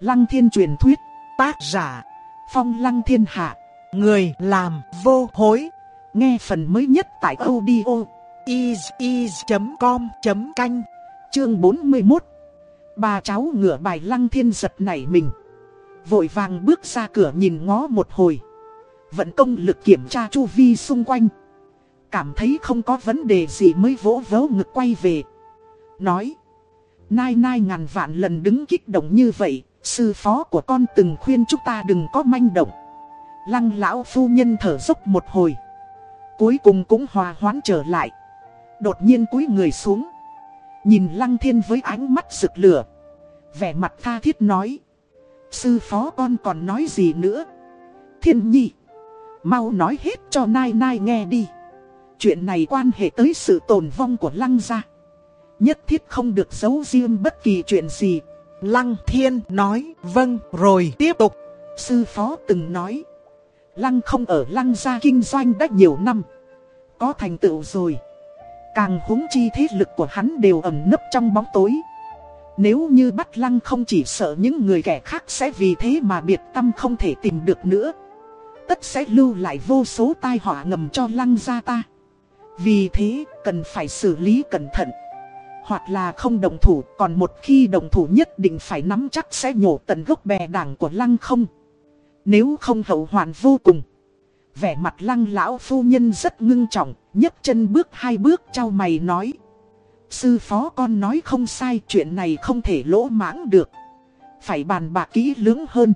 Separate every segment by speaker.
Speaker 1: Lăng thiên truyền thuyết, tác giả, phong lăng thiên hạ, người làm vô hối. Nghe phần mới nhất tại audio is.com.canh, chương 41. Bà cháu ngửa bài lăng thiên giật nảy mình. Vội vàng bước ra cửa nhìn ngó một hồi. Vận công lực kiểm tra chu vi xung quanh. Cảm thấy không có vấn đề gì mới vỗ vỗ ngực quay về. Nói. Nai nai ngàn vạn lần đứng kích động như vậy. Sư phó của con từng khuyên chúng ta đừng có manh động. Lăng lão phu nhân thở dốc một hồi. Cuối cùng cũng hòa hoãn trở lại. Đột nhiên cúi người xuống. Nhìn lăng thiên với ánh mắt rực lửa. Vẻ mặt tha thiết nói. Sư phó con còn nói gì nữa? Thiên nhi. Mau nói hết cho Nai Nai nghe đi. Chuyện này quan hệ tới sự tồn vong của Lăng gia. Nhất thiết không được giấu riêng bất kỳ chuyện gì. Lăng Thiên nói vâng rồi tiếp tục. Sư phó từng nói. Lăng không ở Lăng gia kinh doanh đã nhiều năm. Có thành tựu rồi. Càng húng chi thế lực của hắn đều ẩn nấp trong bóng tối. Nếu như bắt Lăng không chỉ sợ những người kẻ khác sẽ vì thế mà biệt tâm không thể tìm được nữa tất sẽ lưu lại vô số tai họa ngầm cho lăng gia ta. Vì thế, cần phải xử lý cẩn thận. Hoặc là không đồng thủ, còn một khi đồng thủ nhất định phải nắm chắc sẽ nhổ tận gốc bè đảng của lăng không. Nếu không hậu hoàn vô cùng. Vẻ mặt lăng lão phu nhân rất ngưng trọng, nhấc chân bước hai bước trao mày nói. Sư phó con nói không sai, chuyện này không thể lỗ mãng được. Phải bàn bạc kỹ lưỡng hơn.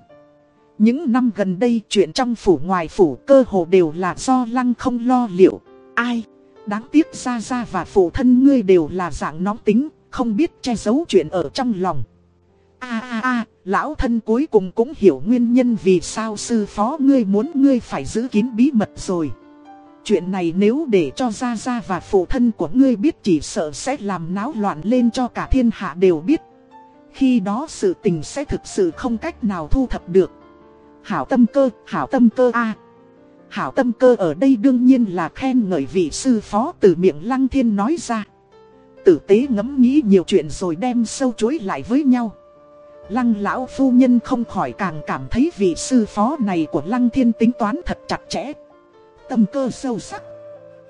Speaker 1: Những năm gần đây chuyện trong phủ ngoài phủ cơ hồ đều là do lăng không lo liệu. Ai? Đáng tiếc ra ra và phụ thân ngươi đều là dạng nóng tính, không biết che giấu chuyện ở trong lòng. a a a lão thân cuối cùng cũng hiểu nguyên nhân vì sao sư phó ngươi muốn ngươi phải giữ kín bí mật rồi. Chuyện này nếu để cho Gia Gia và phụ thân của ngươi biết chỉ sợ sẽ làm náo loạn lên cho cả thiên hạ đều biết. Khi đó sự tình sẽ thực sự không cách nào thu thập được. Hảo tâm cơ, hảo tâm cơ a Hảo tâm cơ ở đây đương nhiên là khen ngợi vị sư phó từ miệng lăng thiên nói ra. Tử tế ngẫm nghĩ nhiều chuyện rồi đem sâu chuối lại với nhau. Lăng lão phu nhân không khỏi càng cảm thấy vị sư phó này của lăng thiên tính toán thật chặt chẽ. Tâm cơ sâu sắc.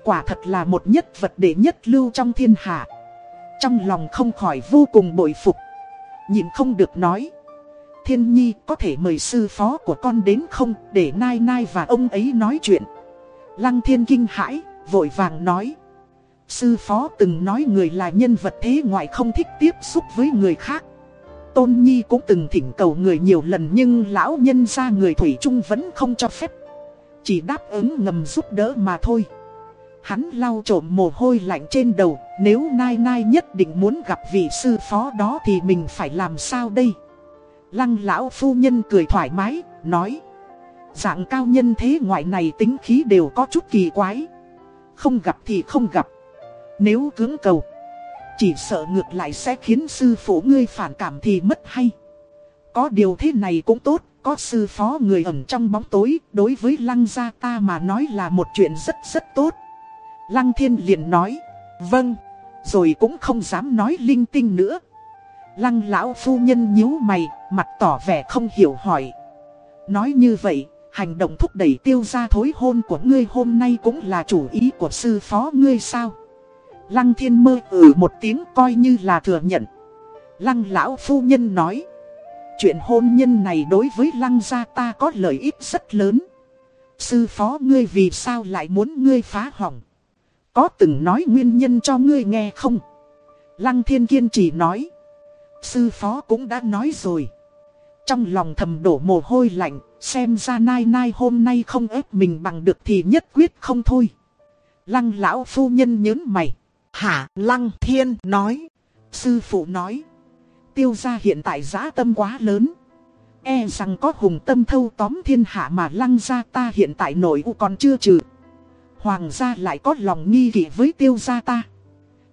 Speaker 1: Quả thật là một nhất vật đệ nhất lưu trong thiên hạ. Trong lòng không khỏi vô cùng bội phục. Nhìn không được nói. Thiên Nhi có thể mời sư phó của con đến không để Nai Nai và ông ấy nói chuyện. Lăng Thiên kinh hãi, vội vàng nói. Sư phó từng nói người là nhân vật thế ngoại không thích tiếp xúc với người khác. Tôn Nhi cũng từng thỉnh cầu người nhiều lần nhưng lão nhân ra người Thủy Trung vẫn không cho phép. Chỉ đáp ứng ngầm giúp đỡ mà thôi. Hắn lau trộm mồ hôi lạnh trên đầu, nếu Nai Nai nhất định muốn gặp vị sư phó đó thì mình phải làm sao đây? Lăng lão phu nhân cười thoải mái, nói. Dạng cao nhân thế ngoại này tính khí đều có chút kỳ quái. Không gặp thì không gặp. Nếu cưỡng cầu Chỉ sợ ngược lại sẽ khiến sư phụ ngươi phản cảm thì mất hay. Có điều thế này cũng tốt Có sư phó người ẩn trong bóng tối Đối với lăng gia ta mà nói là một chuyện rất rất tốt. Lăng thiên liền nói Vâng Rồi cũng không dám nói linh tinh nữa. Lăng lão phu nhân nhíu mày, mặt tỏ vẻ không hiểu hỏi. Nói như vậy, hành động thúc đẩy tiêu ra thối hôn của ngươi hôm nay cũng là chủ ý của sư phó ngươi sao? Lăng thiên mơ ừ một tiếng coi như là thừa nhận. Lăng lão phu nhân nói. Chuyện hôn nhân này đối với lăng gia ta có lợi ích rất lớn. Sư phó ngươi vì sao lại muốn ngươi phá hỏng? Có từng nói nguyên nhân cho ngươi nghe không? Lăng thiên kiên trì nói. Sư phó cũng đã nói rồi. Trong lòng thầm đổ mồ hôi lạnh, xem ra nai nai hôm nay không ép mình bằng được thì nhất quyết không thôi. Lăng lão phu nhân nhớn mày. Hả, lăng thiên nói. Sư phụ nói. Tiêu gia hiện tại giá tâm quá lớn. E rằng có hùng tâm thâu tóm thiên hạ mà lăng gia ta hiện tại nổi u còn chưa trừ. Hoàng gia lại có lòng nghi kỵ với tiêu gia ta.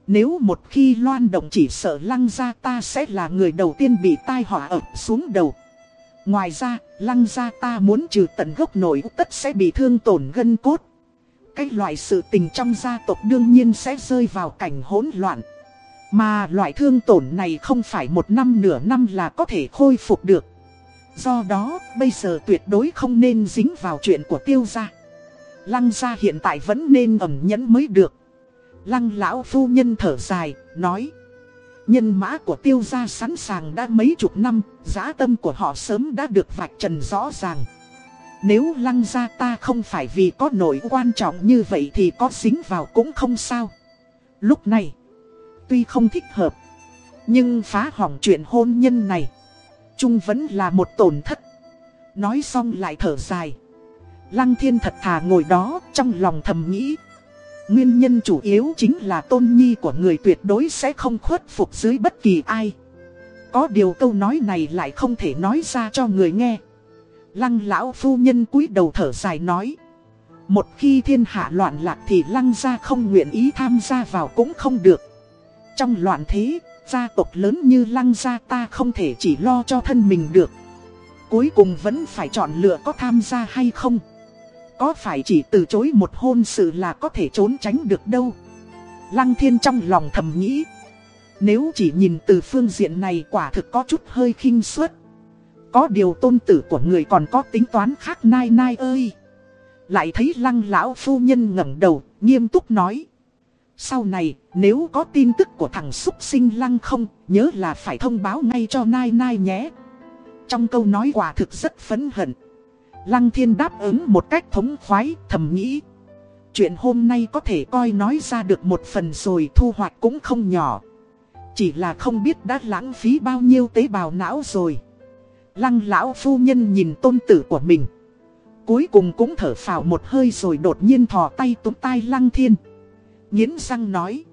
Speaker 1: Nếu một khi loan động chỉ sợ lăng gia ta sẽ là người đầu tiên bị tai họa ập xuống đầu. Ngoài ra, lăng gia ta muốn trừ tận gốc nổi tất sẽ bị thương tổn gân cốt. Cái loại sự tình trong gia tộc đương nhiên sẽ rơi vào cảnh hỗn loạn. Mà loại thương tổn này không phải một năm nửa năm là có thể khôi phục được. Do đó, bây giờ tuyệt đối không nên dính vào chuyện của tiêu gia. Lăng gia hiện tại vẫn nên ẩm nhẫn mới được. Lăng lão phu nhân thở dài, nói. Nhân mã của tiêu gia sẵn sàng đã mấy chục năm, giá tâm của họ sớm đã được vạch trần rõ ràng. Nếu lăng gia ta không phải vì có nội quan trọng như vậy thì có dính vào cũng không sao. Lúc này, tuy không thích hợp, nhưng phá hỏng chuyện hôn nhân này, chung vẫn là một tổn thất. Nói xong lại thở dài. Lăng thiên thật thà ngồi đó trong lòng thầm nghĩ. Nguyên nhân chủ yếu chính là tôn nhi của người tuyệt đối sẽ không khuất phục dưới bất kỳ ai. Có điều câu nói này lại không thể nói ra cho người nghe. Lăng lão phu nhân cúi đầu thở dài nói. Một khi thiên hạ loạn lạc thì lăng gia không nguyện ý tham gia vào cũng không được. Trong loạn thế, gia tộc lớn như lăng gia ta không thể chỉ lo cho thân mình được. Cuối cùng vẫn phải chọn lựa có tham gia hay không. Có phải chỉ từ chối một hôn sự là có thể trốn tránh được đâu. Lăng thiên trong lòng thầm nghĩ. Nếu chỉ nhìn từ phương diện này quả thực có chút hơi khinh suất. Có điều tôn tử của người còn có tính toán khác nai nai ơi. Lại thấy lăng lão phu nhân ngẩng đầu, nghiêm túc nói. Sau này, nếu có tin tức của thằng xúc sinh lăng không, nhớ là phải thông báo ngay cho nai nai nhé. Trong câu nói quả thực rất phấn hận. Lăng thiên đáp ứng một cách thống khoái, thầm nghĩ. Chuyện hôm nay có thể coi nói ra được một phần rồi thu hoạch cũng không nhỏ. Chỉ là không biết đã lãng phí bao nhiêu tế bào não rồi. Lăng lão phu nhân nhìn tôn tử của mình. Cuối cùng cũng thở phào một hơi rồi đột nhiên thò tay túm tay lăng thiên. Nhiến răng nói.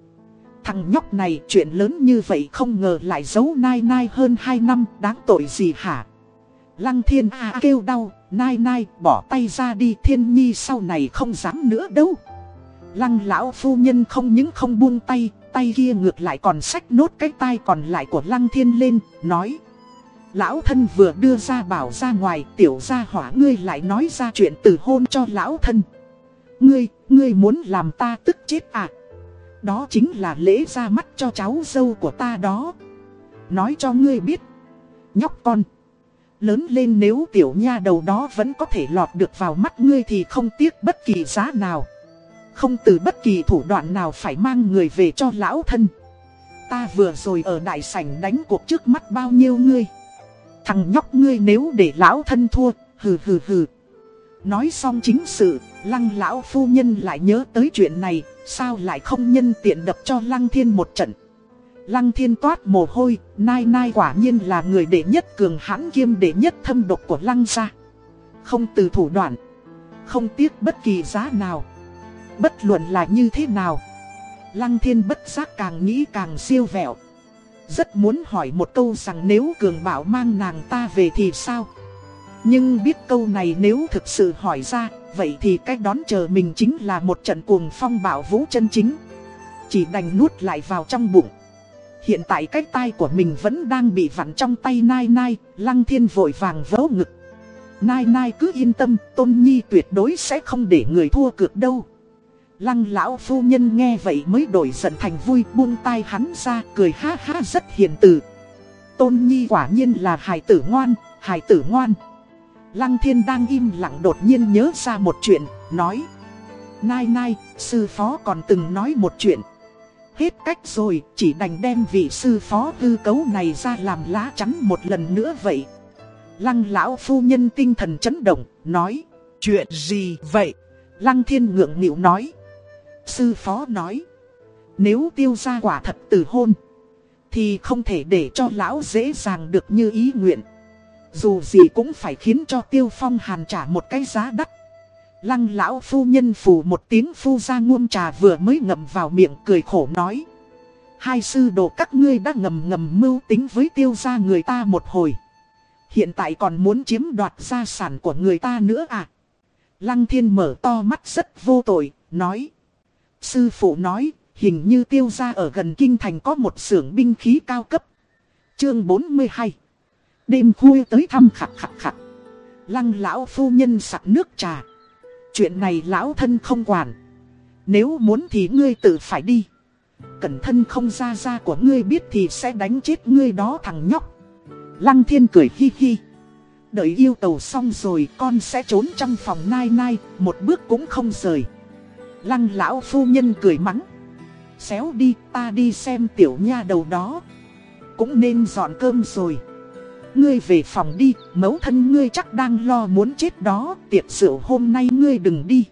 Speaker 1: Thằng nhóc này chuyện lớn như vậy không ngờ lại giấu nai nai hơn 2 năm đáng tội gì hả? Lăng thiên a kêu đau, nai nai bỏ tay ra đi thiên nhi sau này không dám nữa đâu. Lăng lão phu nhân không những không buông tay, tay kia ngược lại còn xách nốt cái tay còn lại của lăng thiên lên, nói. Lão thân vừa đưa ra bảo ra ngoài, tiểu gia hỏa ngươi lại nói ra chuyện từ hôn cho lão thân. Ngươi, ngươi muốn làm ta tức chết à? Đó chính là lễ ra mắt cho cháu dâu của ta đó. Nói cho ngươi biết. Nhóc con. Lớn lên nếu tiểu nha đầu đó vẫn có thể lọt được vào mắt ngươi thì không tiếc bất kỳ giá nào. Không từ bất kỳ thủ đoạn nào phải mang người về cho lão thân. Ta vừa rồi ở đại sảnh đánh cuộc trước mắt bao nhiêu ngươi. Thằng nhóc ngươi nếu để lão thân thua, hừ hừ hừ. Nói xong chính sự, lăng lão phu nhân lại nhớ tới chuyện này, sao lại không nhân tiện đập cho lăng thiên một trận. Lăng thiên toát mồ hôi, nai nai quả nhiên là người đệ nhất cường hãn kiêm đệ nhất thâm độc của lăng gia. Không từ thủ đoạn, không tiếc bất kỳ giá nào. Bất luận là như thế nào. Lăng thiên bất giác càng nghĩ càng siêu vẹo. Rất muốn hỏi một câu rằng nếu cường bảo mang nàng ta về thì sao? Nhưng biết câu này nếu thực sự hỏi ra, vậy thì cách đón chờ mình chính là một trận cuồng phong bảo vũ chân chính. Chỉ đành nuốt lại vào trong bụng. Hiện tại cái tay của mình vẫn đang bị vặn trong tay Nai Nai, Lăng Thiên vội vàng vỗ ngực. Nai Nai cứ yên tâm, Tôn Nhi tuyệt đối sẽ không để người thua cược đâu. Lăng lão phu nhân nghe vậy mới đổi giận thành vui buông tay hắn ra cười ha ha rất hiền từ. Tôn Nhi quả nhiên là hài tử ngoan, hài tử ngoan. Lăng thiên đang im lặng đột nhiên nhớ ra một chuyện, nói. Nai nai, sư phó còn từng nói một chuyện. Hết cách rồi, chỉ đành đem vị sư phó hư cấu này ra làm lá chắn một lần nữa vậy. Lăng lão phu nhân tinh thần chấn động, nói. Chuyện gì vậy? Lăng thiên ngượng nghịu nói. Sư phó nói. Nếu tiêu ra quả thật từ hôn. Thì không thể để cho lão dễ dàng được như ý nguyện. Dù gì cũng phải khiến cho tiêu phong hàn trả một cái giá đắt. Lăng lão phu nhân phủ một tiếng phu ra nguôm trà vừa mới ngậm vào miệng cười khổ nói. Hai sư đồ các ngươi đã ngầm ngầm mưu tính với tiêu gia người ta một hồi. Hiện tại còn muốn chiếm đoạt gia sản của người ta nữa à? Lăng thiên mở to mắt rất vô tội, nói. Sư phụ nói, hình như tiêu gia ở gần kinh thành có một xưởng binh khí cao cấp. Chương 42 Đêm khuya tới thăm khặt khặt khặt. Lăng lão phu nhân sặc nước trà. Chuyện này lão thân không quản. Nếu muốn thì ngươi tự phải đi. Cẩn thân không ra ra của ngươi biết thì sẽ đánh chết ngươi đó thằng nhóc. Lăng thiên cười hi hi. Đợi yêu tàu xong rồi con sẽ trốn trong phòng nai nai, một bước cũng không rời. Lăng lão phu nhân cười mắng. Xéo đi, ta đi xem tiểu nha đầu đó. Cũng nên dọn cơm rồi. Ngươi về phòng đi, mẫu thân ngươi chắc đang lo muốn chết đó, tiệc rượu hôm nay ngươi đừng đi.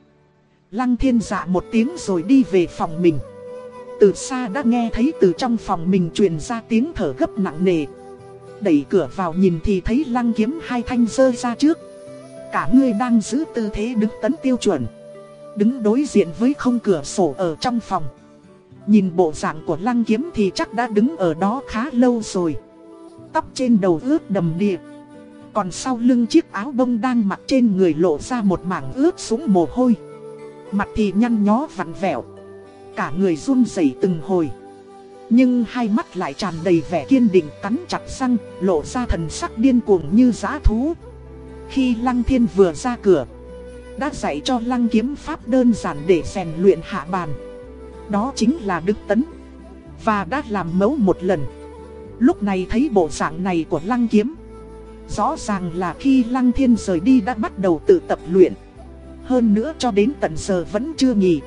Speaker 1: Lăng thiên dạ một tiếng rồi đi về phòng mình. Từ xa đã nghe thấy từ trong phòng mình truyền ra tiếng thở gấp nặng nề. Đẩy cửa vào nhìn thì thấy lăng kiếm hai thanh dơ ra trước. Cả ngươi đang giữ tư thế đứng tấn tiêu chuẩn. Đứng đối diện với không cửa sổ ở trong phòng. Nhìn bộ dạng của lăng kiếm thì chắc đã đứng ở đó khá lâu rồi. Tóc trên đầu ướt đầm đìa. Còn sau lưng chiếc áo bông đang mặc trên người lộ ra một mảng ướt sũng mồ hôi. Mặt thì nhăn nhó vặn vẹo. Cả người run rẩy từng hồi. Nhưng hai mắt lại tràn đầy vẻ kiên định cắn chặt răng, lộ ra thần sắc điên cuồng như giã thú. Khi Lăng Thiên vừa ra cửa, đã dạy cho Lăng kiếm pháp đơn giản để rèn luyện hạ bàn. Đó chính là Đức Tấn. Và đã làm mẫu một lần. Lúc này thấy bộ dạng này của Lăng kiếm. Rõ ràng là khi Lăng Thiên rời đi đã bắt đầu tự tập luyện. Hơn nữa cho đến tận giờ vẫn chưa nghỉ.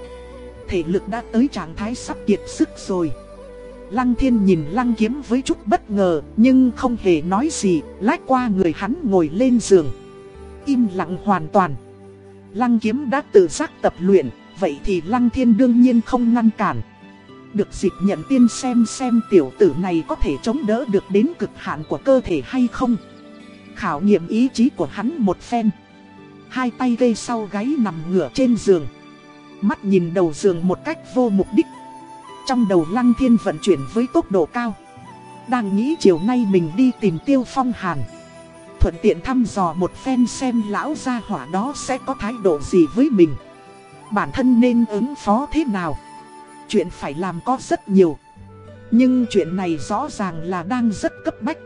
Speaker 1: Thể lực đã tới trạng thái sắp kiệt sức rồi. Lăng thiên nhìn lăng kiếm với chút bất ngờ, Nhưng không hề nói gì, Lách qua người hắn ngồi lên giường Im lặng hoàn toàn Lăng kiếm đã tự giác tập luyện, Vậy thì lăng thiên đương nhiên không ngăn cản được dịp nhận tiên xem xem tiểu tử này có thể chống đỡ được đến cực hạn của cơ thể hay không. Khảo nghiệm ý chí của hắn một phen. Hai tay gây sau gáy nằm ngửa trên giường. Mắt nhìn đầu giường một cách vô mục đích. Trong đầu Lăng Thiên vận chuyển với tốc độ cao. Đang nghĩ chiều nay mình đi tìm Tiêu Phong Hàn. Thuận tiện thăm dò một phen xem lão gia hỏa đó sẽ có thái độ gì với mình. Bản thân nên ứng phó thế nào? Chuyện phải làm có rất nhiều Nhưng chuyện này rõ ràng là đang rất cấp bách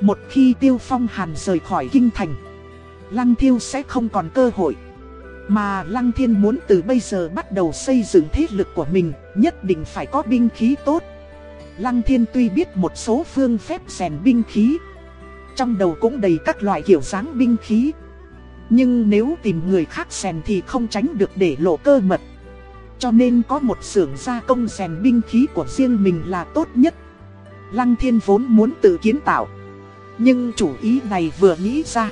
Speaker 1: Một khi Tiêu Phong Hàn rời khỏi kinh thành Lăng Thiêu sẽ không còn cơ hội mà Lăng Thiên muốn từ bây giờ bắt đầu xây dựng thế lực của mình, nhất định phải có binh khí tốt. Lăng Thiên tuy biết một số phương phép rèn binh khí, trong đầu cũng đầy các loại kiểu dáng binh khí. Nhưng nếu tìm người khác rèn thì không tránh được để lộ cơ mật. Cho nên có một xưởng gia công rèn binh khí của riêng mình là tốt nhất. Lăng Thiên vốn muốn tự kiến tạo. Nhưng chủ ý này vừa nghĩ ra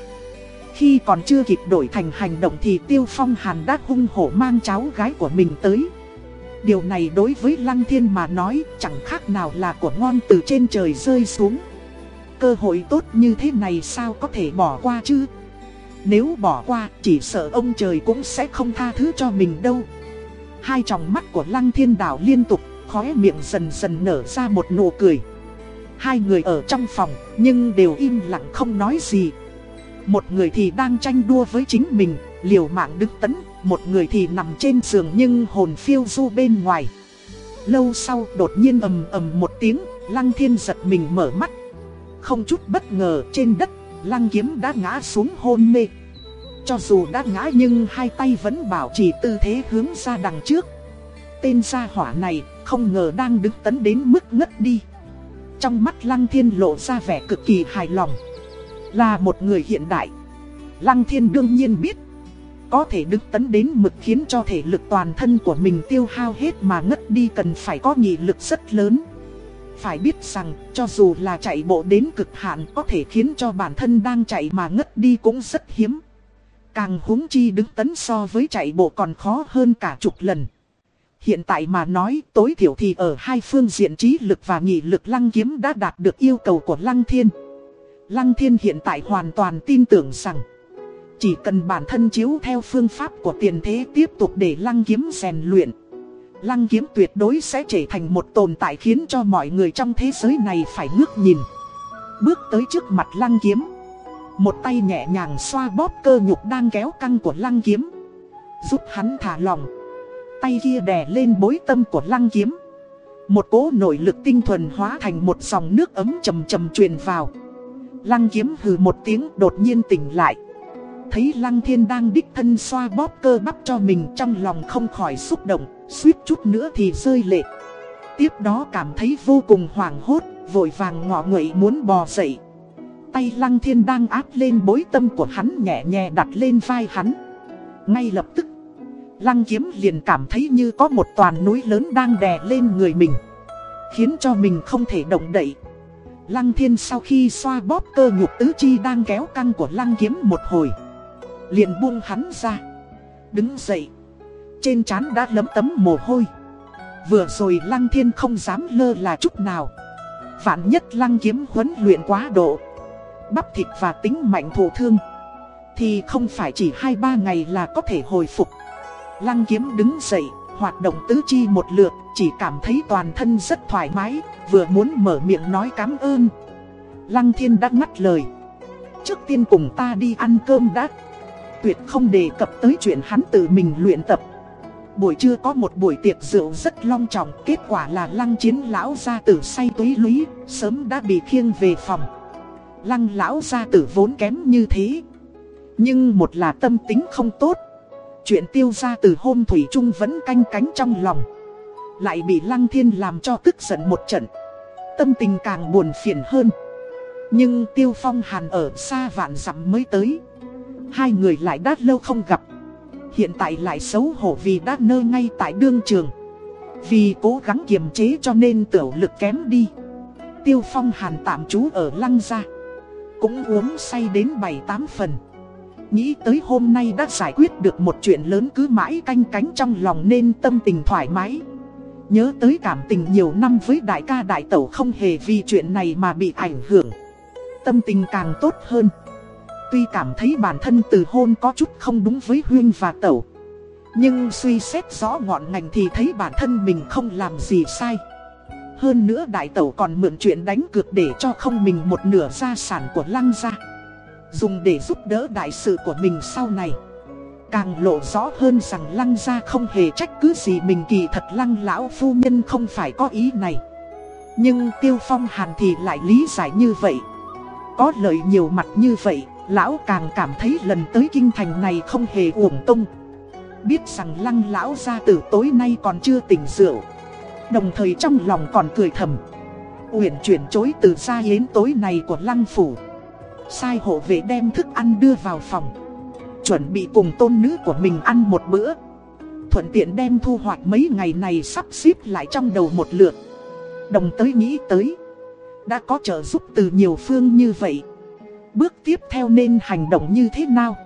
Speaker 1: khi còn chưa kịp đổi thành hành động thì Tiêu Phong Hàn đã hung hổ mang cháu gái của mình tới. Điều này đối với Lăng Thiên mà nói chẳng khác nào là của ngon từ trên trời rơi xuống. Cơ hội tốt như thế này sao có thể bỏ qua chứ? Nếu bỏ qua, chỉ sợ ông trời cũng sẽ không tha thứ cho mình đâu. Hai tròng mắt của Lăng Thiên đảo liên tục, khóe miệng dần dần nở ra một nụ cười. Hai người ở trong phòng nhưng đều im lặng không nói gì. Một người thì đang tranh đua với chính mình, liều mạng đứng tấn, một người thì nằm trên giường nhưng hồn phiêu du bên ngoài. Lâu sau đột nhiên ầm ầm một tiếng, Lăng Thiên giật mình mở mắt. Không chút bất ngờ trên đất, Lăng Kiếm đã ngã xuống hôn mê. Cho dù đã ngã nhưng hai tay vẫn bảo trì tư thế hướng ra đằng trước. Tên gia hỏa này không ngờ đang đứng tấn đến mức ngất đi. Trong mắt Lăng Thiên lộ ra vẻ cực kỳ hài lòng. Là một người hiện đại Lăng thiên đương nhiên biết Có thể đứng tấn đến mực khiến cho thể lực toàn thân của mình tiêu hao hết mà ngất đi cần phải có nghị lực rất lớn Phải biết rằng, cho dù là chạy bộ đến cực hạn có thể khiến cho bản thân đang chạy mà ngất đi cũng rất hiếm Càng húng chi đứng tấn so với chạy bộ còn khó hơn cả chục lần. Hiện tại mà nói, tối thiểu thì ở hai phương diện trí lực và nghị lực lăng kiếm đã đạt được yêu cầu của lăng thiên. Lăng thiên hiện tại hoàn toàn tin tưởng rằng, Chỉ cần bản thân chiếu theo phương pháp của tiền thế tiếp tục để lăng kiếm rèn luyện, Lăng kiếm tuyệt đối sẽ trở thành một tồn tại khiến cho mọi người trong thế giới này phải ngước nhìn. Bước tới trước mặt lăng kiếm một tay nhẹ nhàng xoa bóp cơ nhục đang kéo căng của lăng kiếm. Giúp hắn thả lòng Tay kia đè lên bối tâm của lăng kiếm. Một cỗ nội lực tinh thuần hóa thành một dòng nước ấm chầm chầm truyền vào. Lăng kiếm hừ một tiếng đột nhiên tỉnh lại. Thấy lăng thiên đang đích thân xoa bóp cơ bắp cho mình trong lòng không khỏi xúc động, Suýt chút nữa thì rơi lệ. Tiếp đó cảm thấy vô cùng hoảng hốt, Vội vàng ngọ nguậy muốn bò dậy tay lăng thiên đang áp lên bối tâm của hắn nhẹ nhẹ đặt lên vai hắn. Ngay lập tức, lăng kiếm liền cảm thấy như có một toàn núi lớn đang đè lên người mình. Khiến cho mình không thể động đậy. Lăng thiên sau khi xoa bóp cơ nhục tứ chi đang kéo căng của lăng kiếm một hồi. Liền buông hắn ra. Đứng dậy. Trên trán đã lấm tấm mồ hôi. Vừa rồi lăng thiên không dám lơ là chút nào. Vạn nhất lăng kiếm huấn luyện quá độ Bắp thịt và tính mạnh thổ thương. Thì không phải chỉ 2-3 ngày là có thể hồi phục. Lăng kiếm đứng dậy, Hoạt động tứ chi một lượt, Chỉ cảm thấy toàn thân rất thoải mái, Vừa muốn mở miệng nói cảm ơn. Lăng thiên đã ngắt lời. Trước tiên cùng ta đi ăn cơm đã. Tuyệt không đề cập tới chuyện hắn tự mình luyện tập. Buổi trưa có một buổi tiệc rượu rất long trọng, Kết quả là lăng chiến lão gia tử say túy lúy, Sớm đã bị khiêng về phòng. Lăng lão gia tử vốn kém như thế. Nhưng một là tâm tính không tốt. Chuyện tiêu ra từ hôm Thủy Trung vẫn canh cánh trong lòng. Lại bị lăng thiên làm cho tức giận một trận. Tâm tình càng buồn phiền hơn. Nhưng tiêu phong hàn ở xa vạn dặm mới tới. Hai người lại đã lâu không gặp. Hiện tại lại xấu hổ vì đã nơ ngay tại đương trường. Vì cố gắng kiềm chế cho nên tiểu lực kém đi. Tiêu phong hàn tạm trú ở lăng gia. Cũng uống say đến 7-8 phần. Nghĩ tới hôm nay đã giải quyết được một chuyện lớn cứ mãi canh cánh trong lòng nên tâm tình thoải mái. Nhớ tới cảm tình nhiều năm với đại ca đại tẩu không hề vì chuyện này mà bị ảnh hưởng. Tâm tình càng tốt hơn. Tuy cảm thấy bản thân từ hôn có chút không đúng với Huyên và Tẩu. Nhưng suy xét rõ ngọn ngành thì thấy bản thân mình không làm gì sai. Hơn nữa đại tẩu còn mượn chuyện đánh cược để cho không mình một nửa gia sản của lăng gia. Dùng để giúp đỡ đại sự của mình sau này. Càng lộ rõ hơn rằng lăng gia không hề trách cứ gì mình kỳ thật lăng lão phu nhân không phải có ý này. Nhưng tiêu phong hàn thì lại lý giải như vậy. Có lợi nhiều mặt như vậy, Lão càng cảm thấy lần tới kinh thành này không hề uổng công. Biết rằng lăng lão gia tử tối nay còn chưa tỉnh rượu. Đồng thời trong lòng còn cười thầm. Uyển chuyển chối từ xa yến tối này của lăng phủ. Sai hộ vệ đem thức ăn đưa vào phòng. Chuẩn bị cùng tôn nữ của mình ăn một bữa. Thuận tiện đem thu hoạch mấy ngày này sắp xếp lại trong đầu một lượt. Đồng tới nghĩ tới. Đã có trợ giúp từ nhiều phương như vậy. Bước tiếp theo nên hành động như thế nào.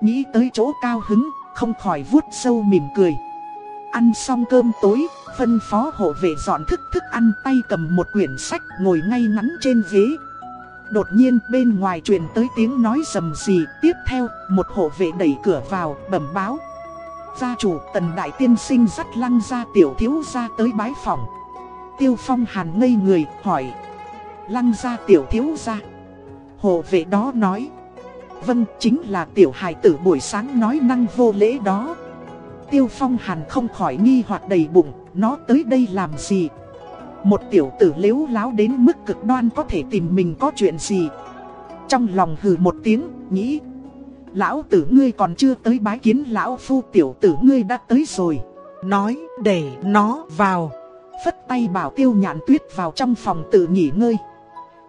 Speaker 1: Nghĩ tới chỗ cao hứng, không khỏi vuốt sâu mỉm cười. Ăn xong cơm tối, phân phó hộ vệ dọn thức thức ăn tay cầm một quyển sách ngồi ngay ngắn trên ghế. Đột nhiên bên ngoài truyền tới tiếng nói rầm rì, tiếp theo một hộ vệ đẩy cửa vào, bẩm báo. Gia chủ tần đại tiên sinh dắt lăng ra tiểu thiếu ra tới bái phòng. Tiêu phong hàn ngây người, hỏi. Lăng ra tiểu thiếu ra. Hộ vệ đó nói Vâng chính là tiểu hài tử buổi sáng nói năng vô lễ đó Tiêu phong hàn không khỏi nghi hoặc đầy bụng nó tới đây làm gì? Một tiểu tử lếu láo đến mức cực đoan có thể tìm mình có chuyện gì? Trong lòng hừ một tiếng nghĩ Lão tử ngươi còn chưa tới bái kiến lão phu tiểu tử ngươi đã tới rồi. Nói để nó vào. Phất tay bảo tiêu nhạn tuyết vào trong phòng tự nghỉ ngơi.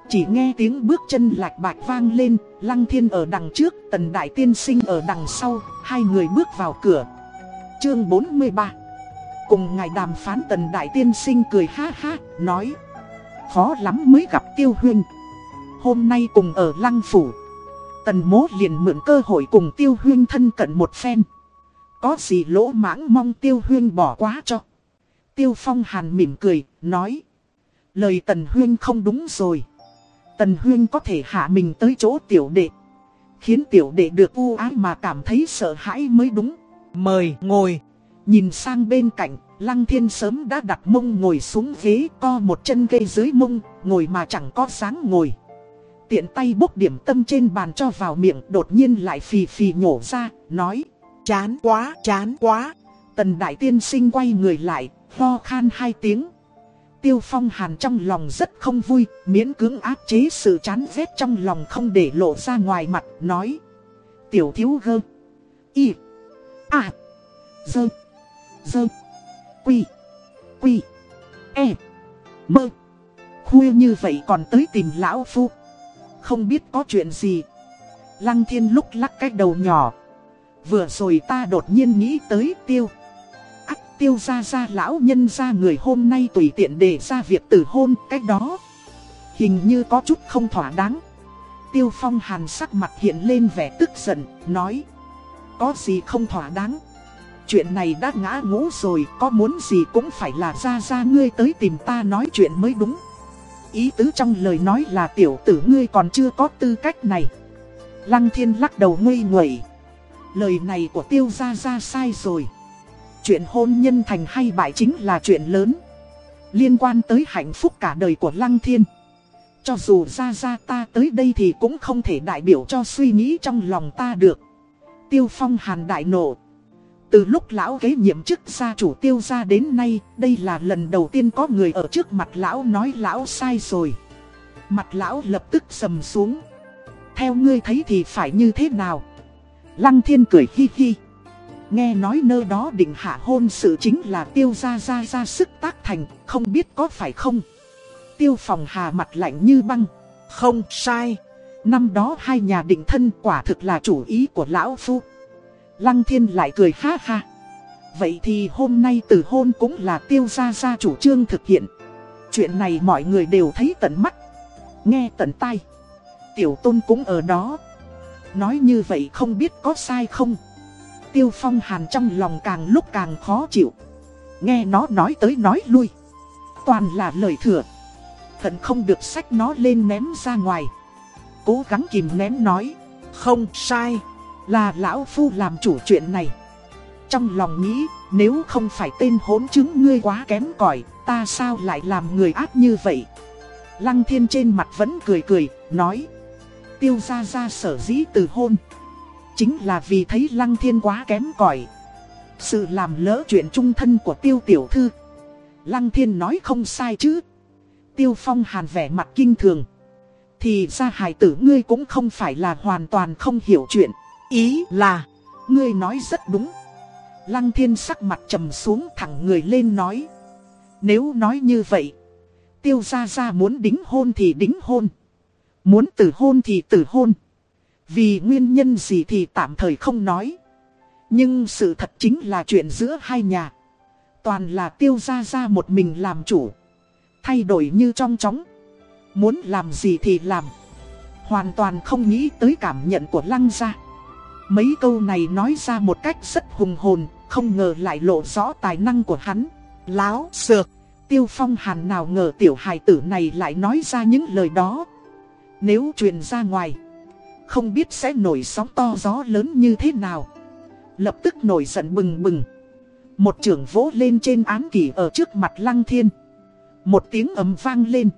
Speaker 1: Chỉ nghe tiếng bước chân lạch bạch vang lên, Lăng Thiên ở đằng trước, Tần Đại Tiên Sinh ở đằng sau, hai người bước vào cửa. Chương 43 Cùng ngài đàm phán Tần Đại Tiên Sinh cười ha ha, nói. Khó lắm mới gặp Tiêu Huynh. Hôm nay cùng ở Lăng Phủ. Tần Mố liền mượn cơ hội cùng Tiêu Huynh thân cận một phen. Có gì lỗ mãng mong Tiêu Huynh bỏ quá cho. Tiêu Phong Hàn mỉm cười, nói. Lời Tần Huynh không đúng rồi. Tần Huyên có thể hạ mình tới chỗ tiểu đệ. Khiến tiểu đệ được u ái mà cảm thấy sợ hãi mới đúng. Mời ngồi. Nhìn sang bên cạnh, Lăng Thiên sớm đã đặt mông ngồi xuống ghế co một chân gây dưới mông, ngồi mà chẳng có sáng ngồi. Tiện tay bốc điểm tâm trên bàn cho vào miệng đột nhiên lại phì phì nhổ ra, nói Chán quá, chán quá. Tần Đại Tiên Sinh quay người lại, ho khan hai tiếng. Tiêu Phong Hàn trong lòng rất không vui, miễn cưỡng áp chế sự chán ghét trong lòng không để lộ ra ngoài mặt, nói. Tiểu thiếu gơ. Y. À. Dơ. Dơ. Quy. Quy. E. Mơ. Khuya như vậy còn tới tìm lão phu. Không biết có chuyện gì Lăng thiên lúc lắc cái đầu nhỏ Vừa rồi ta đột nhiên nghĩ tới tiêu Ác tiêu ra ra lão nhân ra người hôm nay tùy tiện để ra việc tử hôn cách đó Hình như có chút không thỏa đáng Tiêu phong hàn sắc mặt hiện lên vẻ tức giận, nói Có gì không thỏa đáng Chuyện này đã ngã ngũ rồi, có muốn gì cũng phải là ra ra ngươi tới tìm ta nói chuyện mới đúng. Ý tứ trong lời nói là tiểu tử ngươi còn chưa có tư cách này. Lăng thiên lắc đầu ngây nguẩy Lời này của tiêu gia gia sai rồi. Chuyện hôn nhân thành hay bại chính là chuyện lớn. Liên quan tới hạnh phúc cả đời của Lăng Thiên. Cho dù gia gia ta tới đây thì cũng không thể đại biểu cho suy nghĩ trong lòng ta được. Tiêu phong hàn đại nộ từ lúc lão kế nhiệm chức gia chủ tiêu gia đến nay Đây là lần đầu tiên có người ở trước mặt lão nói lão sai rồi Mặt lão lập tức sầm xuống Theo ngươi thấy thì phải như thế nào Lăng thiên cười hi hi. Nghe nói nơi đó định hạ hôn sự chính là tiêu gia gia ra sức tác thành, không biết có phải không? Tiêu phòng hà mặt lạnh như băng. Không sai. Năm đó hai nhà định thân quả thực là chủ ý của lão phu. Lăng thiên lại cười ha ha. Vậy thì hôm nay từ hôn cũng là tiêu gia gia chủ trương thực hiện. Chuyện này mọi người đều thấy tận mắt. Nghe tận tai. Tiểu tôn cũng ở đó. Nói như vậy không biết có sai không Tiêu phong hàn trong lòng càng lúc càng khó chịu Nghe nó nói tới nói lui Toàn là lời thừa Thận không được sách nó lên ném ra ngoài Cố gắng kìm nén nói, Không sai là lão phu làm chủ chuyện này Trong lòng nghĩ, Nếu không phải tên hỗn chứng ngươi quá kém cỏi, Ta sao lại làm người ác như vậy Lăng thiên trên mặt vẫn cười cười, Nói tiêu ra ra sở dĩ từ hôn. Chính là vì thấy lăng thiên quá kém cỏi Sự làm lỡ chuyện trung thân của tiêu tiểu thư. Lăng thiên nói không sai chứ. Tiêu phong hàn vẻ mặt kinh thường. Thì ra hài tử ngươi cũng không phải là hoàn toàn không hiểu chuyện. Ý là, ngươi nói rất đúng. Lăng thiên sắc mặt trầm xuống thẳng người lên nói. Nếu nói như vậy, tiêu gia gia muốn đính hôn thì đính hôn. Muốn tử hôn thì tử hôn. Vì nguyên nhân gì thì tạm thời không nói. Nhưng sự thật chính là chuyện giữa hai nhà. Toàn là tiêu gia gia một mình làm chủ. Thay đổi như trong chóng. Muốn làm gì thì làm. Hoàn toàn không nghĩ tới cảm nhận của lăng gia. Mấy câu này nói ra một cách rất hùng hồn, không ngờ lại lộ rõ tài năng của hắn. Láo, sược, tiêu phong hàn nào ngờ tiểu hài tử này lại nói ra những lời đó. Nếu truyền ra ngoài, không biết sẽ nổi sóng to gió lớn như thế nào. Lập tức nổi giận bừng bừng. Một trưởng vỗ lên trên án kỷ ở trước mặt lăng thiên. Một tiếng ấm vang lên.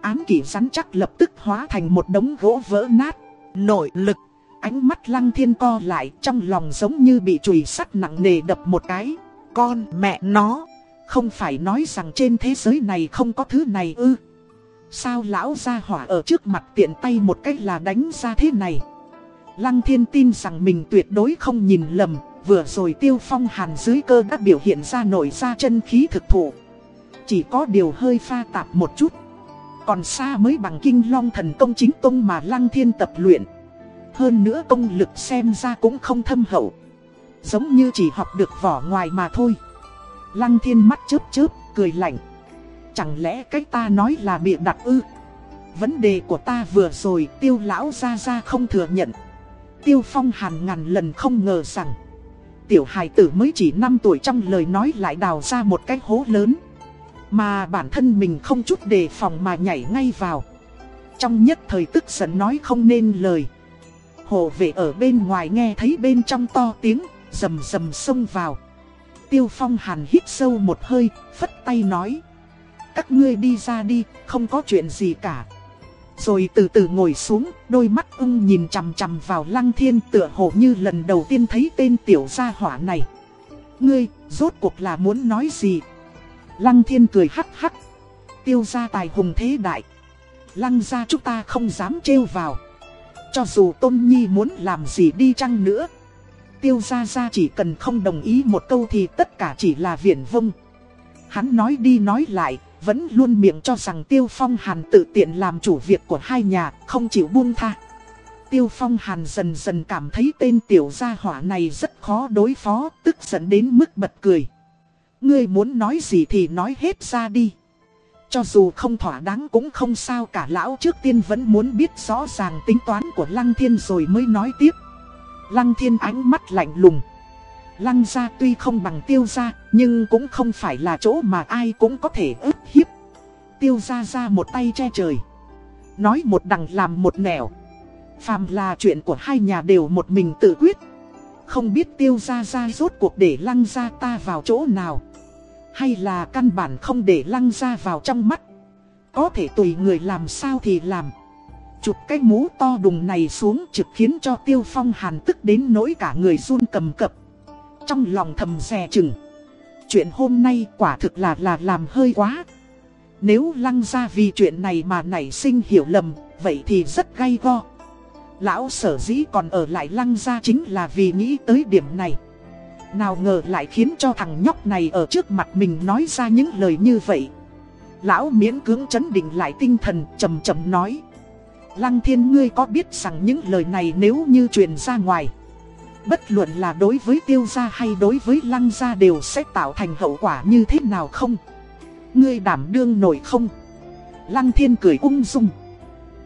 Speaker 1: Án kỷ rắn chắc lập tức hóa thành một đống gỗ vỡ nát. Nội lực. Ánh mắt lăng thiên co lại trong lòng giống như bị chùy sắt nặng nề đập một cái. Con, mẹ, nó. Không phải nói rằng trên thế giới này không có thứ này ư. Sao lão ra hỏa ở trước mặt tiện tay một cách là đánh ra thế này Lăng thiên tin rằng mình tuyệt đối không nhìn lầm, Vừa rồi tiêu phong hàn dưới cơ đã biểu hiện ra nổi ra chân khí thực thụ Chỉ có điều hơi pha tạp một chút Còn xa mới bằng kinh long thần công chính tông mà lăng thiên tập luyện hơn nữa công lực xem ra cũng không thâm hậu Giống như chỉ học được vỏ ngoài mà thôi Lăng thiên mắt chớp chớp, cười lạnh Chẳng lẽ cách ta nói là bịa đặt ư? Vấn đề của ta vừa rồi tiêu lão ra ra không thừa nhận. Tiêu phong hàn ngàn lần không ngờ rằng. Tiểu hài tử mới chỉ 5 tuổi trong lời nói lại đào ra một cái hố lớn. Mà bản thân mình không chút đề phòng mà nhảy ngay vào. Trong nhất thời tức giận nói không nên lời. Hộ vệ ở bên ngoài nghe thấy bên trong to tiếng, rầm rầm xông vào. Tiêu phong hàn hít sâu một hơi, phất tay nói. Các ngươi đi ra đi, không có chuyện gì cả. Rồi từ từ ngồi xuống, đôi mắt ưng nhìn chằm chằm vào lăng thiên tựa hồ như lần đầu tiên thấy tên tiểu gia hỏa này. Ngươi, rốt cuộc là muốn nói gì? Lăng thiên cười hắc hắc. Tiêu gia tài hùng thế đại. Lăng gia chúng ta không dám trêu vào. Cho dù Tôn Nhi muốn làm gì đi chăng nữa. Tiêu gia gia chỉ cần không đồng ý một câu thì tất cả chỉ là viển vông. Hắn nói đi nói lại, Vẫn luôn miệng cho rằng Tiêu Phong Hàn tự tiện làm chủ việc của hai nhà, không chịu buông tha. Tiêu Phong Hàn dần dần cảm thấy tên tiểu gia hỏa này rất khó đối phó, tức giận đến mức bật cười. Ngươi muốn nói gì thì nói hết ra đi. Cho dù không thỏa đáng cũng không sao cả lão trước tiên vẫn muốn biết rõ ràng tính toán của Lăng Thiên rồi mới nói tiếp. Lăng Thiên ánh mắt lạnh lùng. Lăng gia tuy không bằng tiêu gia, nhưng cũng không phải là chỗ mà ai cũng có thể ức hiếp. Tiêu gia ra một tay che trời. Nói một đằng làm một nẻo. Phàm là chuyện của hai nhà đều một mình tự quyết. Không biết tiêu gia ra rốt cuộc để lăng gia ta vào chỗ nào. Hay là căn bản không để lăng ra vào trong mắt. Có thể tùy người làm sao thì làm. Chụp cái mũ to đùng này xuống trực khiến cho tiêu phong hàn tức đến nỗi cả người run cầm cập. Trong lòng thầm rè chừng Chuyện hôm nay quả thực là là làm hơi quá Nếu lăng ra vì chuyện này mà nảy sinh hiểu lầm, Vậy thì rất gay go Lão sở dĩ còn ở lại lăng ra chính là vì nghĩ tới điểm này nào ngờ lại khiến cho thằng nhóc này ở trước mặt mình nói ra những lời như vậy Lão miễn cưỡng chấn định lại tinh thần chầm chầm nói Lăng thiên ngươi có biết rằng những lời này nếu như truyền ra ngoài, Bất luận là đối với tiêu gia hay đối với lăng gia đều sẽ tạo thành hậu quả như thế nào không? Ngươi đảm đương nổi không? Lăng thiên cười ung dung.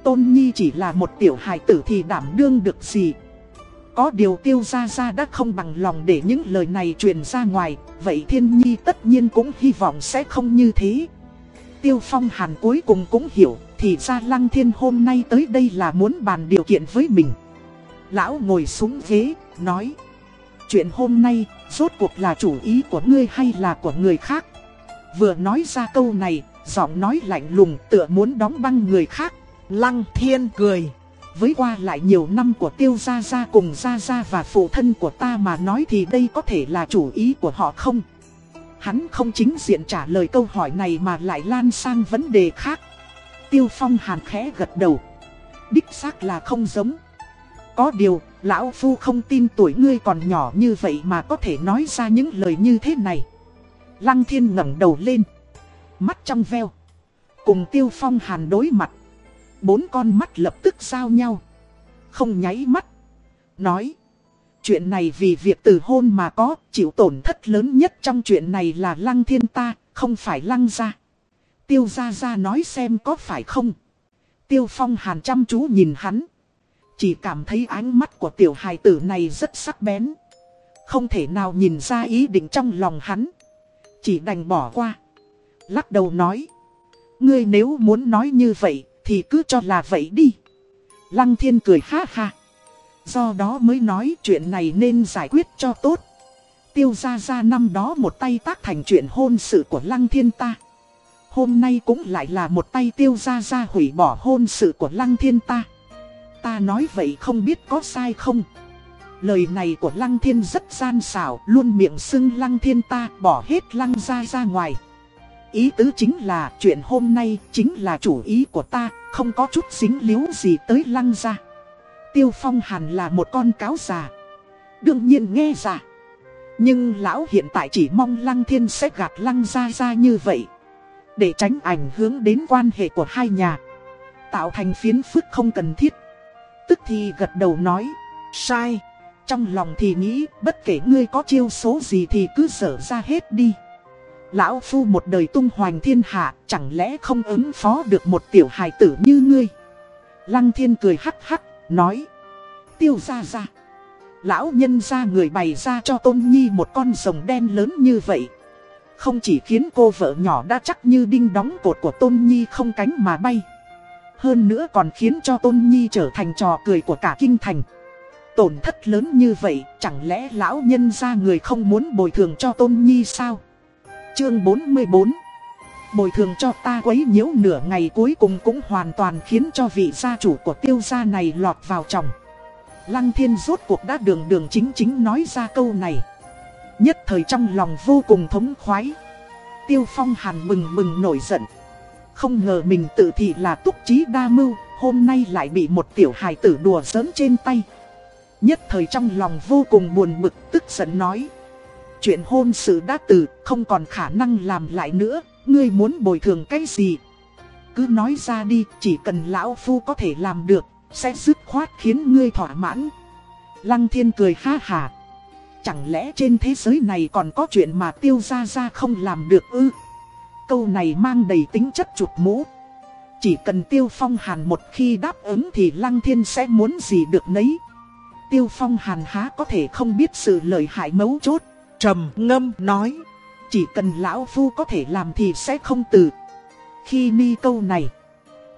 Speaker 1: Tôn Nhi chỉ là một tiểu hài tử thì đảm đương được gì? Có điều tiêu gia gia đã không bằng lòng để những lời này truyền ra ngoài, vậy thiên nhi tất nhiên cũng hy vọng sẽ không như thế. Tiêu phong hàn cuối cùng cũng hiểu, thì ra lăng thiên hôm nay tới đây là muốn bàn điều kiện với mình. Lão ngồi xuống ghế, nói Chuyện hôm nay, rốt cuộc là chủ ý của ngươi hay là của người khác Vừa nói ra câu này, giọng nói lạnh lùng tựa muốn đóng băng người khác Lăng thiên cười với qua lại nhiều năm của tiêu gia gia cùng gia gia và phụ thân của ta mà nói thì đây có thể là chủ ý của họ không Hắn không chính diện trả lời câu hỏi này mà lại lan sang vấn đề khác Tiêu phong hàn khẽ gật đầu Đích xác là không giống có điều, lão phu không tin tuổi ngươi còn nhỏ như vậy mà có thể nói ra những lời như thế này. Lăng thiên ngẩng đầu lên. Mắt trong veo. Cùng tiêu phong hàn đối mặt. Bốn con mắt lập tức giao nhau. Không nháy mắt. Nói. Chuyện này vì việc từ hôn mà có, chịu tổn thất lớn nhất trong chuyện này là lăng thiên ta, không phải lăng ra. Tiêu ra ra nói xem có phải không. Tiêu phong hàn chăm chú nhìn hắn. Chỉ cảm thấy ánh mắt của tiểu hài tử này rất sắc bén. Không thể nào nhìn ra ý định trong lòng hắn. Chỉ đành bỏ qua. Lắc đầu nói. Ngươi nếu muốn nói như vậy thì cứ cho là vậy đi. Lăng thiên cười ha ha. Do đó mới nói chuyện này nên giải quyết cho tốt. Tiêu ra ra năm đó một tay tác thành chuyện hôn sự của lăng thiên ta. Hôm nay cũng lại là một tay tiêu ra ra hủy bỏ hôn sự của lăng thiên ta ta nói vậy không biết có sai không? Lời này của Lăng Thiên rất gian xảo, luôn miệng xưng Lăng Thiên ta bỏ hết Lăng ra ra ngoài. Ý tứ chính là chuyện hôm nay chính là chủ ý của ta, không có chút dính líu gì tới Lăng ra. Tiêu Phong hẳn là một con cáo già. Đương nhiên nghe ra. Nhưng lão hiện tại chỉ mong Lăng Thiên sẽ gạt Lăng ra ra như vậy. Để tránh ảnh hưởng đến quan hệ của hai nhà. Tạo thành phiến phức không cần thiết. Tức thì gật đầu nói, sai. Trong lòng thì nghĩ, bất kể ngươi có chiêu số gì thì cứ dở ra hết đi. Lão Phu một đời tung hoành thiên hạ, chẳng lẽ không ứng phó được một tiểu hài tử như ngươi. Lăng thiên cười hắc hắc, nói, tiêu ra ra. Lão nhân ra người bày ra cho Tôn Nhi một con rồng đen lớn như vậy. Không chỉ khiến cô vợ nhỏ đã chắc như đinh đóng cột của Tôn Nhi không cánh mà bay. Hơn nữa còn khiến cho Tôn Nhi trở thành trò cười của cả kinh thành Tổn thất lớn như vậy Chẳng lẽ lão nhân ra người không muốn bồi thường cho Tôn Nhi sao Chương 44 Bồi thường cho ta quấy nhiễu nửa ngày cuối cùng cũng hoàn toàn khiến cho vị gia chủ của tiêu gia này lọt vào chồng. Lăng thiên rốt cuộc đã đường đường chính chính nói ra câu này. Nhất thời trong lòng vô cùng thống khoái. Tiêu phong hàn mừng mừng nổi giận. Không ngờ mình tự thị là túc trí đa mưu, hôm nay lại bị một tiểu hài tử đùa giỡn trên tay. Nhất thời trong lòng vô cùng buồn bực tức giận nói. Chuyện hôn sự đã từ, không còn khả năng làm lại nữa, ngươi muốn bồi thường cái gì? Cứ nói ra đi, chỉ cần lão phu có thể làm được, sẽ dứt khoát khiến ngươi thỏa mãn. Lăng thiên cười ha hà. Chẳng lẽ trên thế giới này còn có chuyện mà tiêu ra ra không làm được ư? Câu này mang đầy tính chất chụp mũ. Chỉ cần tiêu phong hàn một khi đáp ứng thì lăng thiên sẽ muốn gì được nấy. Tiêu phong hàn há có thể không biết sự lợi hại mấu chốt. Trầm ngâm nói. Chỉ cần lão phu có thể làm thì sẽ không từ. Khi ni câu này.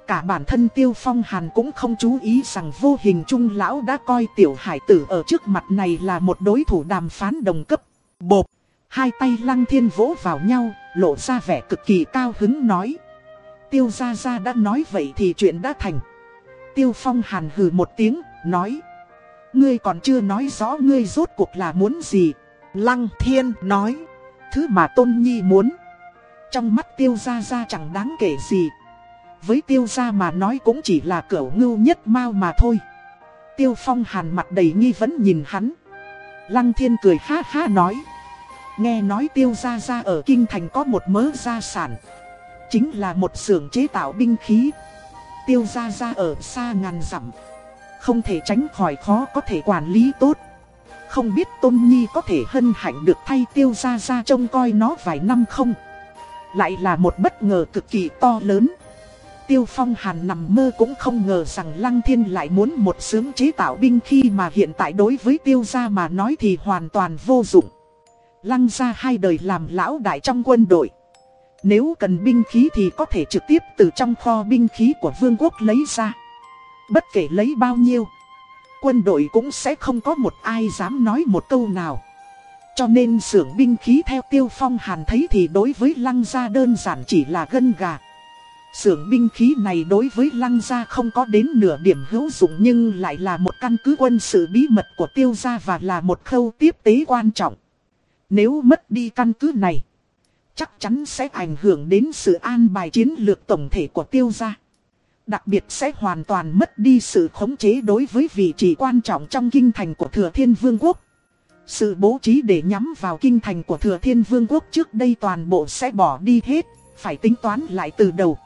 Speaker 1: Cả bản thân Tiêu Phong Hàn cũng không chú ý rằng vô hình trung lão đã coi tiểu hải tử ở trước mặt này là một đối thủ đàm phán đồng cấp. Bộp, hai tay lăng thiên vỗ vào nhau, lộ ra vẻ cực kỳ cao hứng nói. Tiêu Gia Gia đã nói vậy thì chuyện đã thành. Tiêu Phong Hàn hừ một tiếng, nói. Ngươi còn chưa nói rõ ngươi rốt cuộc là muốn gì. Lăng thiên nói. Thứ mà Tôn Nhi muốn. Trong mắt Tiêu Gia Gia chẳng đáng kể gì. Với tiêu gia mà nói cũng chỉ là cẩu ngưu nhất mau mà thôi Tiêu phong hàn mặt đầy nghi vấn nhìn hắn Lăng thiên cười ha ha nói, Nghe nói tiêu gia gia ở kinh thành có một mớ gia sản, Chính là một xưởng chế tạo binh khí Tiêu gia gia ở xa ngàn dặm, Không thể tránh khỏi khó có thể quản lý tốt không biết Tôn Nhi có thể hân hạnh được thay tiêu gia gia trông coi nó vài năm không Lại là một bất ngờ cực kỳ to lớn Tiêu Phong Hàn nằm mơ cũng không ngờ rằng Lăng Thiên lại muốn một sướng chế tạo binh khi mà hiện tại đối với tiêu gia mà nói thì hoàn toàn vô dụng. Lăng gia hai đời làm lão đại trong quân đội. Nếu cần binh khí thì có thể trực tiếp từ trong kho binh khí của vương quốc lấy ra. Bất kể lấy bao nhiêu, quân đội cũng sẽ không có một ai dám nói một câu nào. Cho nên xưởng binh khí theo tiêu phong hàn thấy thì đối với lăng gia đơn giản chỉ là gân gà. Xưởng binh khí này đối với lăng gia không có đến nửa điểm hữu dụng nhưng lại là một căn cứ quân sự bí mật của tiêu gia và là một khâu tiếp tế quan trọng. Nếu mất đi căn cứ này, chắc chắn sẽ ảnh hưởng đến sự an bài chiến lược tổng thể của tiêu gia. Đặc biệt sẽ hoàn toàn mất đi sự khống chế đối với vị trí quan trọng trong kinh thành của Thừa Thiên Vương quốc. Sự bố trí để nhắm vào kinh thành của Thừa Thiên Vương quốc trước đây toàn bộ sẽ bỏ đi hết, phải tính toán lại từ đầu.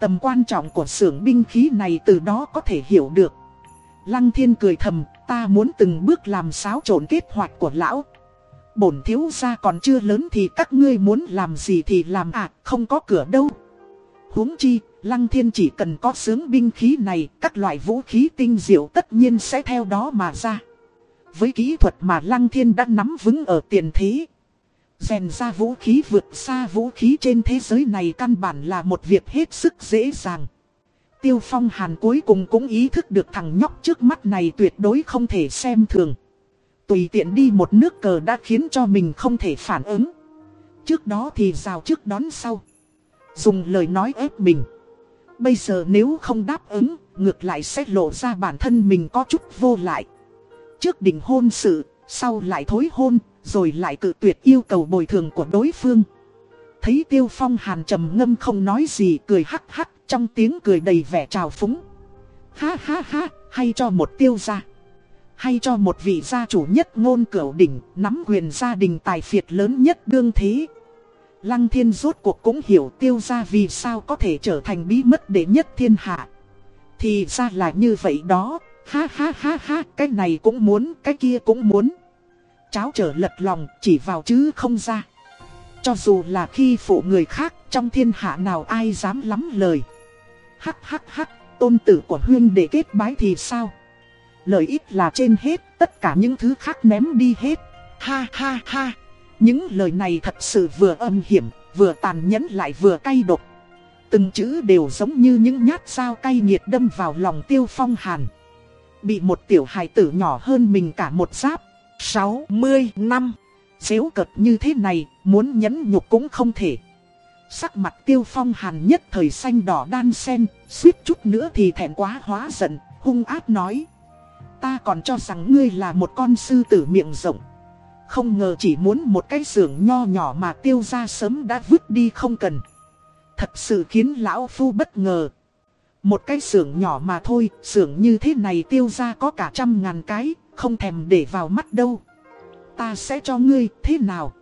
Speaker 1: Tầm quan trọng của xưởng binh khí này từ đó có thể hiểu được. Lăng thiên cười thầm, ta muốn từng bước làm xáo trộn kết hoạch của lão. Bổn thiếu gia còn chưa lớn thì các ngươi muốn làm gì thì làm à, không có cửa đâu huống chi, lăng thiên chỉ cần có sướng binh khí này, các loại vũ khí tinh diệu tất nhiên sẽ theo đó mà ra. Với kỹ thuật mà lăng thiên đã nắm vững ở tiền thế. Rèn ra vũ khí vượt xa vũ khí trên thế giới này căn bản là một việc hết sức dễ dàng. Tiêu Phong Hàn cuối cùng cũng ý thức được thằng nhóc trước mắt này tuyệt đối không thể xem thường. Tùy tiện đi một nước cờ đã khiến cho mình không thể phản ứng. Trước đó thì rào trước đón sau. Dùng lời nói ép mình. Bây giờ nếu không đáp ứng, ngược lại sẽ lộ ra bản thân mình có chút vô lại. Trước đỉnh hôn sự, sau lại thối hôn, rồi lại cự tuyệt yêu cầu bồi thường của đối phương Thấy tiêu phong hàn trầm ngâm không nói gì cười hắc hắc trong tiếng cười đầy vẻ trào phúng Ha ha ha hay cho một tiêu gia Hay cho một vị gia chủ nhất ngôn cửu đỉnh Nắm quyền gia đình tài phiệt lớn nhất đương thế Lăng thiên rốt cuộc cũng hiểu tiêu gia vì sao có thể trở thành bí mất đệ nhất thiên hạ Thì ra là như vậy đó Ha ha ha ha cái này cũng muốn cái kia cũng muốn cháo trở lật lòng chỉ vào chứ không ra. Cho dù là khi phụ người khác trong thiên hạ nào ai dám lắm lời. Hắc hắc hắc, tôn tử của huyên để kết bái thì sao? Lợi ích là trên hết, tất cả những thứ khác ném đi hết. Ha ha ha, những lời này thật sự vừa âm hiểm, vừa tàn nhẫn lại vừa cay độc. Từng chữ đều giống như những nhát dao cay nghiệt đâm vào lòng tiêu phong hàn. Bị một tiểu hài tử nhỏ hơn mình cả một giáp, 60 năm. Dễu cợt như thế này, muốn nhẫn nhục cũng không thể. Sắc mặt tiêu phong hàn nhất thời xanh đỏ đan sen, suýt chút nữa thì thẹn quá hóa giận, hung ác nói. Ta còn cho rằng ngươi là một con sư tử miệng rộng. Không ngờ chỉ muốn một cái xưởng nho nhỏ mà tiêu ra sớm đã vứt đi không cần. Thật sự khiến lão phu bất ngờ. Một cái xưởng nhỏ mà thôi, xưởng như thế này tiêu ra có cả trăm ngàn cái, không thèm để vào mắt đâu. Ta sẽ cho ngươi thế nào?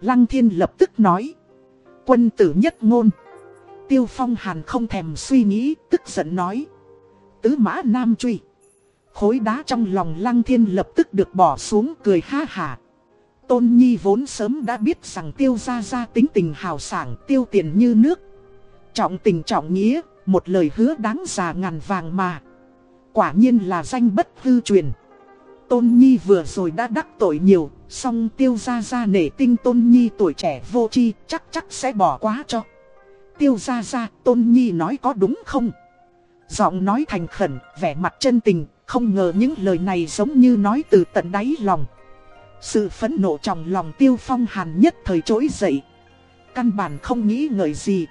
Speaker 1: Lăng thiên lập tức nói. Quân tử nhất ngôn. Tiêu phong hàn không thèm suy nghĩ, tức giận nói. Tứ mã nam truy. Khối đá trong lòng lăng thiên lập tức được bỏ xuống cười ha hà. Tôn Nhi vốn sớm đã biết rằng tiêu ra ra tính tình hào sảng tiêu tiền như nước. Trọng tình trọng nghĩa, một lời hứa đáng già ngàn vàng mà. Quả nhiên là danh bất hư truyền. Tôn Nhi vừa rồi đã đắc tội nhiều, song tiêu ra ra nể tinh Tôn Nhi tuổi trẻ vô chi chắc chắc sẽ bỏ quá cho. Tiêu ra ra, Tôn Nhi nói có đúng không? Giọng nói thành khẩn, vẻ mặt chân tình, không ngờ những lời này giống như nói từ tận đáy lòng. Sự phẫn nộ trong lòng tiêu phong hàn nhất thời trỗi dậy. Căn bản không nghĩ ngợi gì.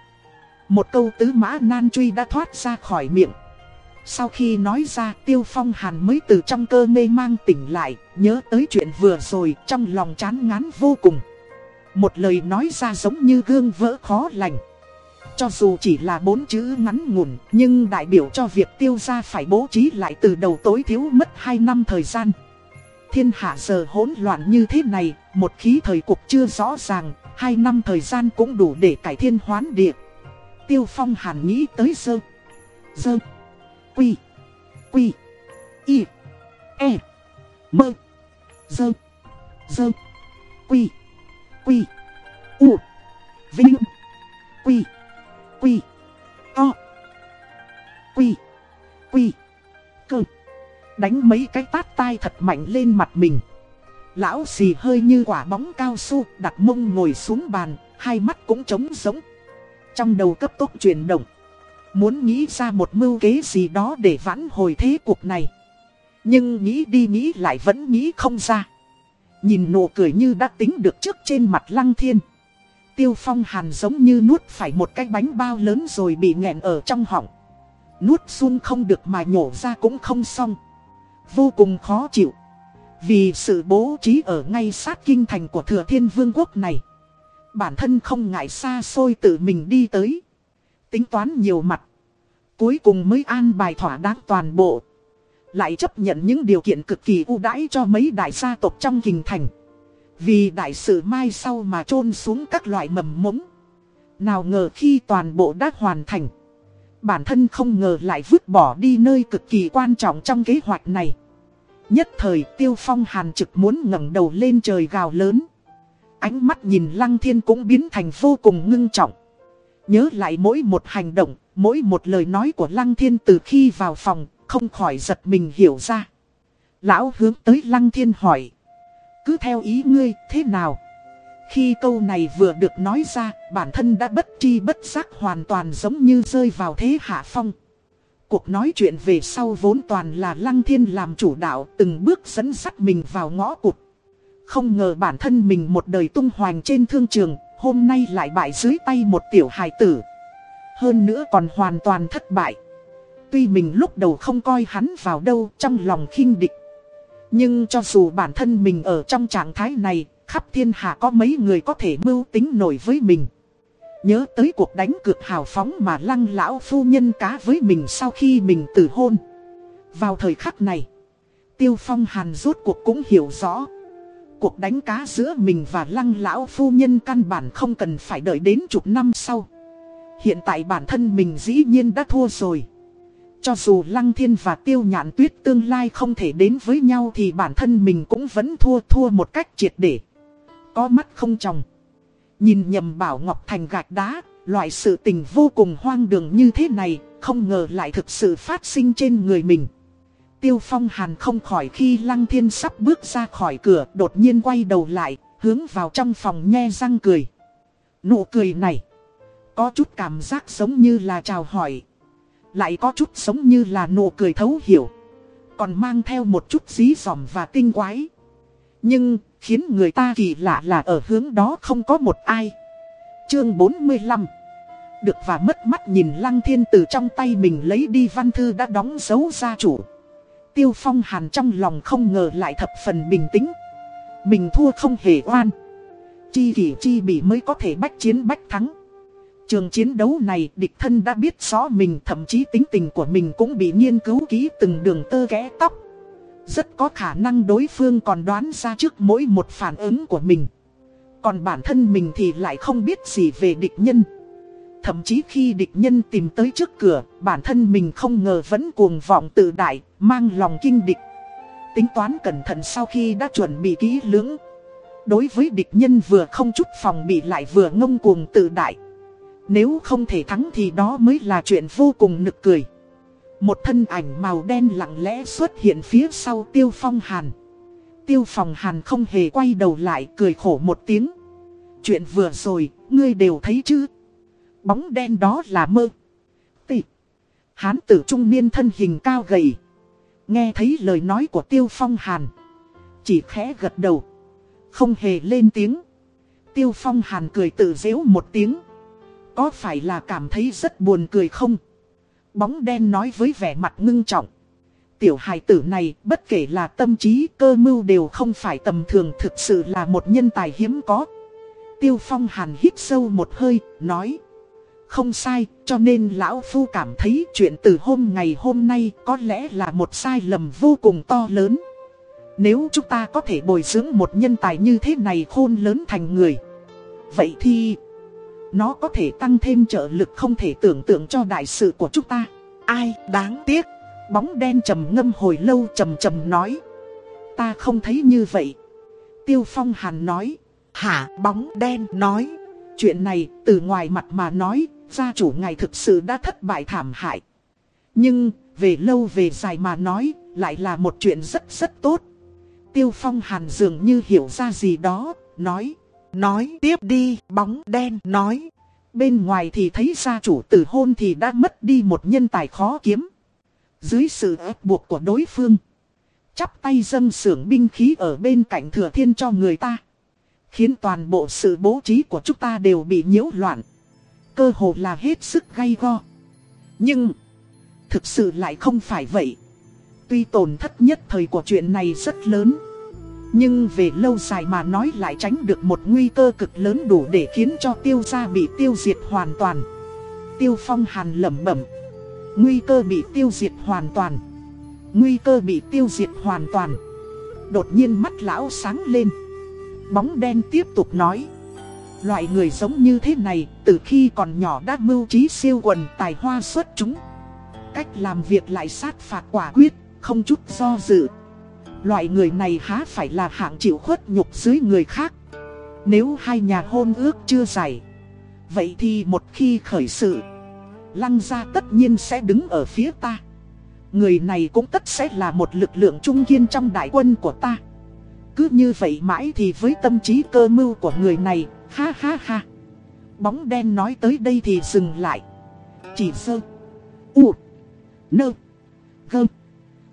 Speaker 1: Một câu tứ mã nan truy đã thoát ra khỏi miệng. Sau khi nói ra tiêu phong hàn mới từ trong cơ mê mang tỉnh lại, nhớ tới chuyện vừa rồi trong lòng chán ngán vô cùng. Một lời nói ra giống như gương vỡ khó lành. Cho dù chỉ là bốn chữ ngắn ngủn, nhưng đại biểu cho việc tiêu ra phải bố trí lại từ đầu tối thiếu mất 2 năm thời gian. Thiên hạ giờ hỗn loạn như thế này, một khí thời cục chưa rõ ràng, hai năm thời gian cũng đủ để cải thiên hoán địa. Tiêu Phong hàn nghĩ tới sơ, dơ, quy, quy, y, e, mơ, dơ, dơ, quy, quy, u, vinh, quy. Quy. o. Quy. Quy. Cơ. Đánh mấy cái tát tai thật mạnh lên mặt mình. Lão xì hơi như quả bóng cao su đặt mông ngồi xuống bàn, hai mắt cũng trống rỗng. Trong đầu cấp tốc chuyển động. Muốn nghĩ ra một mưu kế gì đó để vãn hồi thế cuộc này. Nhưng nghĩ đi nghĩ lại vẫn nghĩ không ra. Nhìn nụ cười như đã tính được trước trên mặt lăng thiên. Tiêu phong hàn giống như nuốt phải một cái bánh bao lớn rồi bị nghẹn ở trong họng. Nuốt xuống không được mà nhổ ra cũng không xong. Vô cùng khó chịu. Vì sự bố trí ở ngay sát kinh thành của thừa thiên vương quốc này. Bản thân không ngại xa xôi tự mình đi tới. Tính toán nhiều mặt. Cuối cùng mới an bài thỏa đáng toàn bộ. Lại chấp nhận những điều kiện cực kỳ ưu đãi cho mấy đại gia tộc trong kinh thành. Vì đại sự mai sau mà trôn xuống các loại mầm mống. Nào ngờ khi toàn bộ đã hoàn thành. Bản thân không ngờ lại vứt bỏ đi nơi cực kỳ quan trọng trong kế hoạch này. Nhất thời tiêu phong hàn trực muốn ngẩng đầu lên trời gào lớn. Ánh mắt nhìn lăng thiên cũng biến thành vô cùng ngưng trọng. Nhớ lại mỗi một hành động, mỗi một lời nói của lăng thiên từ khi vào phòng, không khỏi giật mình hiểu ra. Lão hướng tới lăng thiên hỏi. Cứ theo ý ngươi, thế nào? Khi câu này vừa được nói ra, bản thân đã bất tri bất giác hoàn toàn giống như rơi vào thế hạ phong. Cuộc nói chuyện về sau vốn toàn là Lăng Thiên làm chủ đạo từng bước dẫn dắt mình vào ngõ cụt. Không ngờ bản thân mình một đời tung hoành trên thương trường, hôm nay lại bại dưới tay một tiểu hài tử. Hơn nữa còn hoàn toàn thất bại. Tuy mình lúc đầu không coi hắn vào đâu trong lòng khinh địch. Nhưng cho dù bản thân mình ở trong trạng thái này, khắp thiên hạ có mấy người có thể mưu tính nổi với mình. Nhớ tới cuộc đánh cược hào phóng mà lăng lão phu nhân cá với mình sau khi mình tử hôn. Vào thời khắc này, Tiêu Phong Hàn rốt cuộc cũng hiểu rõ. Cuộc đánh cá giữa mình và lăng lão phu nhân căn bản không cần phải đợi đến chục năm sau. Hiện tại bản thân mình dĩ nhiên đã thua rồi. Cho dù Lăng Thiên và Tiêu Nhạn Tuyết tương lai không thể đến với nhau thì bản thân mình cũng vẫn thua thua một cách triệt để. Có mắt không tròng. Nhìn nhầm Bảo Ngọc Thành gạch đá, loại sự tình vô cùng hoang đường như thế này, không ngờ lại thực sự phát sinh trên người mình. Tiêu Phong Hàn không khỏi khi Lăng Thiên sắp bước ra khỏi cửa đột nhiên quay đầu lại, hướng vào trong phòng nhe răng cười. Nụ cười này, có chút cảm giác giống như là chào hỏi. Lại có chút giống như là nụ cười thấu hiểu Còn mang theo một chút dí dỏm và tinh quái Nhưng khiến người ta kỳ lạ là ở hướng đó không có một ai. Chương 45 Được và mất mắt nhìn Lăng Thiên từ trong tay mình lấy đi văn thư đã đóng dấu gia chủ. Tiêu Phong Hàn trong lòng không ngờ lại thập phần bình tĩnh. Mình thua không hề oan. Chi kỷ chi bị mới có thể bách chiến bách thắng. Trường chiến đấu này địch thân đã biết rõ mình, thậm chí tính tình của mình cũng bị nghiên cứu kỹ từng đường tơ kẽ tóc. Rất có khả năng đối phương còn đoán ra trước mỗi một phản ứng của mình. Còn bản thân mình thì lại không biết gì về địch nhân. Thậm chí khi địch nhân tìm tới trước cửa, Bản thân mình không ngờ vẫn cuồng vọng tự đại, Mang lòng kinh địch. Tính toán cẩn thận sau khi đã chuẩn bị kỹ lưỡng. Đối với địch nhân vừa không chút phòng bị lại vừa ngông cuồng tự đại. Nếu không thể thắng thì đó mới là chuyện vô cùng nực cười. Một thân ảnh màu đen lặng lẽ xuất hiện phía sau tiêu phong hàn. Tiêu phòng hàn không hề quay đầu lại cười khổ một tiếng. Chuyện vừa rồi, ngươi đều thấy chứ? Bóng đen đó là mơ. Tị. Hán tử trung niên thân hình cao gầy. Nghe thấy lời nói của tiêu phong hàn. Chỉ khẽ gật đầu. Không hề lên tiếng. Tiêu phong hàn cười tự dễu một tiếng. Có phải là cảm thấy rất buồn cười không? Bóng đen nói với vẻ mặt ngưng trọng. Tiểu hài tử này bất kể là tâm trí cơ mưu đều không phải tầm thường thực sự là một nhân tài hiếm có. Tiêu phong hàn hít sâu một hơi, nói Không sai, cho nên lão phu cảm thấy chuyện từ hôm ngày hôm nay có lẽ là một sai lầm vô cùng to lớn. Nếu chúng ta có thể bồi dưỡng một nhân tài như thế này khôn lớn thành người Vậy thì nó có thể tăng thêm trợ lực không thể tưởng tượng cho đại sự của chúng ta. Ai, đáng tiếc. Bóng đen trầm ngâm hồi lâu trầm trầm nói. Ta không thấy như vậy. Tiêu Phong Hàn nói. Hả, bóng đen nói. Chuyện này, từ ngoài mặt mà nói, Gia chủ ngài thực sự đã thất bại thảm hại. Nhưng, về lâu về dài mà nói, Lại là một chuyện rất rất tốt. Tiêu Phong Hàn dường như hiểu ra gì đó, Nói. Nói tiếp đi bóng đen nói Bên ngoài thì thấy gia chủ tử hôn thì đã mất đi một nhân tài khó kiếm dưới sự ép buộc của đối phương. Chắp tay dâng sưởng binh khí ở bên cạnh thừa thiên cho người ta. Khiến toàn bộ sự bố trí của chúng ta đều bị nhiễu loạn. Cơ hồ là hết sức gay go. Nhưng, thực sự lại không phải vậy. Tuy tổn thất nhất thời của chuyện này rất lớn. Nhưng về lâu dài mà nói lại tránh được một nguy cơ cực lớn đủ để khiến cho tiêu gia bị tiêu diệt hoàn toàn. Tiêu phong hàn lẩm bẩm. Nguy cơ bị tiêu diệt hoàn toàn, Nguy cơ bị tiêu diệt hoàn toàn Đột nhiên mắt lão sáng lên, Bóng đen tiếp tục nói, Loại người giống như thế này, Từ khi còn nhỏ đã mưu trí siêu quần tài hoa xuất chúng Cách làm việc lại sát phạt quả quyết, Không chút do dự Loại người này há phải là hạng chịu khuất nhục dưới người khác. Nếu hai nhà hôn ước chưa giải, Vậy thì một khi khởi sự, Lăng gia tất nhiên sẽ đứng ở phía ta. Người này cũng tất sẽ là một lực lượng trung kiên trong đại quân của ta. Cứ như vậy mãi thì với tâm trí cơ mưu của người này, Ha ha ha. Bóng đen nói tới đây thì dừng lại. Chỉ sơ, U, Nơ, Gơ,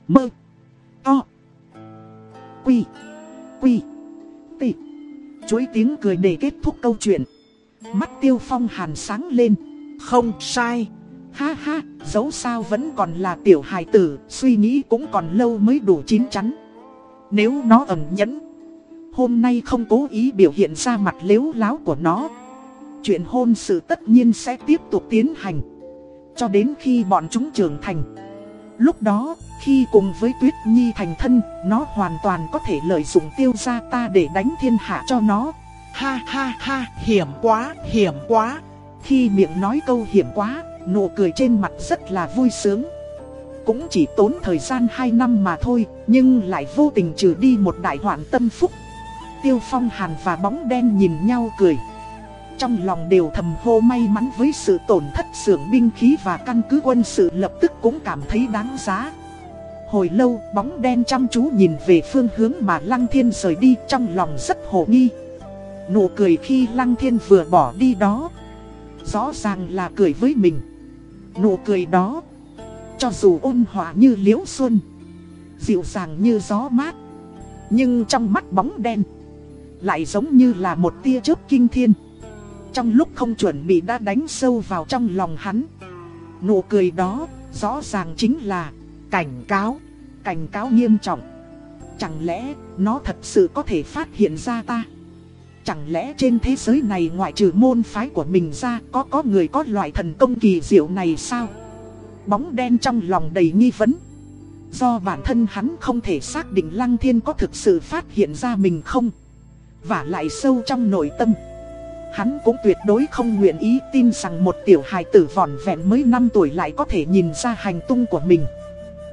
Speaker 1: Mơ, To. Quy Quy Tị chuối tiếng cười để kết thúc câu chuyện Mắt tiêu phong hàn sáng lên không sai. Ha ha, dẫu sao vẫn còn là tiểu hài tử, suy nghĩ cũng còn lâu mới đủ chín chắn. Nếu nó ẩn nhẫn, hôm nay không cố ý biểu hiện ra mặt lếu láo của nó. Chuyện hôn sự tất nhiên sẽ tiếp tục tiến hành. Cho đến khi bọn chúng trưởng thành. Lúc đó, khi cùng với Tuyết Nhi thành thân, nó hoàn toàn có thể lợi dụng tiêu gia ta để đánh thiên hạ cho nó. Ha ha ha, hiểm quá, hiểm quá. Khi miệng nói câu hiểm quá, nụ cười trên mặt rất là vui sướng. Cũng chỉ tốn thời gian 2 năm mà thôi, nhưng lại vô tình trừ đi một đại hoạn tâm phúc. Tiêu Phong Hàn và bóng đen nhìn nhau cười. Trong lòng đều thầm hô may mắn với sự tổn thất xưởng binh khí và căn cứ quân sự lập tức cũng cảm thấy đáng giá. Hồi lâu bóng đen chăm chú nhìn về phương hướng mà Lăng Thiên rời đi trong lòng rất hồ nghi. Nụ cười khi Lăng Thiên vừa bỏ đi đó rõ ràng là cười với mình. Nụ cười đó, cho dù ôn hòa như liễu xuân, dịu dàng như gió mát, nhưng trong mắt bóng đen, lại giống như là một tia chớp kinh thiên. Trong lúc không chuẩn bị đã đánh sâu vào trong lòng hắn. Nụ cười đó, rõ ràng chính là cảnh cáo, cảnh cáo nghiêm trọng. Chẳng lẽ nó thật sự có thể phát hiện ra ta? Chẳng lẽ trên thế giới này ngoại trừ môn phái của mình ra có có người có loại thần công kỳ diệu này sao? Bóng đen trong lòng đầy nghi vấn. Do bản thân hắn không thể xác định Lăng Thiên có thực sự phát hiện ra mình không? Và lại sâu trong nội tâm Hắn cũng tuyệt đối không nguyện ý tin rằng một tiểu hài tử vòn vẹn mới 5 tuổi lại có thể nhìn ra hành tung của mình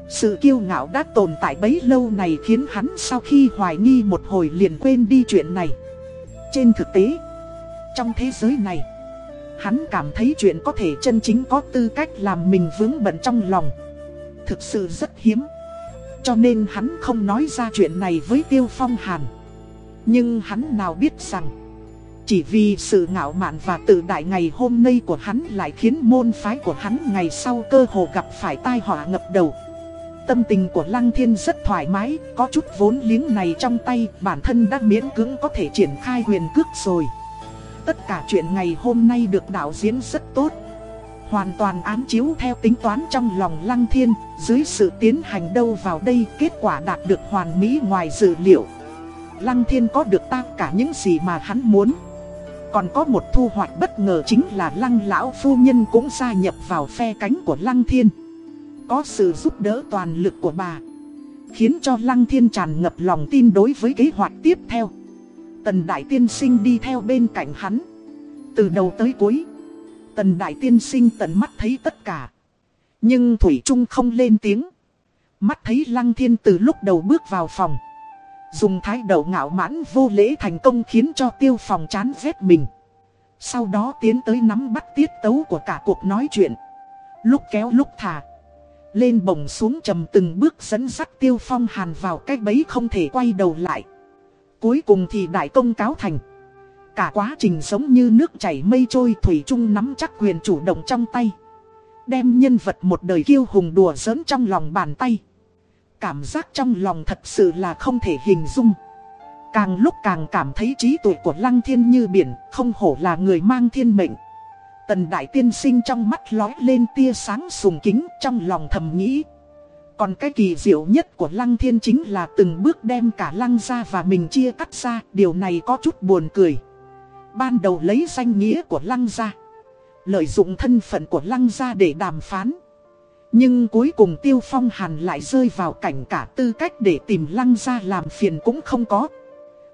Speaker 1: sự kiêu ngạo đã tồn tại bấy lâu này khiến hắn sau khi hoài nghi một hồi liền quên đi chuyện này. Trên thực tế, trong thế giới này Hắn cảm thấy chuyện có thể chân chính có tư cách làm mình vướng bận trong lòng Thực sự rất hiếm. Cho nên hắn không nói ra chuyện này với Tiêu Phong Hàn. Nhưng hắn nào biết rằng Chỉ vì sự ngạo mạn và tự đại ngày hôm nay của hắn lại khiến môn phái của hắn ngày sau cơ hồ gặp phải tai họa ngập đầu. Tâm tình của Lăng Thiên rất thoải mái, có chút vốn liếng này trong tay, bản thân đã miễn cưỡng có thể triển khai huyền cước rồi tất cả chuyện ngày hôm nay được đạo diễn rất tốt. Hoàn toàn ám chiếu theo tính toán trong lòng Lăng Thiên, dưới sự tiến hành đâu vào đây kết quả đạt được hoàn mỹ ngoài dự liệu. Lăng Thiên có được ta cả những gì mà hắn muốn. Còn có một thu hoạch bất ngờ chính là Lăng Lão Phu Nhân cũng gia nhập vào phe cánh của Lăng Thiên. Có sự giúp đỡ toàn lực của bà, khiến cho Lăng Thiên tràn ngập lòng tin đối với kế hoạch tiếp theo. Tần Đại Tiên Sinh đi theo bên cạnh hắn. Từ đầu tới cuối. Tần Đại Tiên Sinh tận mắt thấy tất cả. Nhưng Thủy Trung không lên tiếng. Mắt thấy Lăng Thiên từ lúc đầu bước vào phòng. Dùng thái độ ngạo mãn vô lễ thành công khiến cho tiêu phòng chán ghét mình. Sau đó tiến tới nắm bắt tiết tấu của cả cuộc nói chuyện. Lúc kéo lúc thả. Lên bổng xuống trầm từng bước dẫn dắt tiêu phong hàn vào cái bẫy không thể quay đầu lại. Cuối cùng thì đại công cáo thành. Cả quá trình giống như nước chảy mây trôi Thủy chung nắm chắc quyền chủ động trong tay. Đem nhân vật một đời kiêu hùng đùa giỡn trong lòng bàn tay. Cảm giác trong lòng thật sự là không thể hình dung. Càng lúc càng cảm thấy trí tuệ của Lăng Thiên như biển, không hổ là người mang thiên mệnh. Tần Đại Tiên Sinh trong mắt lói lên tia sáng sùng kính trong lòng thầm nghĩ. Còn cái kỳ diệu nhất của Lăng Thiên chính là từng bước đem cả Lăng ra và mình chia cắt ra, điều này có chút buồn cười. Ban đầu lấy danh nghĩa của Lăng ra, lợi dụng thân phận của Lăng ra để đàm phán. Nhưng cuối cùng Tiêu Phong Hàn lại rơi vào cảnh cả tư cách để tìm Lăng ra làm phiền cũng không có.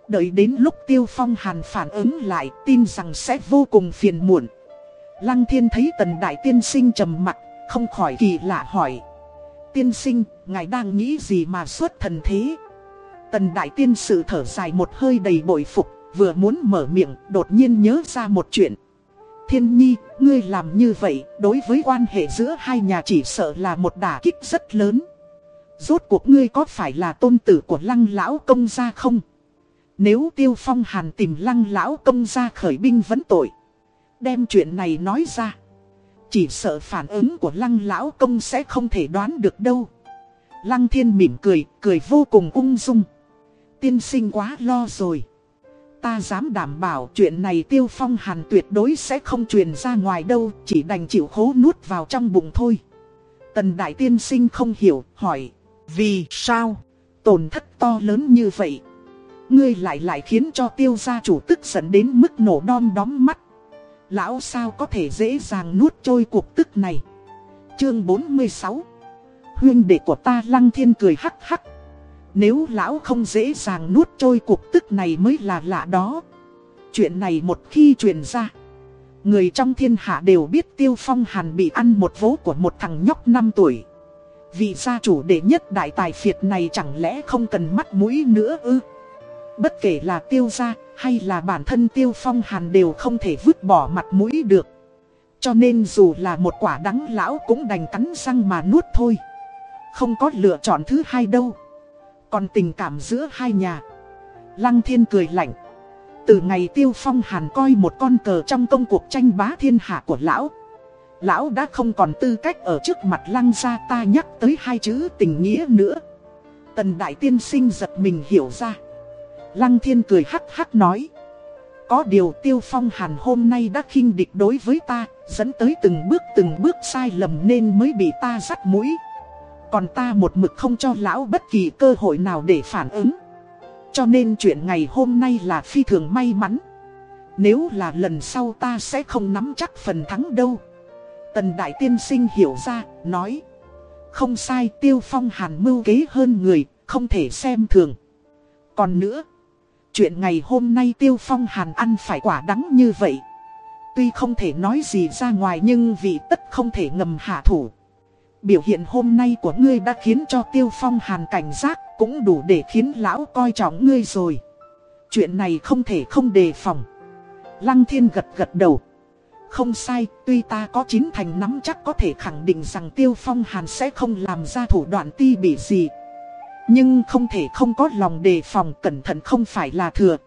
Speaker 1: Đợi đến lúc Tiêu Phong Hàn phản ứng lại tin rằng sẽ vô cùng phiền muộn. Lăng Thiên thấy Tần Đại Tiên Sinh trầm mặt, không khỏi kỳ lạ hỏi. Tiên sinh, ngài đang nghĩ gì mà xuất thần thế? Tần đại tiên sự thở dài một hơi đầy bội phục, vừa muốn mở miệng, đột nhiên nhớ ra một chuyện. Thiên nhi, ngươi làm như vậy, đối với quan hệ giữa hai nhà chỉ sợ là một đả kích rất lớn. Rốt cuộc ngươi có phải là tôn tử của lăng lão công gia không? Nếu tiêu phong hàn tìm lăng lão công gia khởi binh vấn tội, đem chuyện này nói ra. Chỉ sợ phản ứng của lăng lão công sẽ không thể đoán được đâu. Lăng thiên mỉm cười, cười vô cùng ung dung. Tiên sinh quá lo rồi. Ta dám đảm bảo chuyện này tiêu phong hàn tuyệt đối sẽ không truyền ra ngoài đâu, chỉ đành chịu khố nuốt vào trong bụng thôi. Tần đại tiên sinh không hiểu, hỏi, vì sao, tổn thất to lớn như vậy. Ngươi lại lại khiến cho tiêu gia chủ tức giận đến mức nổ đom đóm mắt. Lão sao có thể dễ dàng nuốt trôi cuộc tức này? Chương 46 Huyên đệ của ta lăng thiên cười hắc hắc. Nếu lão không dễ dàng nuốt trôi cuộc tức này mới là lạ đó. Chuyện này một khi truyền ra, Người trong thiên hạ đều biết Tiêu Phong Hàn bị ăn một vố của một thằng nhóc 5 tuổi. Vị gia chủ đệ nhất đại tài phiệt này chẳng lẽ không cần mắt mũi nữa ư? Bất kể là tiêu gia hay là bản thân tiêu phong hàn đều không thể vứt bỏ mặt mũi được. Cho nên dù là một quả đắng lão cũng đành cắn răng mà nuốt thôi. Không có lựa chọn thứ hai đâu. Còn tình cảm giữa hai nhà. Lăng thiên cười lạnh. Từ ngày tiêu phong hàn coi một con cờ trong công cuộc tranh bá thiên hạ của lão. Lão đã không còn tư cách ở trước mặt lăng gia ta nhắc tới hai chữ tình nghĩa nữa. Tần đại tiên sinh giật mình hiểu ra. Lăng thiên cười hắc hắc nói. Có điều tiêu phong hàn hôm nay đã khinh địch đối với ta, dẫn tới từng bước từng bước sai lầm nên mới bị ta dắt mũi. Còn ta một mực không cho lão bất kỳ cơ hội nào để phản ứng. Cho nên chuyện ngày hôm nay là phi thường may mắn. Nếu là lần sau ta sẽ không nắm chắc phần thắng đâu. Tần Đại Tiên Sinh hiểu ra, nói. Không sai tiêu phong hàn mưu kế hơn người, không thể xem thường. Còn nữa, chuyện ngày hôm nay Tiêu Phong Hàn ăn phải quả đắng như vậy. Tuy không thể nói gì ra ngoài nhưng vì tất không thể ngầm hạ thủ. Biểu hiện hôm nay của ngươi đã khiến cho Tiêu Phong Hàn cảnh giác cũng đủ để khiến lão coi trọng ngươi rồi. Chuyện này không thể không đề phòng. Lăng thiên gật gật đầu. Không sai, tuy ta có chín thành nắm chắc có thể khẳng định rằng Tiêu Phong Hàn sẽ không làm ra thủ đoạn ti bị gì. Nhưng không thể không có lòng đề phòng cẩn thận không phải là thừa.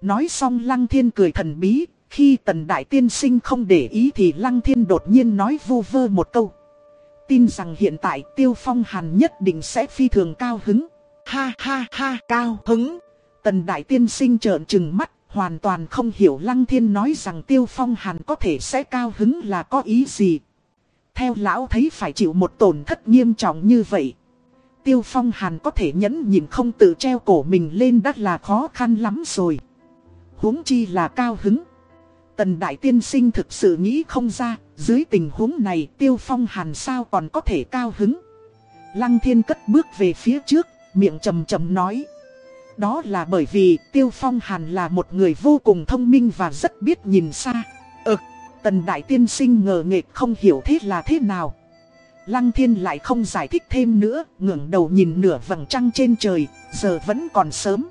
Speaker 1: Nói xong Lăng Thiên cười thần bí, khi Tần Đại Tiên Sinh không để ý thì Lăng Thiên đột nhiên nói vu vơ một câu. Tin rằng hiện tại Tiêu Phong Hàn nhất định sẽ phi thường cao hứng. Ha ha ha cao hứng. Tần Đại Tiên Sinh trợn trừng mắt, hoàn toàn không hiểu Lăng Thiên nói rằng Tiêu Phong Hàn có thể sẽ cao hứng là có ý gì. Theo lão thấy phải chịu một tổn thất nghiêm trọng như vậy. Tiêu Phong Hàn có thể nhẫn nhịn không tự treo cổ mình lên đắt là khó khăn lắm rồi. huống chi là cao hứng. Tần Đại Tiên Sinh thực sự nghĩ không ra, dưới tình huống này Tiêu Phong Hàn sao còn có thể cao hứng. Lăng Thiên cất bước về phía trước, miệng trầm trầm nói. Đó là bởi vì Tiêu Phong Hàn là một người vô cùng thông minh và rất biết nhìn xa. Ừ, Tần Đại Tiên Sinh ngờ nghệch không hiểu thế là thế nào. Lăng Thiên lại không giải thích thêm nữa, ngẩng đầu nhìn nửa vầng trăng trên trời, giờ vẫn còn sớm.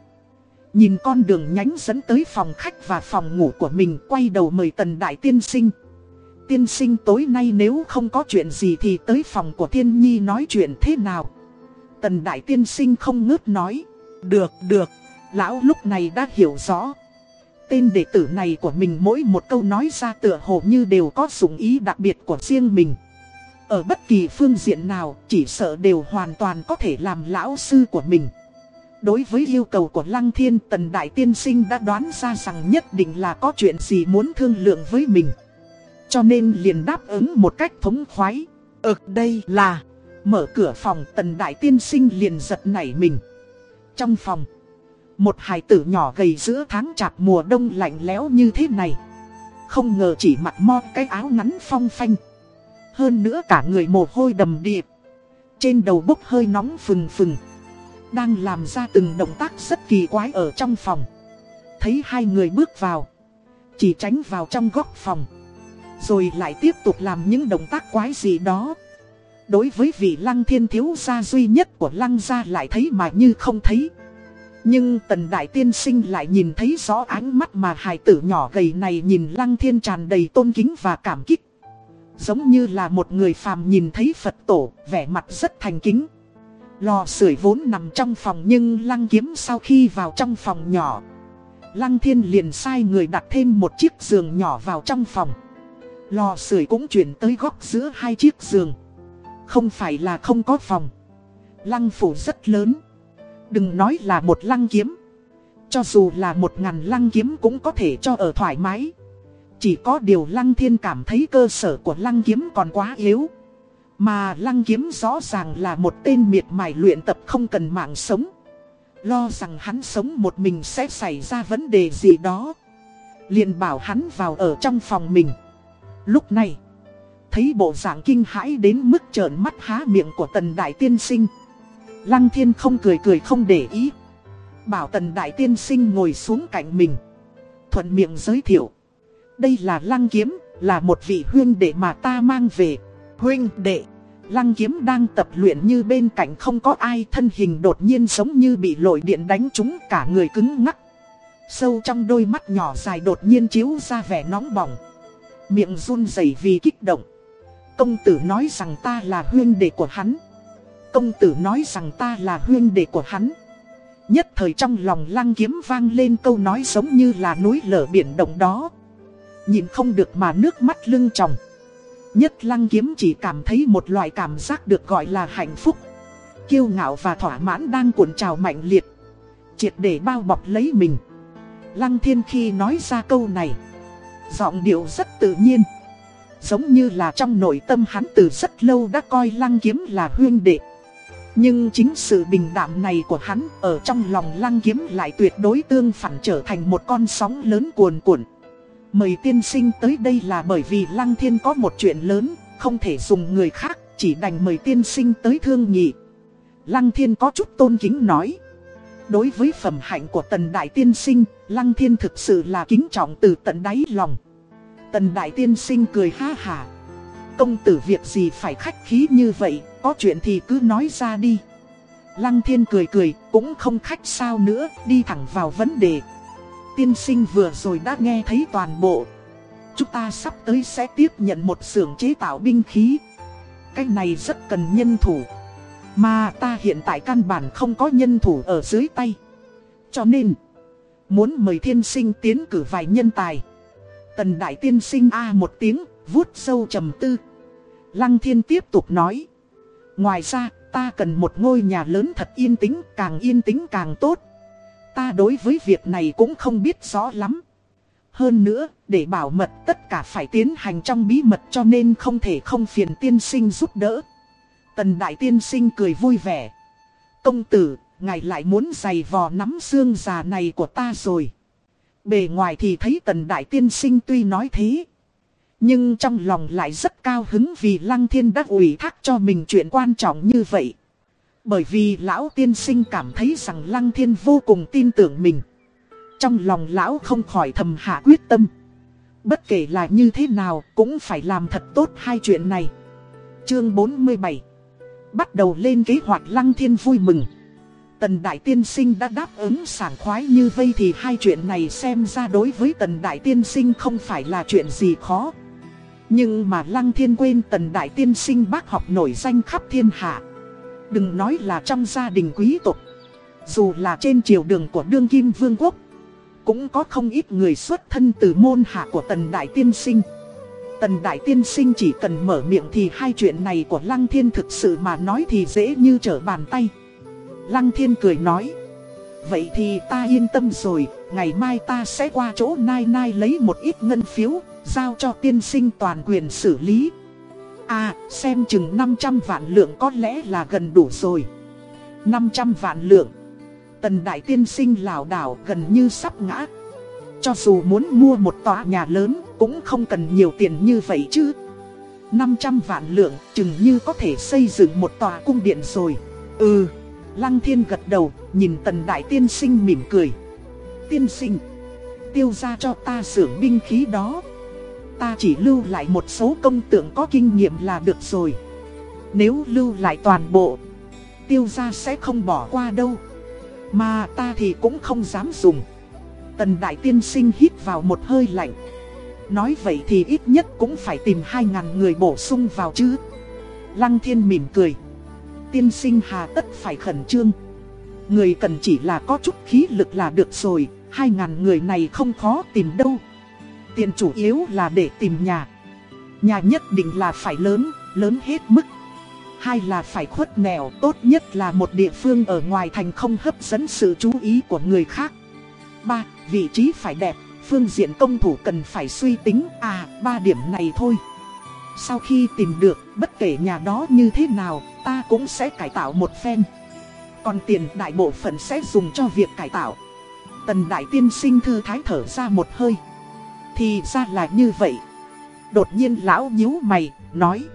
Speaker 1: Nhìn con đường nhánh dẫn tới phòng khách và phòng ngủ của mình quay đầu mời Tần Đại Tiên Sinh. Tiên sinh tối nay nếu không có chuyện gì thì tới phòng của Thiên Nhi nói chuyện thế nào. Tần Đại Tiên Sinh không ngớt nói. Được, được. Lão lúc này đã hiểu rõ. Tên đệ tử này của mình mỗi một câu nói ra tựa hồ như đều có dụng ý đặc biệt của riêng mình. Ở bất kỳ phương diện nào chỉ sợ đều hoàn toàn có thể làm lão sư của mình. Đối với yêu cầu của Lăng Thiên Tần Đại Tiên Sinh đã đoán ra rằng nhất định là có chuyện gì muốn thương lượng với mình. Cho nên liền đáp ứng một cách thống khoái. Ở đây là mở cửa phòng Tần Đại Tiên Sinh liền giật nảy mình. Trong phòng, một hài tử nhỏ gầy giữa tháng chạp mùa đông lạnh lẽo như thế này. Không ngờ chỉ mặc mo cái áo ngắn phong phanh. Hơn nữa cả người mồ hôi đầm điệp. Trên đầu bốc hơi nóng phừng phừng. Đang làm ra từng động tác rất kỳ quái ở trong phòng. Thấy hai người bước vào. Chỉ tránh vào trong góc phòng. Rồi lại tiếp tục làm những động tác quái gì đó. Đối với vị lăng thiên thiếu gia duy nhất của lăng gia lại thấy mà như không thấy. Nhưng tần đại tiên sinh lại nhìn thấy rõ ánh mắt mà hài tử nhỏ gầy này nhìn lăng thiên tràn đầy tôn kính và cảm kích. Giống như là một người phàm nhìn thấy Phật tổ, vẻ mặt rất thành kính. Lò sưởi vốn nằm trong phòng nhưng lăng kiếm sau khi vào trong phòng nhỏ. Lăng thiên liền sai người đặt thêm một chiếc giường nhỏ vào trong phòng. Lò sưởi cũng chuyển tới góc giữa hai chiếc giường. Không phải là không có phòng. Lăng phủ rất lớn. Đừng nói là một lăng kiếm. Cho dù là một ngàn lăng kiếm cũng có thể cho ở thoải mái. Chỉ có điều lăng thiên cảm thấy cơ sở của lăng kiếm còn quá yếu. Mà lăng kiếm rõ ràng là một tên miệt mài luyện tập không cần mạng sống. Lo rằng hắn sống một mình sẽ xảy ra vấn đề gì đó. liền bảo hắn vào ở trong phòng mình. Lúc này, thấy bộ dạng kinh hãi đến mức trợn mắt há miệng của tần đại tiên sinh. Lăng thiên không cười cười không để ý. Bảo tần đại tiên sinh ngồi xuống cạnh mình. Thuận miệng giới thiệu. Đây là lăng kiếm, là một vị huynh đệ mà ta mang về. Huynh đệ, lăng kiếm đang tập luyện như bên cạnh không có ai thân hình đột nhiên giống như bị lội điện đánh trúng cả người cứng ngắc. Sâu trong đôi mắt nhỏ dài đột nhiên chiếu ra vẻ nóng bỏng. Miệng run rẩy vì kích động. Công tử nói rằng ta là huyên đệ của hắn. Công tử nói rằng ta là huyên đệ của hắn. Nhất thời trong lòng lăng kiếm vang lên câu nói giống như là núi lở biển động đó. Nhìn không được mà nước mắt lưng tròng. Nhất lăng kiếm chỉ cảm thấy một loại cảm giác được gọi là hạnh phúc. Kiêu ngạo và thỏa mãn đang cuộn trào mạnh liệt. Triệt để bao bọc lấy mình. Lăng thiên khi nói ra câu này. Giọng điệu rất tự nhiên. Giống như là trong nội tâm hắn từ rất lâu đã coi lăng kiếm là huyên đệ. Nhưng chính sự bình đạm này của hắn ở trong lòng lăng kiếm lại tuyệt đối tương phản trở thành một con sóng lớn cuồn cuộn. Mời tiên sinh tới đây là bởi vì Lăng Thiên có một chuyện lớn, không thể dùng người khác, chỉ đành mời tiên sinh tới thương nhị. Lăng Thiên có chút tôn kính nói. Đối với phẩm hạnh của tần đại tiên sinh, Lăng Thiên thực sự là kính trọng từ tận đáy lòng. Tần đại tiên sinh cười ha hả. Công tử việc gì phải khách khí như vậy, có chuyện thì cứ nói ra đi. Lăng Thiên cười cười, cũng không khách sao nữa, đi thẳng vào vấn đề. Tiên sinh vừa rồi đã nghe thấy toàn bộ. Chúng ta sắp tới sẽ tiếp nhận một xưởng chế tạo binh khí. Cái này rất cần nhân thủ. Mà ta hiện tại căn bản không có nhân thủ ở dưới tay. Cho nên, muốn mời thiên sinh tiến cử vài nhân tài. Tần đại tiên sinh A một tiếng, vuốt sâu trầm tư. Lăng thiên tiếp tục nói. Ngoài ra, ta cần một ngôi nhà lớn thật yên tĩnh, càng yên tĩnh càng tốt. Ta đối với việc này cũng không biết rõ lắm. Hơn nữa, để bảo mật tất cả phải tiến hành trong bí mật cho nên không thể không phiền tiên sinh giúp đỡ. Tần đại tiên sinh cười vui vẻ. Công tử, ngài lại muốn giày vò nắm xương già này của ta rồi. Bề ngoài thì thấy tần đại tiên sinh tuy nói thế. Nhưng trong lòng lại rất cao hứng vì Lăng Thiên đã ủy thác cho mình chuyện quan trọng như vậy. Bởi vì lão tiên sinh cảm thấy rằng Lăng Thiên vô cùng tin tưởng mình. Trong lòng lão không khỏi thầm hạ quyết tâm. Bất kể là như thế nào cũng phải làm thật tốt hai chuyện này. Chương 47 Bắt đầu lên kế hoạch Lăng Thiên vui mừng. Tần Đại Tiên Sinh đã đáp ứng sảng khoái như vây thì hai chuyện này xem ra đối với Tần Đại Tiên Sinh không phải là chuyện gì khó. Nhưng mà Lăng Thiên quên Tần Đại Tiên Sinh bác học nổi danh khắp thiên hạ. Đừng nói là trong gia đình quý tộc. Dù là trên triều đường của đương kim vương quốc. Cũng có không ít người xuất thân từ môn hạ của Tần Đại Tiên Sinh. Tần Đại Tiên Sinh chỉ cần mở miệng thì hai chuyện này của Lăng Thiên thực sự mà nói thì dễ như trở bàn tay. Lăng Thiên cười nói. Vậy thì ta yên tâm rồi, ngày mai ta sẽ qua chỗ Nai Nai lấy một ít ngân phiếu, giao cho tiên sinh toàn quyền xử lý. À, xem chừng 500 vạn lượng có lẽ là gần đủ rồi. 500 vạn lượng. Tần Đại Tiên sinh lảo đảo gần như sắp ngã. Cho dù muốn mua một tòa nhà lớn cũng không cần nhiều tiền như vậy chứ 500 vạn lượng chừng như có thể xây dựng một tòa cung điện rồi Ừ Lăng thiên gật đầu nhìn tần đại tiên sinh mỉm cười Tiên sinh Tiêu ra cho ta xưởng binh khí đó Ta chỉ lưu lại một số công tượng có kinh nghiệm là được rồi. Nếu lưu lại toàn bộ, Tiêu gia sẽ không bỏ qua đâu. Mà ta thì cũng không dám dùng. Tần đại tiên sinh hít vào một hơi lạnh. Nói vậy thì ít nhất cũng phải tìm 2.000 người bổ sung vào chứ. Lăng thiên mỉm cười. Tiên sinh hà tất phải khẩn trương. Người cần chỉ là có chút khí lực là được rồi 2.000 người này không khó tìm đâu. Tiền chủ yếu là để tìm nhà Nhà nhất định là phải lớn, lớn hết mức Hai là phải khuất nẻo, tốt nhất là một địa phương ở ngoài thành không hấp dẫn sự chú ý của người khác Ba, vị trí phải đẹp, phương diện công thủ cần phải suy tính, à, ba điểm này thôi. Sau khi tìm được, bất kể nhà đó như thế nào, ta cũng sẽ cải tạo một phen. Còn tiền đại bộ phận sẽ dùng cho việc cải tạo. Tần đại tiên sinh thư thái thở ra một hơi. Thì ra là như vậy. Đột nhiên lão nhíu mày, nói.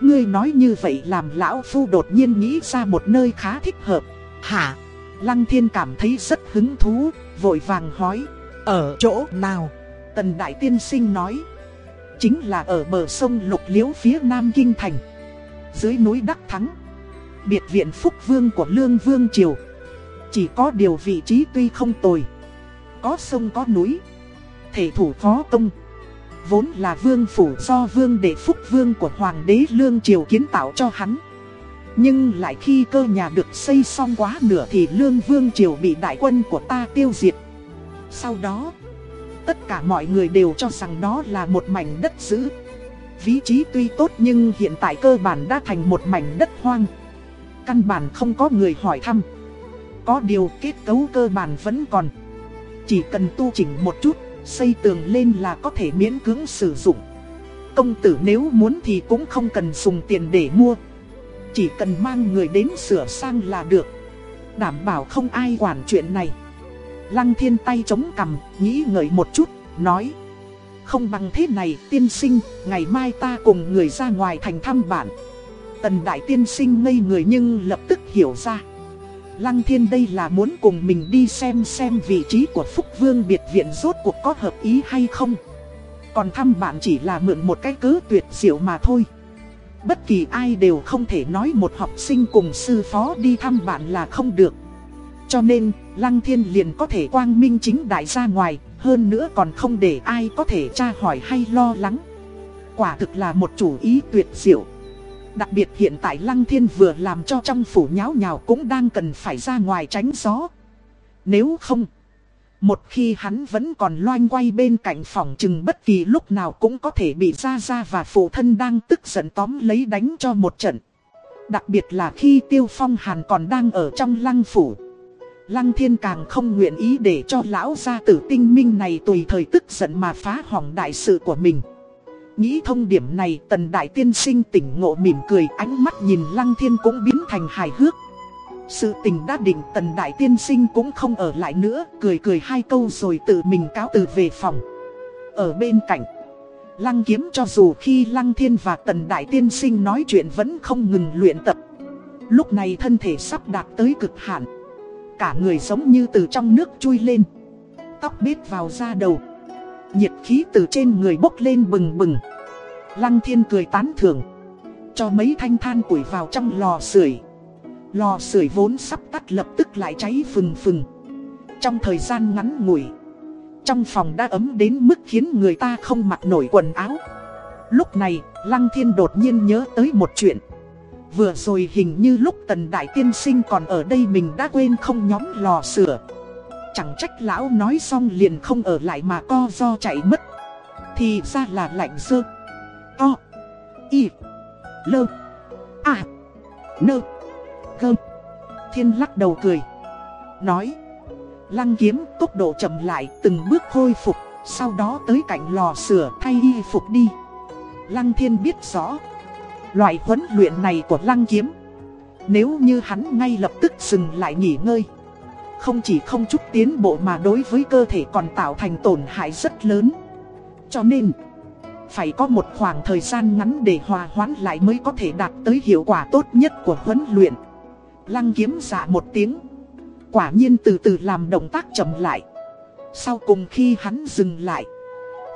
Speaker 1: Ngươi nói như vậy làm lão phu đột nhiên nghĩ ra một nơi khá thích hợp. Hả? Lăng thiên cảm thấy rất hứng thú, vội vàng hỏi. Ở chỗ nào? Tần Đại Tiên Sinh nói. Chính là ở bờ sông Lục Liễu phía Nam Kinh Thành. Dưới núi Đắc Thắng. Biệt viện Phúc Vương của Lương Vương Triều. Chỉ có điều vị trí tuy không tồi. Có sông có núi. Thể thủ phó công. Vốn là vương phủ do vương đệ Phúc Vương của Hoàng đế Lương Triều kiến tạo cho hắn. Nhưng lại khi cơ nhà được xây xong quá nửa thì Lương Vương Triều bị đại quân của ta tiêu diệt. Sau đó, tất cả mọi người đều cho rằng đó là một mảnh đất giữ. Vị trí tuy tốt nhưng hiện tại cơ bản đã thành một mảnh đất hoang. Căn bản không có người hỏi thăm. Có điều kết cấu cơ bản vẫn còn. Chỉ cần tu chỉnh một chút, xây tường lên là có thể miễn cưỡng sử dụng. Công tử nếu muốn thì cũng không cần dùng tiền để mua. Chỉ cần mang người đến sửa sang là được. Đảm bảo không ai quản chuyện này. Lăng thiên tay chống cằm, nghĩ ngợi một chút, nói Không bằng thế này tiên sinh, ngày mai ta cùng người ra ngoài thành thăm bạn Tần đại tiên sinh ngây người nhưng lập tức hiểu ra Lăng thiên đây là muốn cùng mình đi xem xem vị trí của Phúc Vương biệt viện rốt cuộc có hợp ý hay không. Còn thăm bạn chỉ là mượn một cái cớ tuyệt diệu mà thôi. Bất kỳ ai đều không thể nói một học sinh cùng sư phó đi thăm bạn là không được. Cho nên, Lăng Thiên liền có thể quang minh chính đại ra ngoài Hơn nữa còn không để ai có thể tra hỏi hay lo lắng. Quả thực là một chủ ý tuyệt diệu. Đặc biệt hiện tại Lăng Thiên vừa làm cho trong phủ nháo nhào cũng đang cần phải ra ngoài tránh gió. Nếu không, một khi hắn vẫn còn loanh quay bên cạnh phòng chừng bất kỳ lúc nào cũng có thể bị ra ra và phụ thân đang tức giận tóm lấy đánh cho một trận. Đặc biệt là khi Tiêu Phong Hàn còn đang ở trong lăng phủ. Lăng thiên càng không nguyện ý để cho lão gia tử tinh minh này tùy thời tức giận mà phá hỏng đại sự của mình. Nghĩ thông điểm này, tần đại tiên sinh tỉnh ngộ mỉm cười, ánh mắt nhìn lăng thiên cũng biến thành hài hước. Sự tình đã định, tần đại tiên sinh cũng không ở lại nữa, Cười cười hai câu rồi tự mình cáo từ về phòng. Ở bên cạnh, Lăng kiếm cho dù khi lăng thiên và tần đại tiên sinh nói chuyện vẫn không ngừng luyện tập. Lúc này thân thể sắp đạt tới cực hạn. Cả người giống như từ trong nước chui lên. Tóc biết vào da đầu. Nhiệt khí từ trên người bốc lên bừng bừng. Lăng thiên cười tán thưởng. Cho mấy thanh than củi vào trong lò sưởi. Lò sưởi vốn sắp tắt lập tức lại cháy phừng phừng. Trong thời gian ngắn ngủi, Trong phòng đã ấm đến mức khiến người ta không mặc nổi quần áo. Lúc này, Lăng thiên đột nhiên nhớ tới một chuyện. Vừa rồi hình như lúc tần đại tiên sinh còn ở đây mình đã quên không nhóm lò sửa. Chẳng trách lão nói xong liền không ở lại mà co do chạy mất. Thì ra là lạnh sơ. To Y Lơ À Nơ Gơ Thiên lắc đầu cười. Nói. Lăng kiếm tốc độ chậm lại từng bước khôi phục, Sau đó tới cạnh lò sửa thay y phục đi. Lăng thiên biết rõ, Loại huấn luyện này của lăng kiếm, Nếu như hắn ngay lập tức dừng lại nghỉ ngơi không chỉ không chút tiến bộ mà đối với cơ thể còn tạo thành tổn hại rất lớn. Cho nên, Phải có một khoảng thời gian ngắn để hòa hoãn lại mới có thể đạt tới hiệu quả tốt nhất của huấn luyện. Lăng kiếm giả một tiếng. Quả nhiên từ từ làm động tác chậm lại. Sau cùng khi hắn dừng lại,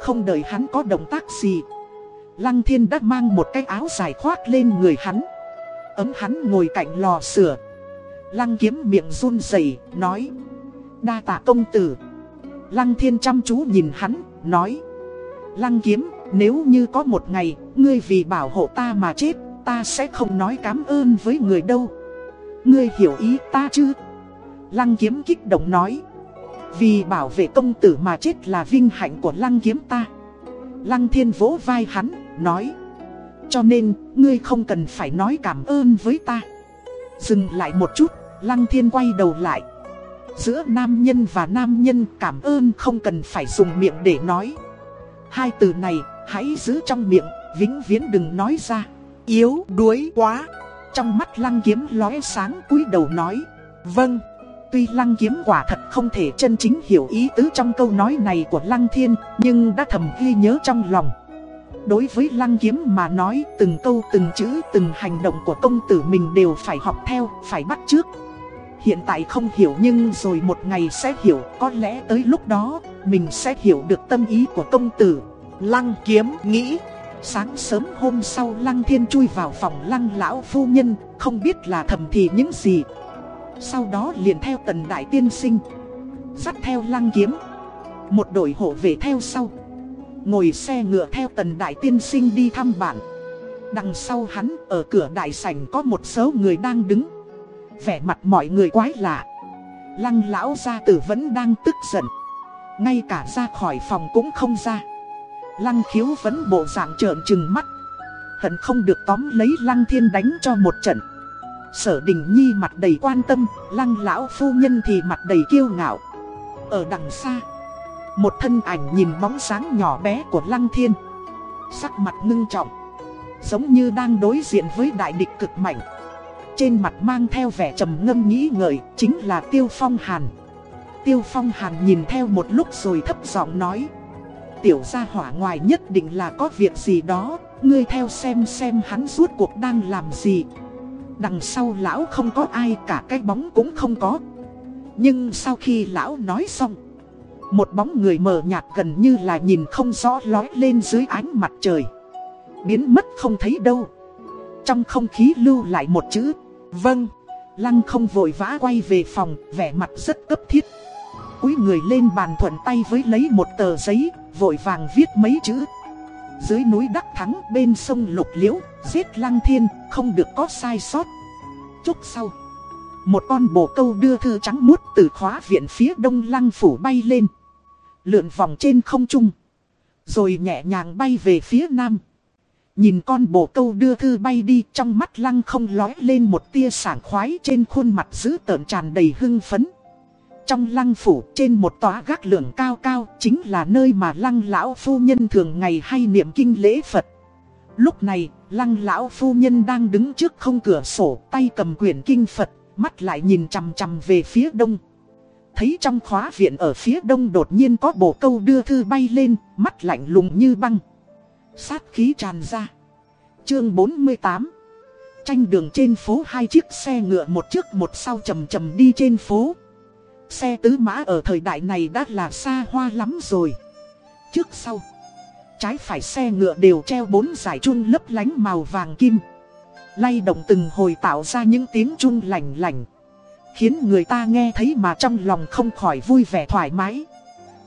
Speaker 1: Không đợi hắn có động tác gì, Lăng thiên đã mang một cái áo dài khoác lên người hắn. Ấm hắn ngồi cạnh lò sửa. Lăng kiếm miệng run rẩy nói Đa tạ công tử. Lăng thiên chăm chú nhìn hắn, nói Lăng kiếm, nếu như có một ngày, ngươi vì bảo hộ ta mà chết, ta sẽ không nói cảm ơn với người đâu. Ngươi hiểu ý ta chứ? Lăng kiếm kích động nói Vì bảo vệ công tử mà chết là vinh hạnh của lăng kiếm ta. Lăng thiên vỗ vai hắn, nói Cho nên, ngươi không cần phải nói cảm ơn với ta. Dừng lại một chút, Lăng thiên quay đầu lại. Giữa nam nhân và nam nhân cảm ơn không cần phải dùng miệng để nói. Hai từ này hãy giữ trong miệng Vĩnh viễn đừng nói ra. Yếu đuối quá. Trong mắt lăng kiếm lóe sáng cúi đầu nói. Vâng. Tuy lăng kiếm quả thật không thể chân chính hiểu ý tứ trong câu nói này của lăng thiên Nhưng đã thầm ghi nhớ trong lòng. Đối với lăng kiếm mà nói từng câu từng chữ từng hành động của công tử mình đều phải học theo, phải bắt trước. Hiện tại không hiểu nhưng rồi một ngày sẽ hiểu. Có lẽ tới lúc đó, mình sẽ hiểu được tâm ý của công tử. Lăng kiếm nghĩ, Sáng sớm hôm sau Lăng Thiên chui vào phòng Lăng Lão Phu Nhân, Không biết là thầm thì những gì. Sau đó liền theo tần đại tiên sinh, Dắt theo Lăng kiếm. Một đội hộ về theo sau. Ngồi xe ngựa theo tần đại tiên sinh đi thăm bạn. Đằng sau hắn, ở cửa đại sảnh có một số người đang đứng. Vẻ mặt mọi người quái lạ. Lăng lão gia tử vẫn đang tức giận. Ngay cả ra khỏi phòng cũng không ra. Lăng khiếu vẫn bộ dạng trợn trừng mắt. Hận không được tóm lấy lăng thiên đánh cho một trận. Sở đình nhi mặt đầy quan tâm, Lăng lão phu nhân thì mặt đầy kiêu ngạo. Ở đằng xa, Một thân ảnh nhìn bóng sáng nhỏ bé của lăng thiên. Sắc mặt ngưng trọng, Giống như đang đối diện với đại địch cực mạnh trên mặt mang theo vẻ trầm ngâm nghĩ ngợi, chính là Tiêu Phong Hàn. Tiêu Phong Hàn nhìn theo một lúc rồi thấp giọng nói. Tiểu gia hỏa ngoài nhất định là có việc gì đó, ngươi theo xem xem hắn suốt cuộc đang làm gì. Đằng sau lão không có ai cả cái bóng cũng không có Nhưng sau khi lão nói xong Một bóng người mờ nhạt gần như là nhìn không rõ lói lên dưới ánh mặt trời Biến mất không thấy đâu Trong không khí lưu lại một chữ Vâng Lăng không vội vã quay về phòng, Vẻ mặt rất cấp thiết. Cúi người lên bàn thuận tay với lấy một tờ giấy, Vội vàng viết mấy chữ. Dưới núi Đắc Thắng, bên sông Lục Liễu, Giết Lăng Thiên, không được có sai sót. Chút sau, Một con bồ câu đưa thư trắng mút từ khóa viện phía đông Lăng Phủ bay lên. Lượn vòng trên không trung, Rồi nhẹ nhàng bay về phía nam. Nhìn con bồ câu đưa thư bay đi trong mắt lăng không lói lên một tia sảng khoái trên khuôn mặt dữ tợn tràn đầy hưng phấn. Trong lăng phủ trên một tòa gác lượng cao cao chính là nơi mà lăng lão phu nhân thường ngày hay niệm kinh lễ Phật. Lúc này, lăng lão phu nhân đang đứng trước không cửa sổ tay cầm quyển kinh Phật, mắt lại nhìn chằm chằm về phía đông. Thấy trong khóa viện ở phía đông đột nhiên có bồ câu đưa thư bay lên, mắt lạnh lùng như băng. Sát khí tràn ra. Chương 48 Tranh đường trên phố hai chiếc xe ngựa một trước một sau chầm chầm đi trên phố. Xe tứ mã ở thời đại này đã là xa hoa lắm rồi. Trước sau. Trái phải xe ngựa đều treo bốn giải chun lấp lánh màu vàng kim. Lay động từng hồi tạo ra những tiếng chun lành lành. Khiến người ta nghe thấy mà trong lòng không khỏi vui vẻ thoải mái.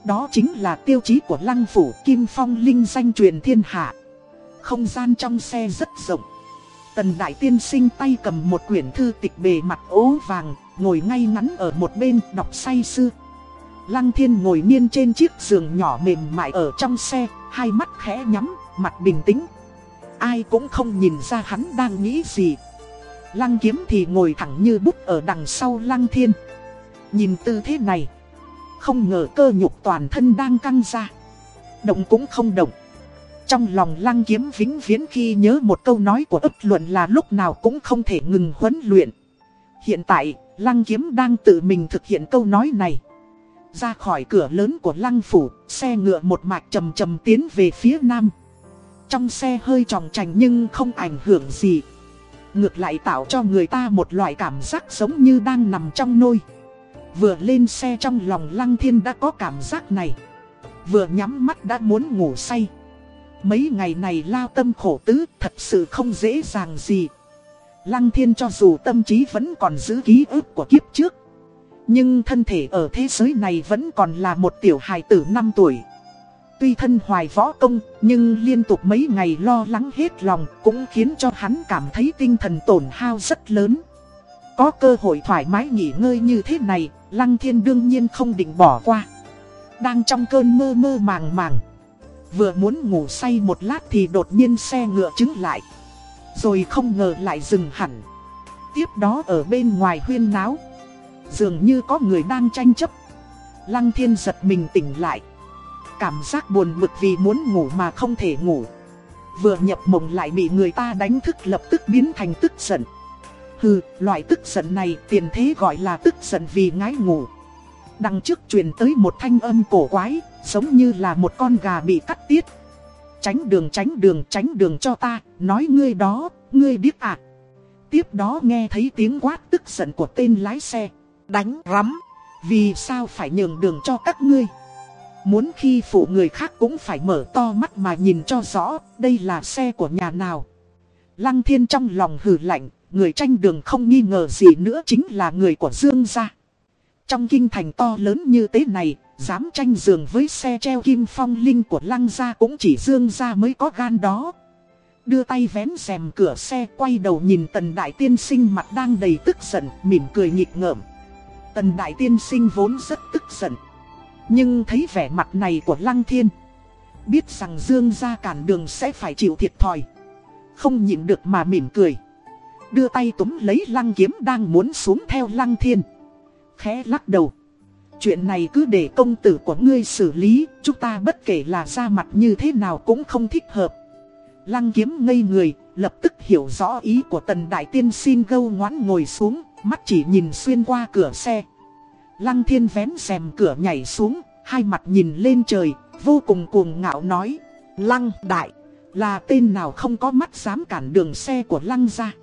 Speaker 1: Đó chính là tiêu chí của lăng phủ Kim Phong Linh danh truyền thiên hạ. Không gian trong xe rất rộng. Tần Đại Tiên sinh tay cầm một quyển thư tịch bề mặt ố vàng, ngồi ngay ngắn ở một bên đọc say sưa. Lăng Thiên ngồi nghiêng trên chiếc giường nhỏ mềm mại ở trong xe, hai mắt khẽ nhắm, mặt bình tĩnh. Ai cũng không nhìn ra hắn đang nghĩ gì. Lăng Kiếm thì ngồi thẳng như bút ở đằng sau Lăng Thiên. Nhìn tư thế này, không ngờ cơ nhục toàn thân đang căng ra. Động cũng không động. Trong lòng lăng kiếm vĩnh viễn khi nhớ một câu nói của ấp luận là lúc nào cũng không thể ngừng huấn luyện. Hiện tại, lăng kiếm đang tự mình thực hiện câu nói này. Ra khỏi cửa lớn của lăng phủ, xe ngựa một mạch chầm chầm tiến về phía nam. Trong xe hơi tròng trành nhưng không ảnh hưởng gì. Ngược lại tạo cho người ta một loại cảm giác giống như đang nằm trong nôi. Vừa lên xe trong lòng lăng thiên đã có cảm giác này. Vừa nhắm mắt đã muốn ngủ say. Mấy ngày này lao tâm khổ tứ thật sự không dễ dàng gì. Lăng thiên cho dù tâm trí vẫn còn giữ ký ức của kiếp trước. Nhưng thân thể ở thế giới này vẫn còn là một tiểu hài tử 5 tuổi. Tuy thân hoài võ công, nhưng liên tục mấy ngày lo lắng hết lòng cũng khiến cho hắn cảm thấy tinh thần tổn hao rất lớn. Có cơ hội thoải mái nghỉ ngơi như thế này, Lăng Thiên đương nhiên không định bỏ qua. Đang trong cơn mơ mơ màng màng. Vừa muốn ngủ say một lát thì đột nhiên xe ngựa chứng lại. Rồi không ngờ lại dừng hẳn. Tiếp đó ở bên ngoài huyên náo. Dường như có người đang tranh chấp. Lăng thiên giật mình tỉnh lại. Cảm giác buồn bực vì muốn ngủ mà không thể ngủ. Vừa nhập mộng lại bị người ta đánh thức lập tức biến thành tức giận. Hừ, loại tức giận này tiền thế gọi là tức giận vì ngái ngủ. Đằng trước truyền tới một thanh âm cổ quái, giống như là một con gà bị cắt tiết. Tránh đường tránh đường tránh đường cho ta, nói ngươi đó, ngươi điếc à. Tiếp đó nghe thấy tiếng quát tức giận của tên lái xe. Đánh rắm, vì sao phải nhường đường cho các ngươi. Muốn khi phụ người khác cũng phải mở to mắt mà nhìn cho rõ, đây là xe của nhà nào. Lăng thiên trong lòng hử lạnh, người tranh đường không nghi ngờ gì nữa chính là người của Dương gia. Trong kinh thành to lớn như thế này, dám tranh giường với xe treo kim phong linh của lăng gia cũng chỉ Dương gia mới có gan đó. Đưa tay vén rèm cửa xe quay đầu nhìn tần đại tiên sinh mặt đang đầy tức giận, mỉm cười nghịch ngợm. Tần đại tiên sinh vốn rất tức giận. Nhưng thấy vẻ mặt này của lăng thiên. Biết rằng Dương gia cản đường sẽ phải chịu thiệt thòi. Không nhịn được mà mỉm cười. Đưa tay túm lấy lăng kiếm đang muốn xuống theo lăng thiên. Khẽ lắc đầu. Chuyện này cứ để công tử của ngươi xử lý, Chúng ta bất kể là ra mặt như thế nào cũng không thích hợp. Lăng kiếm ngây người, Lập tức hiểu rõ ý của tần đại tiên xin gâu ngoãn ngồi xuống, Mắt chỉ nhìn xuyên qua cửa xe. Lăng thiên vén rèm cửa nhảy xuống, Hai mặt nhìn lên trời, Vô cùng cuồng ngạo nói, Lăng đại, Là tên nào không có mắt dám cản đường xe của lăng ra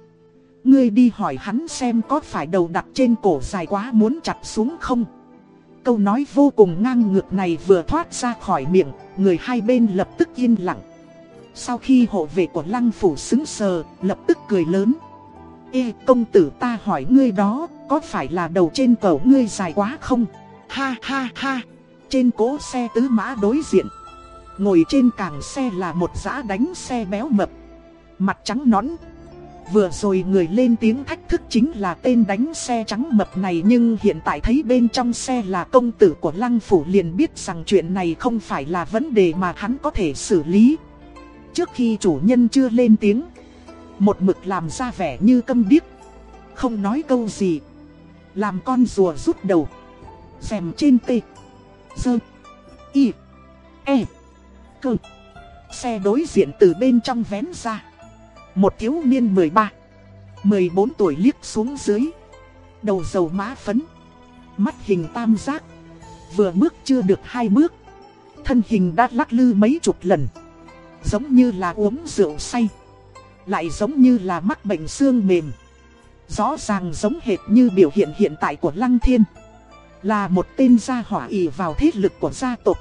Speaker 1: Ngươi đi hỏi hắn xem có phải đầu đặt trên cổ dài quá muốn chặt xuống không? Câu nói vô cùng ngang ngược này vừa thoát ra khỏi miệng, Người hai bên lập tức yên lặng. Sau khi hộ vệ của lăng phủ xứng sờ, Lập tức cười lớn. Ê, công tử ta hỏi ngươi đó, Có phải là đầu trên cổ ngươi dài quá không? Ha ha ha. Trên cố xe tứ mã đối diện. Ngồi trên càng xe là một giã đánh xe béo mập. Mặt trắng nõn Vừa rồi người lên tiếng thách thức chính là tên đánh xe trắng mập này, Nhưng hiện tại thấy bên trong xe là công tử của Lăng Phủ liền biết rằng chuyện này không phải là vấn đề mà hắn có thể xử lý. Trước khi chủ nhân chưa lên tiếng, Một mực làm ra vẻ như câm điếc, Không nói câu gì, Làm con rùa rút đầu Dèm trên tê, Dơ, Y E Cơ. Xe đối diện từ bên trong vén ra một thiếu niên 13, 14 tuổi liếc xuống dưới. Đầu dầu má phấn. Mắt hình tam giác. Vừa bước chưa được hai bước. Thân hình đã lắc lư mấy chục lần. Giống như là uống rượu say. Lại giống như là mắc bệnh xương mềm. Rõ ràng giống hệt như biểu hiện hiện tại của Lăng Thiên. Là một tên gia hỏa ỉ vào thế lực của gia tộc.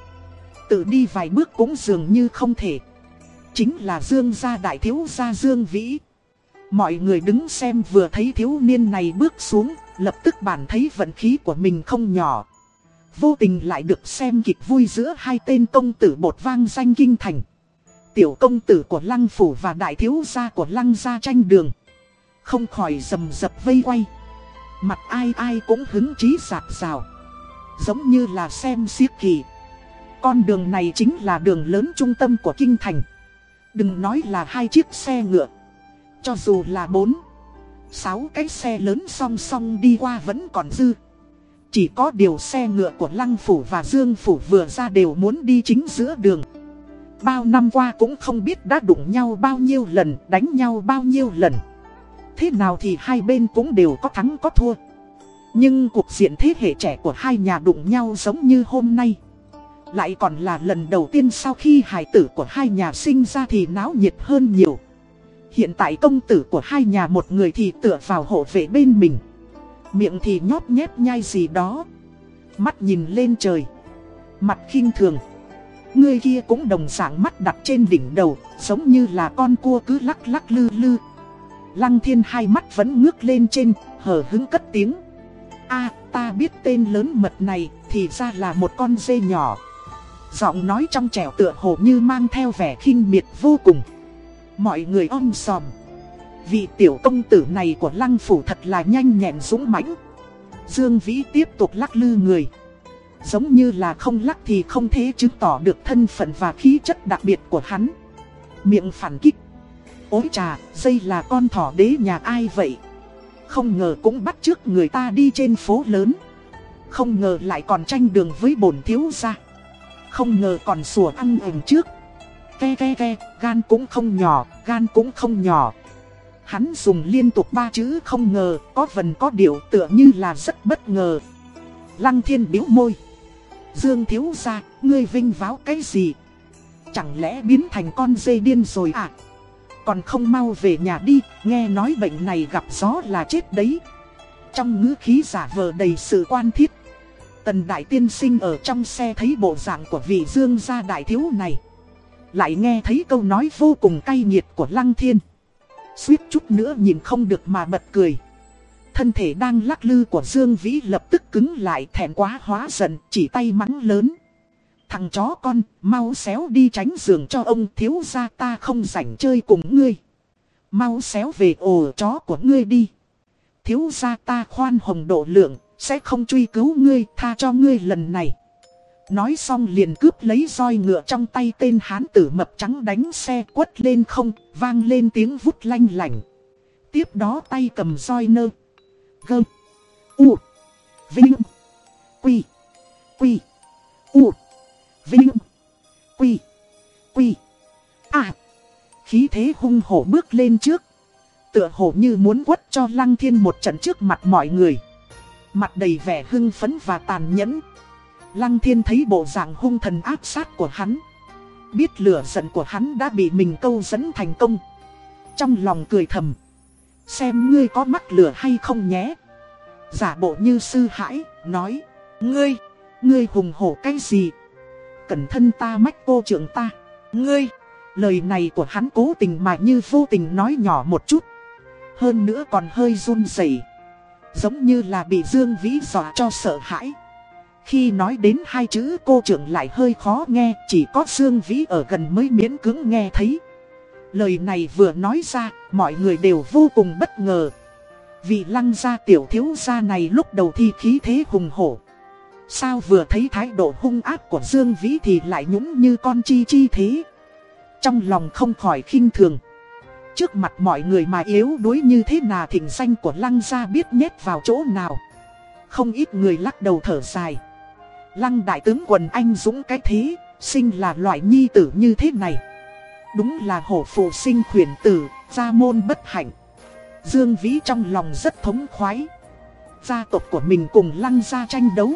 Speaker 1: Tự đi vài bước cũng dường như không thể. Chính là Dương gia đại thiếu gia Dương Vĩ. Mọi người đứng xem vừa thấy thiếu niên này bước xuống, Lập tức bản thấy vận khí của mình không nhỏ. Vô tình lại được xem kịch vui giữa hai tên công tử bột vang danh kinh thành. Tiểu công tử của Lăng Phủ và đại thiếu gia của Lăng gia tranh đường. Không khỏi rầm rập vây quay. Mặt ai ai cũng hứng chí sạc rào. Giống như là xem siếc kỳ. Con đường này chính là đường lớn trung tâm của kinh thành. Đừng nói là hai chiếc xe ngựa. Cho dù là bốn Sáu cái xe lớn song song đi qua vẫn còn dư. Chỉ có điều xe ngựa của Lăng Phủ và Dương Phủ vừa ra đều muốn đi chính giữa đường. Bao năm qua cũng không biết đã đụng nhau bao nhiêu lần, đánh nhau bao nhiêu lần. Thế nào thì hai bên cũng đều có thắng có thua. Nhưng cuộc diện thế hệ trẻ của hai nhà đụng nhau giống như hôm nay lại còn là lần đầu tiên sau khi hài tử của hai nhà sinh ra thì náo nhiệt hơn nhiều. Hiện tại công tử của hai nhà một người thì tựa vào hộ vệ bên mình. Miệng thì nhóp nhép nhai gì đó. Mắt nhìn lên trời. Mặt khinh thường. Người kia cũng đồng dạng mắt đặt trên đỉnh đầu, Giống như là con cua cứ lắc lắc lư lư. Lăng thiên hai mắt vẫn ngước lên trên, Hờ hứng cất tiếng. A, ta biết tên lớn mật này, Thì ra là một con dê nhỏ. Giọng nói trong trẻo tựa hồ như mang theo vẻ khinh miệt vô cùng. Mọi người om sòm. Vị tiểu công tử này của lăng phủ thật là nhanh nhẹn dũng mãnh. Dương Vĩ tiếp tục lắc lư người. Giống như là không lắc thì không thể chứng tỏ được thân phận và khí chất đặc biệt của hắn. Miệng phản kích. Ôi trà, dây là con thỏ đế nhà ai vậy? Không ngờ cũng bắt trước người ta đi trên phố lớn. Không ngờ lại còn tranh đường với bổn thiếu gia không ngờ còn sủa ăn ảnh trước. Ve ve ve, gan cũng không nhỏ, gan cũng không nhỏ. Hắn dùng liên tục ba chữ không ngờ, có vần có điệu tựa như là rất bất ngờ. Lăng thiên biếu môi. Dương thiếu ra, ngươi vinh váo cái gì? Chẳng lẽ biến thành con dê điên rồi à? Còn không mau về nhà đi, nghe nói bệnh này gặp gió là chết đấy. Trong ngữ khí giả vờ đầy sự quan thiết Tần Đại Tiên Sinh ở trong xe thấy bộ dạng của vị dương gia đại thiếu này. Lại nghe thấy câu nói vô cùng cay nghiệt của Lăng Thiên. Suýt chút nữa nhìn không được mà bật cười. Thân thể đang lắc lư của Dương Vĩ lập tức cứng lại thẹn quá hóa giận, chỉ tay mắng lớn. Thằng chó con, mau xéo đi tránh giường cho ông thiếu gia ta không rảnh chơi cùng ngươi. Mau xéo về ổ chó của ngươi đi. Thiếu gia ta khoan hồng độ lượng, sẽ không truy cứu ngươi, tha cho ngươi lần này. Nói xong liền cướp lấy roi ngựa trong tay tên hán tử mập trắng đánh xe quất lên không, vang lên tiếng vút lanh lảnh. Tiếp đó tay cầm roi nơ. Gơm. U. Vinh. Quy. Quy. U. Vinh. Quy. Quy. À. Khí thế hung hổ bước lên trước. Tựa hồ như muốn quất cho lăng thiên một trận trước mặt mọi người. Mặt đầy vẻ hưng phấn và tàn nhẫn. Lăng thiên thấy bộ dạng hung thần áp sát của hắn. Biết lửa giận của hắn đã bị mình câu dẫn thành công. Trong lòng cười thầm. Xem ngươi có mắc lửa hay không nhé. Giả bộ như sư hãi, nói. Ngươi, ngươi hùng hổ cái gì? Cẩn thân ta mách cô trưởng ta. Ngươi, lời này của hắn cố tình mà như vô tình nói nhỏ một chút. Hơn nữa còn hơi run rẩy. Giống như là bị Dương Vĩ dọa cho sợ hãi Khi nói đến hai chữ cô trưởng lại hơi khó nghe Chỉ có Dương Vĩ ở gần mới miễn cưỡng nghe thấy Lời này vừa nói ra, mọi người đều vô cùng bất ngờ. Vị lăng gia tiểu thiếu gia này lúc đầu thi khí thế hùng hổ. Sao vừa thấy thái độ hung ác của Dương Vĩ thì lại nhũng như con chi chi thế. Trong lòng không khỏi khinh thường. Trước mặt mọi người mà yếu đuối như thế nào thỉnh danh của lăng gia biết nhét vào chỗ nào. Không ít người lắc đầu thở dài. Lăng đại tướng quần anh dũng cái thế, sinh là loại nhi tử như thế này. Đúng là hổ phụ sinh khuyển tử, gia môn bất hạnh. Dương Vĩ trong lòng rất thống khoái. Gia tộc của mình cùng lăng gia tranh đấu.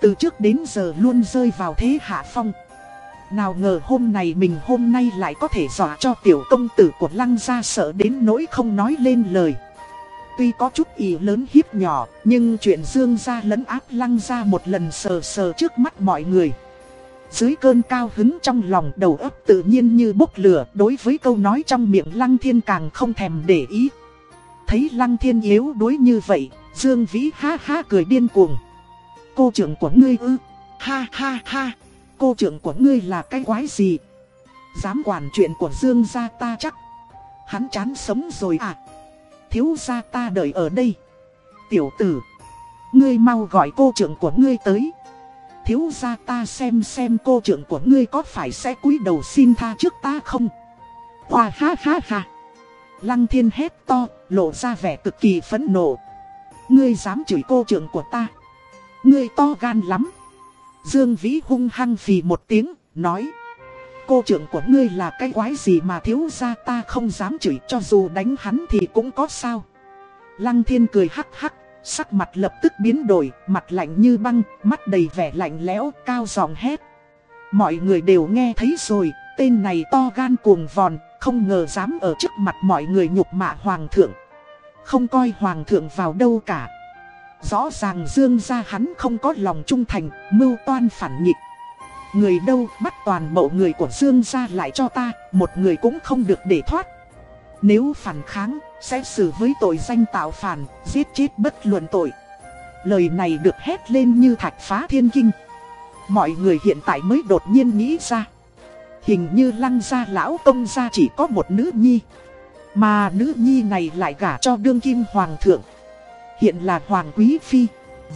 Speaker 1: Từ trước đến giờ luôn rơi vào thế hạ phong. Nào ngờ hôm này mình hôm nay lại có thể dọa cho tiểu công tử của lăng gia sợ đến nỗi không nói lên lời. Tuy có chút ý lớn hiếp nhỏ, nhưng chuyện dương gia lấn áp lăng gia một lần sờ sờ trước mắt mọi người. Dưới cơn cao hứng trong lòng đầu óc tự nhiên như bốc lửa đối với câu nói trong miệng Lăng Thiên càng không thèm để ý. Thấy Lăng Thiên yếu đuối như vậy, Dương Vĩ ha ha cười điên cuồng. Cô trưởng của ngươi ư, ha ha ha, cô trưởng của ngươi là cái quái gì? Dám quản chuyện của Dương gia ta chắc. Hắn chán sống rồi à? Thiếu gia ta đợi ở đây. Tiểu tử, ngươi mau gọi cô trưởng của ngươi tới thiếu gia ta xem xem cô trưởng của ngươi có phải sẽ cúi đầu xin tha trước ta không? Hoa ha ha ha. Lăng thiên hét to, lộ ra vẻ cực kỳ phẫn nộ. Ngươi dám chửi cô trưởng của ta. Ngươi to gan lắm. Dương Vĩ hung hăng phì một tiếng, nói. Cô trưởng của ngươi là cái quái gì mà thiếu gia ta không dám chửi cho dù đánh hắn thì cũng có sao. Lăng thiên cười hắc hắc, Sắc mặt lập tức biến đổi, mặt lạnh như băng, mắt đầy vẻ lạnh lẽo, cao giọng hét. Mọi người đều nghe thấy rồi, tên này to gan cuồng vòn, không ngờ dám ở trước mặt mọi người nhục mạ hoàng thượng. Không coi hoàng thượng vào đâu cả. Rõ ràng dương ra hắn không có lòng trung thành, mưu toan phản nghịch. Người đâu bắt toàn bộ người của dương ra lại cho ta, một người cũng không được để thoát. Nếu phản kháng, sẽ xử với tội danh tạo phản, giết chết bất luận tội. Lời này được hét lên như thạch phá thiên kinh. Mọi người hiện tại mới đột nhiên nghĩ ra. Hình như lăng gia lão công gia chỉ có một nữ nhi. Mà nữ nhi này lại gả cho đương kim hoàng thượng. Hiện là hoàng quý phi.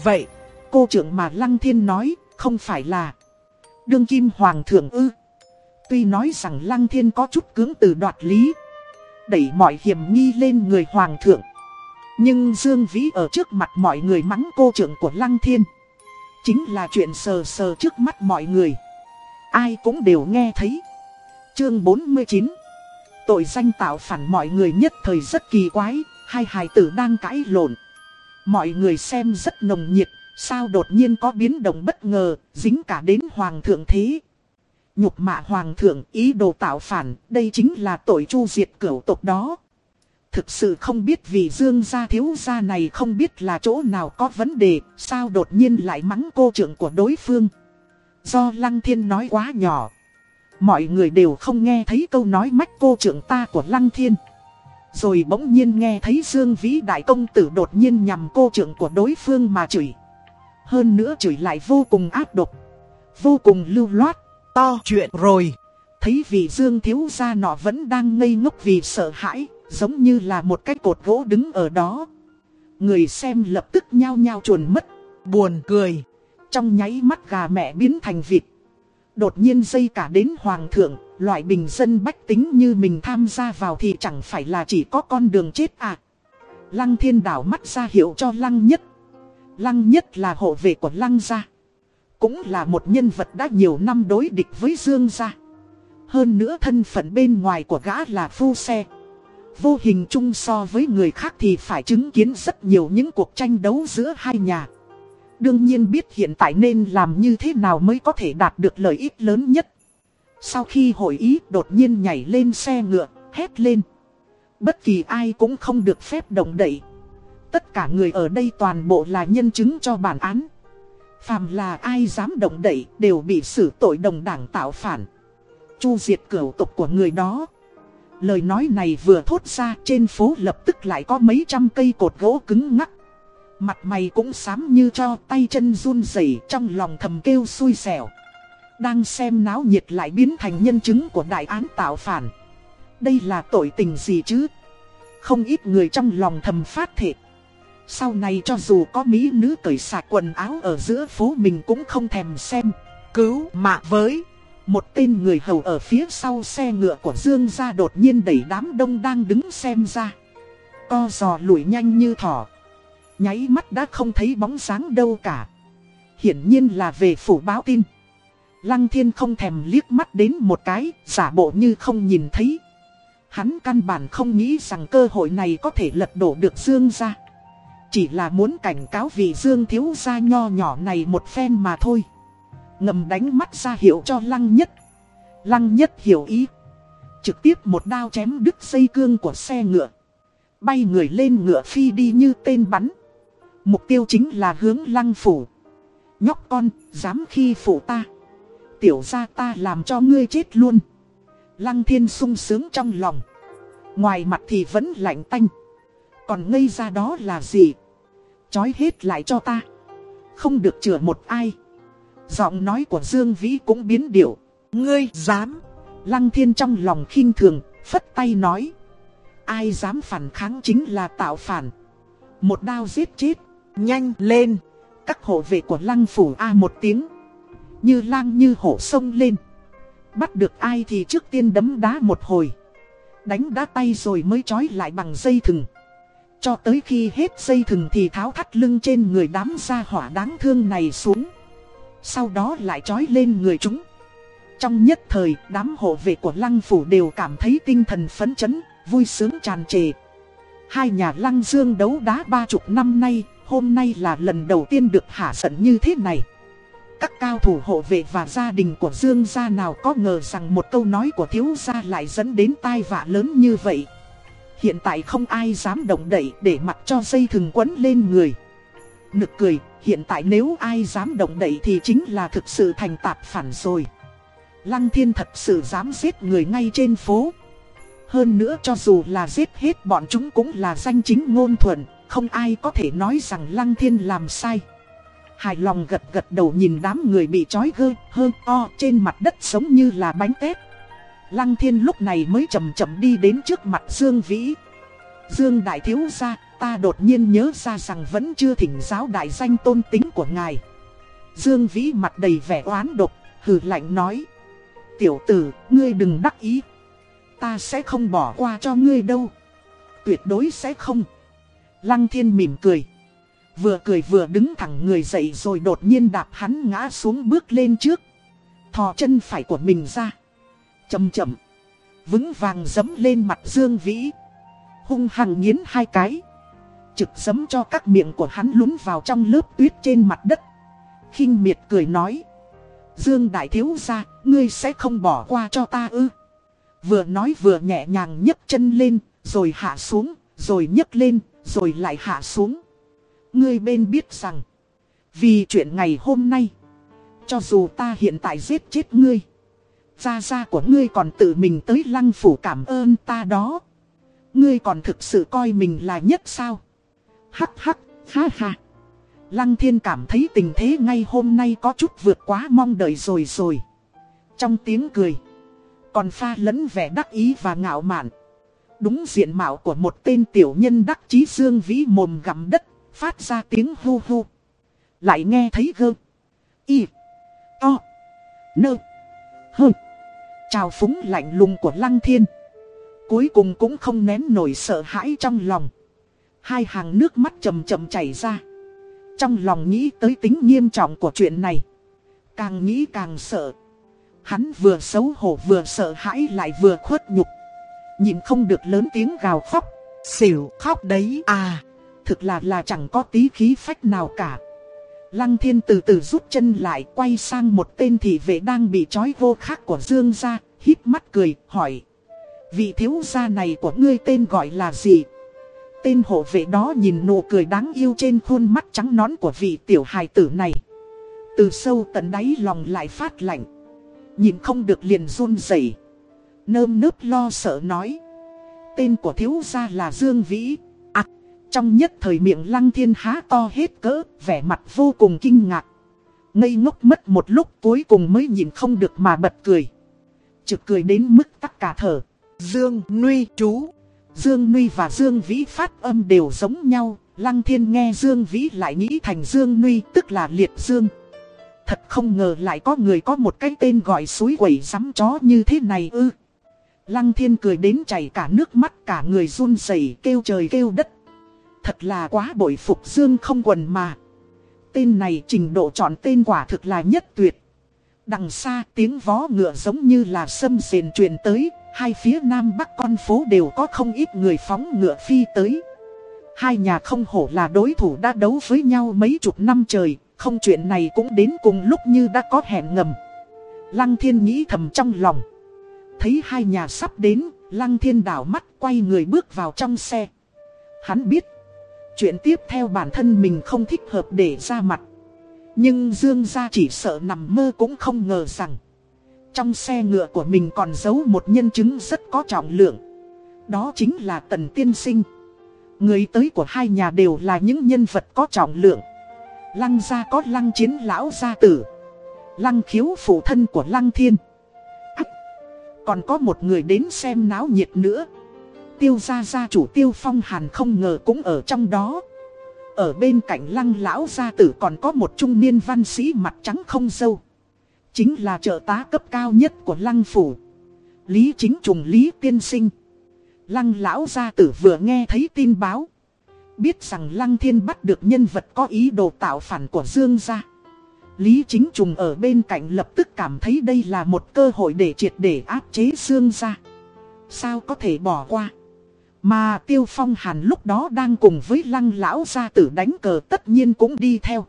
Speaker 1: Vậy, cô trưởng mà lăng thiên nói, không phải là đương kim hoàng thượng ư. Tuy nói rằng lăng thiên có chút cứng từ đoạt lý đẩy mọi hiểm nghi lên người hoàng thượng. Nhưng Dương Vĩ ở trước mặt mọi người mắng cô trưởng của Lăng Thiên. Chính là chuyện sờ sờ trước mắt mọi người. Ai cũng đều nghe thấy. Chương 49 Tội danh tạo phản mọi người nhất thời rất kỳ quái, hai hài tử đang cãi lộn. Mọi người xem rất nồng nhiệt, sao đột nhiên có biến động bất ngờ, dính cả đến hoàng thượng thế. Nhục mạ hoàng thượng ý đồ tạo phản, đây chính là tội chu diệt cửu tộc đó. Thực sự không biết vì dương gia thiếu gia này không biết là chỗ nào có vấn đề, sao đột nhiên lại mắng cô trưởng của đối phương. Do Lăng Thiên nói quá nhỏ. Mọi người đều không nghe thấy câu nói mách cô trưởng ta của Lăng Thiên. Rồi bỗng nhiên nghe thấy Dương Vĩ Đại Công Tử đột nhiên nhằm cô trưởng của đối phương mà chửi. Hơn nữa chửi lại vô cùng áp độc. Vô cùng lưu loát to chuyện rồi. Thấy vị dương thiếu gia nọ vẫn đang ngây ngốc vì sợ hãi, giống như là một cái cột gỗ đứng ở đó. Người xem lập tức nhao nhao chuồn mất, buồn cười. Trong nháy mắt gà mẹ biến thành vịt. Đột nhiên dây cả đến hoàng thượng, loại bình dân bách tính như mình tham gia vào thì chẳng phải là chỉ có con đường chết à. Lăng thiên đảo mắt ra hiệu cho lăng nhất. Lăng nhất là hộ vệ của lăng gia. Cũng là một nhân vật đã nhiều năm đối địch với Dương gia. Hơn nữa thân phận bên ngoài của gã là phu xe. Vô hình chung so với người khác thì phải chứng kiến rất nhiều những cuộc tranh đấu giữa hai nhà. Đương nhiên biết hiện tại nên làm như thế nào mới có thể đạt được lợi ích lớn nhất. Sau khi hội ý đột nhiên nhảy lên xe ngựa, hét lên. Bất kỳ ai cũng không được phép động đậy. Tất cả người ở đây toàn bộ là nhân chứng cho bản án. Phàm là ai dám động đậy đều bị xử tội đồng đảng tạo phản. Chu diệt cửu tục của người đó. Lời nói này vừa thốt ra trên phố lập tức lại có mấy trăm cây cột gỗ cứng ngắc. Mặt mày cũng xám như cho tay chân run rẩy trong lòng thầm kêu xui xẻo. Đang xem náo nhiệt lại biến thành nhân chứng của đại án tạo phản. Đây là tội tình gì chứ? Không ít người trong lòng thầm phát thệ. Sau này cho dù có mỹ nữ cởi sạc quần áo ở giữa phố mình cũng không thèm xem. Cứu mạng với. Một tên người hầu ở phía sau xe ngựa của Dương ra đột nhiên đẩy đám đông đang đứng xem ra. Co giò lùi nhanh như thỏ. Nháy mắt đã không thấy bóng dáng đâu cả. Hiển nhiên là về phủ báo tin. Lăng thiên không thèm liếc mắt đến một cái, giả bộ như không nhìn thấy. Hắn căn bản không nghĩ rằng cơ hội này có thể lật đổ được Dương ra. Chỉ là muốn cảnh cáo vì Dương thiếu gia nho nhỏ này một phen mà thôi. Ngầm đánh mắt ra hiệu cho Lăng Nhất. Lăng Nhất hiểu ý. Trực tiếp một đao chém đứt dây cương của xe ngựa. Bay người lên ngựa phi đi như tên bắn. Mục tiêu chính là hướng Lăng Phủ. Nhóc con, dám khi phụ ta. Tiểu ra ta làm cho ngươi chết luôn. Lăng thiên sung sướng trong lòng. Ngoài mặt thì vẫn lạnh tanh. Còn ngây ra đó là gì? Chói hết lại cho ta. Không được chừa một ai. Giọng nói của Dương Vĩ cũng biến điệu. Ngươi dám. Lăng thiên trong lòng khinh thường, phất tay nói. Ai dám phản kháng chính là tạo phản. Một đao giết chết. Nhanh lên. Các hộ vệ của lăng phủ A một tiếng. Như lang như hổ sông lên. Bắt được ai thì trước tiên đấm đá một hồi. Đánh đá tay rồi mới trói lại bằng dây thừng. Cho tới khi hết dây thừng thì tháo thắt lưng trên người đám gia hỏa đáng thương này xuống. Sau đó lại trói lên người chúng. Trong nhất thời, đám hộ vệ của lăng phủ đều cảm thấy tinh thần phấn chấn, vui sướng tràn trề. Hai nhà lăng dương đấu đá ba chục năm nay, hôm nay là lần đầu tiên được hạ giận như thế này. Các cao thủ hộ vệ và gia đình của Dương gia nào có ngờ rằng một câu nói của thiếu gia lại dẫn đến tai vạ lớn như vậy. Hiện tại không ai dám động đậy để mặc cho dây thừng quấn lên người. Nực cười, hiện tại nếu ai dám động đậy thì chính là thực sự thành tạp phản rồi. Lăng thiên thật sự dám giết người ngay trên phố. Hơn nữa cho dù là giết hết bọn chúng cũng là danh chính ngôn thuận, không ai có thể nói rằng Lăng thiên làm sai. Hài lòng gật gật đầu nhìn đám người bị trói gơ, hơ, o trên mặt đất sống như là bánh tét. Lăng thiên lúc này mới chậm chậm đi đến trước mặt Dương Vĩ. Dương Đại Thiếu Gia, ta đột nhiên nhớ ra rằng vẫn chưa thỉnh giáo đại danh tôn tính của ngài. Dương Vĩ mặt đầy vẻ oán độc, hừ lạnh nói. Tiểu tử, ngươi đừng đắc ý. Ta sẽ không bỏ qua cho ngươi đâu. Tuyệt đối sẽ không. Lăng thiên mỉm cười. Vừa cười vừa đứng thẳng người dậy rồi đột nhiên đạp hắn ngã xuống bước lên trước. Thò chân phải của mình ra. Chầm chậm. Vững vàng dấm lên mặt Dương Vĩ. Hung hăng nghiến hai cái. Trực dấm cho các miệng của hắn lún vào trong lớp tuyết trên mặt đất. khinh miệt cười nói. Dương Đại Thiếu ra, ngươi sẽ không bỏ qua cho ta ư. Vừa nói vừa nhẹ nhàng nhấc chân lên, rồi hạ xuống, rồi nhấc lên, rồi lại hạ xuống. Ngươi bên biết rằng, vì chuyện ngày hôm nay, cho dù ta hiện tại giết chết ngươi, gia gia của ngươi còn tự mình tới lăng phủ cảm ơn ta đó. Ngươi còn thực sự coi mình là nhất sao? Hắc hắc, ha ha. Lăng thiên cảm thấy tình thế ngay hôm nay có chút vượt quá mong đợi rồi rồi. Trong tiếng cười, còn pha lẫn vẻ đắc ý và ngạo mạn. Đúng diện mạo của một tên tiểu nhân đắc chí dương vĩ mồm gặm đất, phát ra tiếng hu hu. Lại nghe thấy gơ, y, o nơ, hơ. Chào phúng lạnh lùng của lăng thiên. Cuối cùng cũng không nén nổi sợ hãi trong lòng. Hai hàng nước mắt chầm chầm chảy ra. Trong lòng nghĩ tới tính nghiêm trọng của chuyện này. Càng nghĩ càng sợ. Hắn vừa xấu hổ vừa sợ hãi lại vừa khuất nhục. Nhìn không được lớn tiếng gào khóc. Xỉu khóc đấy à. Thực là là chẳng có tí khí phách nào cả. Lăng thiên từ từ rút chân lại quay sang một tên thị vệ đang bị trói vô khác của Dương ra, hít mắt cười, hỏi. Vị thiếu gia này của ngươi tên gọi là gì? Tên hộ vệ đó nhìn nụ cười đáng yêu trên khuôn mắt trắng nón của vị tiểu hài tử này. Từ sâu tận đáy lòng lại phát lạnh. Nhìn không được liền run rẩy Nơm nớp lo sợ nói. Tên của thiếu gia là Dương Vĩ. À, trong nhất thời miệng lăng thiên há to hết cỡ, vẻ mặt vô cùng kinh ngạc. Ngây ngốc mất một lúc cuối cùng mới nhìn không được mà bật cười. Trực cười đến mức tắt cả thở. Dương Nuy chú. Dương Nuy và Dương Vĩ phát âm đều giống nhau. Lăng thiên nghe Dương Vĩ lại nghĩ thành Dương Nuy tức là liệt Dương. Thật không ngờ lại có người có một cái tên gọi suối quẩy rắm chó như thế này ư. Lăng thiên cười đến chảy cả nước mắt cả người run rẩy kêu trời kêu đất. Thật là quá bội phục Dương không quần mà. Tên này trình độ chọn tên quả thực là nhất tuyệt. Đằng xa tiếng vó ngựa giống như là sâm sền truyền tới, hai phía nam bắc con phố đều có không ít người phóng ngựa phi tới. Hai nhà không hổ là đối thủ đã đấu với nhau mấy chục năm trời, không chuyện này cũng đến cùng lúc như đã có hẹn ngầm. Lăng thiên nghĩ thầm trong lòng. Thấy hai nhà sắp đến, lăng thiên đảo mắt quay người bước vào trong xe. Hắn biết, chuyện tiếp theo bản thân mình không thích hợp để ra mặt. Nhưng Dương gia chỉ sợ nằm mơ cũng không ngờ rằng Trong xe ngựa của mình còn giấu một nhân chứng rất có trọng lượng. Đó chính là Tần Tiên Sinh. Người tới của hai nhà đều là những nhân vật có trọng lượng. Lăng gia có lăng chiến lão gia tử. Lăng khiếu phụ thân của lăng thiên. Còn có một người đến xem náo nhiệt nữa Tiêu gia gia chủ tiêu phong hàn không ngờ cũng ở trong đó ở bên cạnh lăng lão gia tử còn có một trung niên văn sĩ mặt trắng không dâu. Chính là trợ tá cấp cao nhất của lăng phủ. Lý chính trùng, Lý tiên sinh. Lăng lão gia tử vừa nghe thấy tin báo. Biết rằng lăng thiên bắt được nhân vật có ý đồ tạo phản của Dương gia. Lý chính trùng ở bên cạnh lập tức cảm thấy đây là một cơ hội để triệt để áp chế Dương gia. Sao có thể bỏ qua? Mà Tiêu Phong Hàn lúc đó đang cùng với lăng lão gia tử đánh cờ tất nhiên cũng đi theo.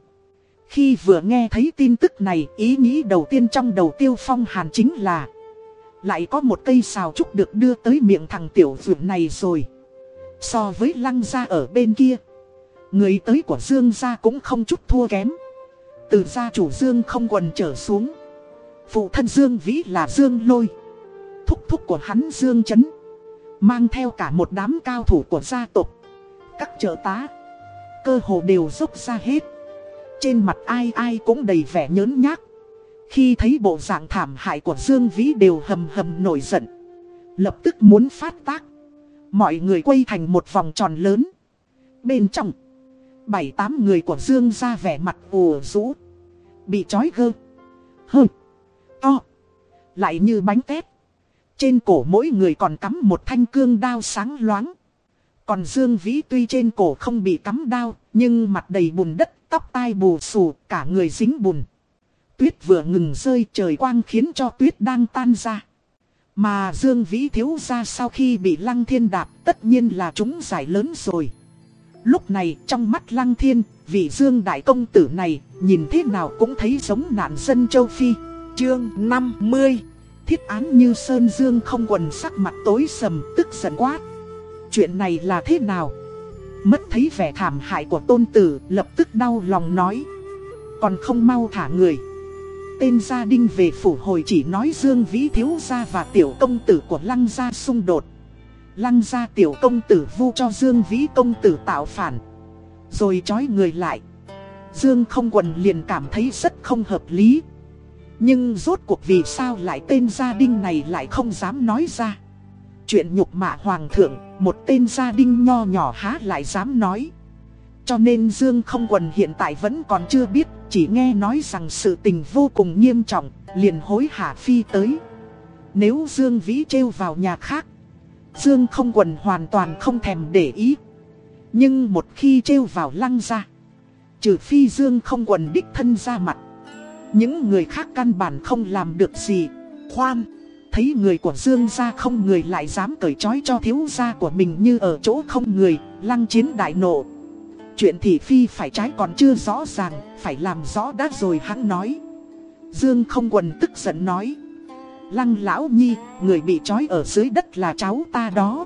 Speaker 1: Khi vừa nghe thấy tin tức này, ý nghĩ đầu tiên trong đầu Tiêu Phong Hàn chính là Lại có một cây xào trúc được đưa tới miệng thằng tiểu vượn này rồi. So với lăng gia ở bên kia, người tới của Dương gia cũng không chút thua kém. Từ gia chủ Dương không quần trở xuống. Phụ thân Dương Vĩ là Dương Lôi. Thúc thúc của hắn Dương Chấn. Mang theo cả một đám cao thủ của gia tộc. Các trợ tá. Cơ hồ đều dốc ra hết. Trên mặt ai ai cũng đầy vẻ nhớn nhác. Khi thấy bộ dạng thảm hại của Dương Vĩ đều hầm hầm nổi giận. Lập tức muốn phát tác. Mọi người quay thành một vòng tròn lớn. Bên trong Bảy tám người của Dương ra vẻ mặt ủ rũ Bị trói gơ Hơ To Lại như bánh tét trên cổ mỗi người còn cắm một thanh cương đao sáng loáng. Còn Dương Vĩ tuy trên cổ không bị cắm đao, nhưng mặt đầy bùn đất, tóc tai bù xù, cả người dính bùn. Tuyết vừa ngừng rơi trời quang khiến cho tuyết đang tan ra. Mà Dương Vĩ thiếu ra sau khi bị Lăng Thiên đạp tất nhiên là chúng giải lớn rồi. Lúc này trong mắt Lăng Thiên, vị Dương Đại Công Tử này nhìn thế nào cũng thấy giống nạn dân châu Phi. Chương 50 Thiết án như Sơn Dương không quần sắc mặt tối sầm tức giận quát. Chuyện này là thế nào? Mất thấy vẻ thảm hại của tôn tử lập tức đau lòng nói. Còn không mau thả người. Tên gia đình về phủ hồi chỉ nói Dương Vĩ thiếu gia và tiểu công tử của lăng gia xung đột. Lăng ra tiểu công tử vu cho Dương Vĩ công tử tạo phản. Rồi trói người lại. Dương không quần liền cảm thấy rất không hợp lý. Nhưng rốt cuộc vì sao lại tên gia đình này lại không dám nói ra Chuyện nhục mạ hoàng thượng, Một tên gia đình nho nhỏ há lại dám nói Cho nên Dương không quần hiện tại vẫn còn chưa biết, Chỉ nghe nói rằng sự tình vô cùng nghiêm trọng, Liền hối hả phi tới Nếu Dương Vĩ trêu vào nhà khác Dương không quần hoàn toàn không thèm để ý. Nhưng một khi trêu vào lăng ra Trừ phi Dương không quần đích thân ra mặt, những người khác căn bản không làm được gì. Khoan, Thấy người của Dương gia không người lại dám cởi trói cho thiếu gia của mình như ở chỗ không người, Lăng chiến đại nộ. Chuyện thị phi phải trái còn chưa rõ ràng, Phải làm rõ đã rồi hắn nói. Dương không quần tức giận nói Lăng lão nhi, người bị trói ở dưới đất là cháu ta đó.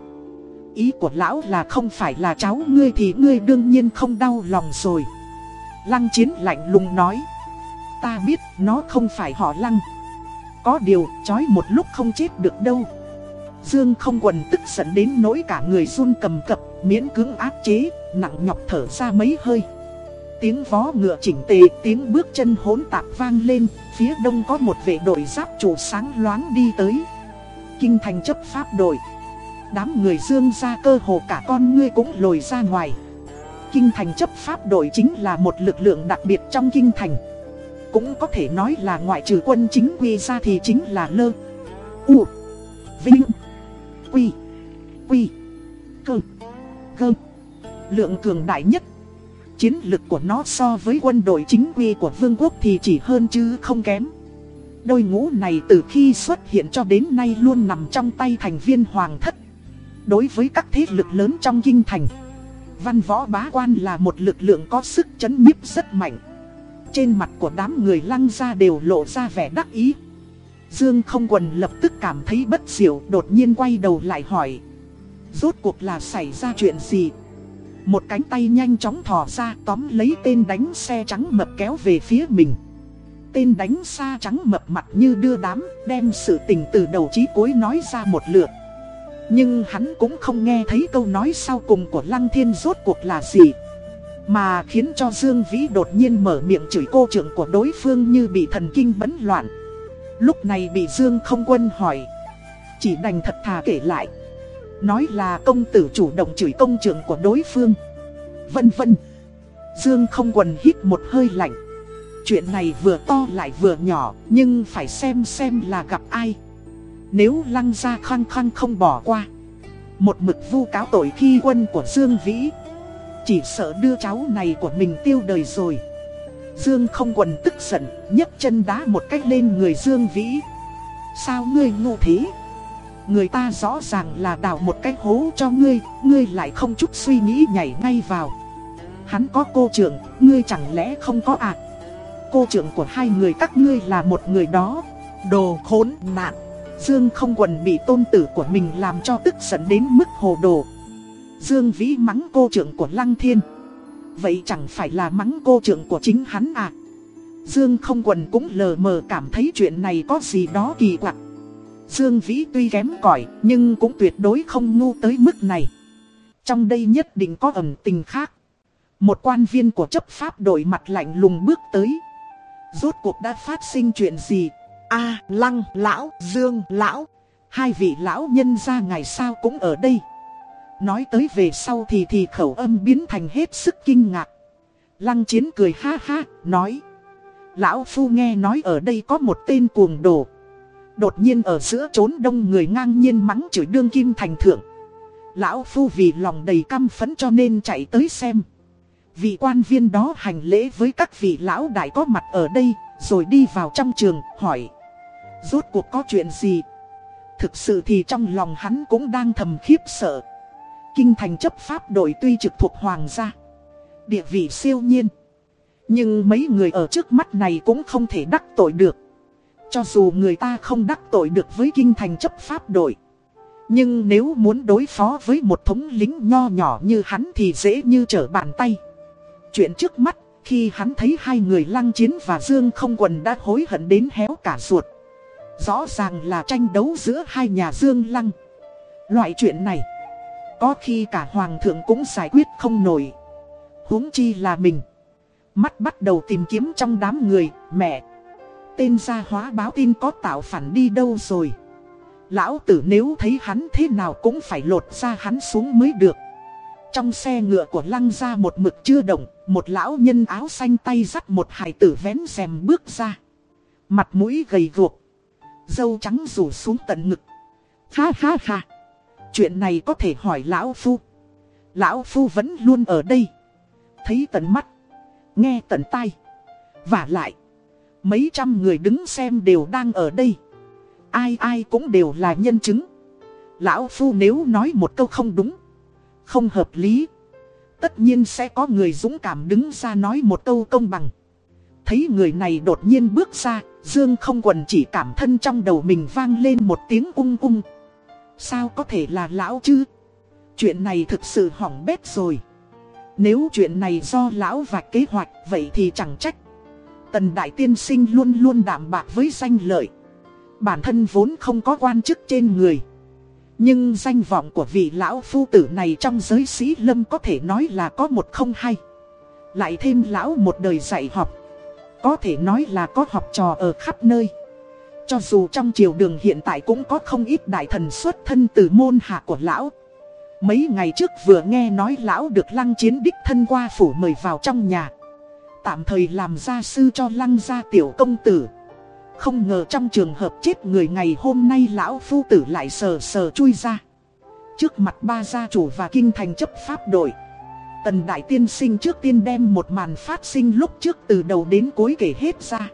Speaker 1: Ý của lão là không phải là cháu ngươi thì ngươi đương nhiên không đau lòng rồi. Lăng chiến lạnh lùng nói Ta biết nó không phải họ lăng. Có điều trói một lúc không chết được đâu. Dương không quần tức giận đến nỗi cả người run cầm cập Miễn cứng áp chế, nặng nhọc thở ra mấy hơi. Tiếng vó ngựa chỉnh tề, tiếng bước chân hỗn tạp vang lên Phía đông có một vệ đội giáp trụ sáng loáng đi tới. Kinh thành chấp pháp đội. Đám người dương ra cơ hồ cả con ngươi cũng lồi ra ngoài. Kinh thành chấp pháp đội chính là một lực lượng đặc biệt trong kinh thành. Cũng có thể nói là ngoại trừ quân chính quy ra thì chính là lơ. U. Vinh. Quy. Quy. Cơ. Gơ Lượng cường đại nhất. Chiến lực của nó so với quân đội chính quy của vương quốc thì chỉ hơn chứ không kém. Đôi ngũ này từ khi xuất hiện cho đến nay luôn nằm trong tay thành viên hoàng thất. Đối với các thế lực lớn trong kinh thành, Văn võ bá quan là một lực lượng có sức chấn nhiếp rất mạnh. Trên mặt của đám người lăng ra đều lộ ra vẻ đắc ý. Dương không quần lập tức cảm thấy bất diệu, đột nhiên quay đầu lại hỏi, Rốt cuộc là xảy ra chuyện gì? Một cánh tay nhanh chóng thò ra, tóm lấy tên đánh xe trắng mập kéo về phía mình. Tên đánh xa trắng mập mặt như đưa đám, đem sự tình từ đầu chí cuối nói ra một lượt. Nhưng hắn cũng không nghe thấy câu nói sau cùng của Lăng Thiên rốt cuộc là gì, Mà khiến cho Dương Vĩ đột nhiên mở miệng chửi cô trưởng của đối phương như bị thần kinh bấn loạn. Lúc này bị Dương không quân hỏi, Chỉ đành thật thà kể lại. Nói là công tử chủ động chửi công trưởng của đối phương. Vân vân. Dương không quần hít một hơi lạnh. Chuyện này vừa to lại vừa nhỏ Nhưng phải xem xem là gặp ai. Nếu lăng ra khăng khăng không bỏ qua. Một mực vu cáo tội khi quân của Dương Vĩ. Chỉ sợ đưa cháu này của mình tiêu đời rồi. Dương không quần tức giận, nhấc chân đá một cách lên người Dương Vĩ. Sao ngươi ngu thế? Người ta rõ ràng là đào một cái hố cho ngươi, ngươi lại không chút suy nghĩ nhảy ngay vào. Hắn có cô trưởng, ngươi chẳng lẽ không có à? Cô trưởng của hai người các ngươi là một người đó. Đồ khốn nạn. Dương không quần bị tôn tử của mình làm cho tức giận đến mức hồ đồ. Dương Vĩ mắng cô trưởng của Lăng Thiên. Vậy chẳng phải là mắng cô trưởng của chính hắn à Dương không quần cũng lờ mờ cảm thấy chuyện này có gì đó kỳ quặc Dương Vĩ tuy kém cỏi nhưng cũng tuyệt đối không ngu tới mức này Trong đây nhất định có ẩn tình khác Một quan viên của chấp pháp đội mặt lạnh lùng bước tới Rốt cuộc đã phát sinh chuyện gì a lăng, lão, dương, lão Hai vị lão nhân ra ngày sao cũng ở đây Nói tới về sau thì thì khẩu âm biến thành hết sức kinh ngạc. Lăng chiến cười ha ha, nói. Lão Phu nghe nói ở đây có một tên cuồng đồ. Đột nhiên ở giữa trốn đông người ngang nhiên mắng chửi đương kim thành thượng. Lão Phu vì lòng đầy căm phẫn cho nên chạy tới xem. Vị quan viên đó hành lễ với các vị lão đại có mặt ở đây, rồi đi vào trong trường, hỏi. Rốt cuộc có chuyện gì? Thực sự thì trong lòng hắn cũng đang thầm khiếp sợ. Kinh thành chấp pháp đội tuy trực thuộc hoàng gia Địa vị siêu nhiên Nhưng mấy người ở trước mắt này cũng không thể đắc tội được cho dù người ta không đắc tội được với kinh thành chấp pháp đội, Nhưng nếu muốn đối phó với một thống lính nho nhỏ như hắn thì dễ như trở bàn tay. Chuyện trước mắt, khi hắn thấy hai người lăng chiến và dương không quần đã hối hận đến héo cả ruột, Rõ ràng là tranh đấu giữa hai nhà dương lăng. Loại chuyện này, có khi cả hoàng thượng cũng giải quyết không nổi. Huống chi là mình, Mắt bắt đầu tìm kiếm trong đám người Mẹ Tên gia hóa báo tin có tạo phản đi đâu rồi Lão tử nếu thấy hắn thế nào cũng phải lột ra hắn xuống mới được Trong xe ngựa của lăng ra một mực chưa động, Một lão nhân áo xanh tay dắt một hải tử vén rèm bước ra Mặt mũi gầy guộc Dâu trắng rủ xuống tận ngực Ha ha ha, Chuyện này có thể hỏi Lão Phu. Lão Phu vẫn luôn ở đây. Thấy tận mắt. Nghe tận tai. Và lại. Mấy trăm người đứng xem đều đang ở đây. Ai ai cũng đều là nhân chứng. Lão Phu nếu nói một câu không đúng. Không hợp lý. Tất nhiên sẽ có người dũng cảm đứng ra nói một câu công bằng. Thấy người này đột nhiên bước ra. Dương không quần chỉ cảm thân trong đầu mình vang lên một tiếng ung ung. Sao có thể là lão chứ? Chuyện này thực sự hỏng bét rồi. Nếu chuyện này do lão và kế hoạch, vậy thì chẳng trách. Tần Đại Tiên Sinh luôn luôn đảm bạc với danh lợi. Bản thân vốn không có quan chức trên người. Nhưng danh vọng của vị lão phu tử này trong giới sĩ lâm có thể nói là có một không hay. Lại thêm lão một đời dạy học. Có thể nói là có học trò ở khắp nơi. Cho dù trong triều đường hiện tại cũng có không ít đại thần xuất thân từ môn hạ của lão. Mấy ngày trước vừa nghe nói lão được lăng chiến đích thân qua phủ mời vào trong nhà. Tạm thời làm gia sư cho lăng gia tiểu công tử. Không ngờ trong trường hợp chết người ngày hôm nay lão phu tử lại sờ sờ chui ra. Trước mặt ba gia chủ và kinh thành chấp pháp đội. Tần Đại Tiên Sinh trước tiên đem một màn phát sinh lúc trước từ đầu đến cuối kể hết ra.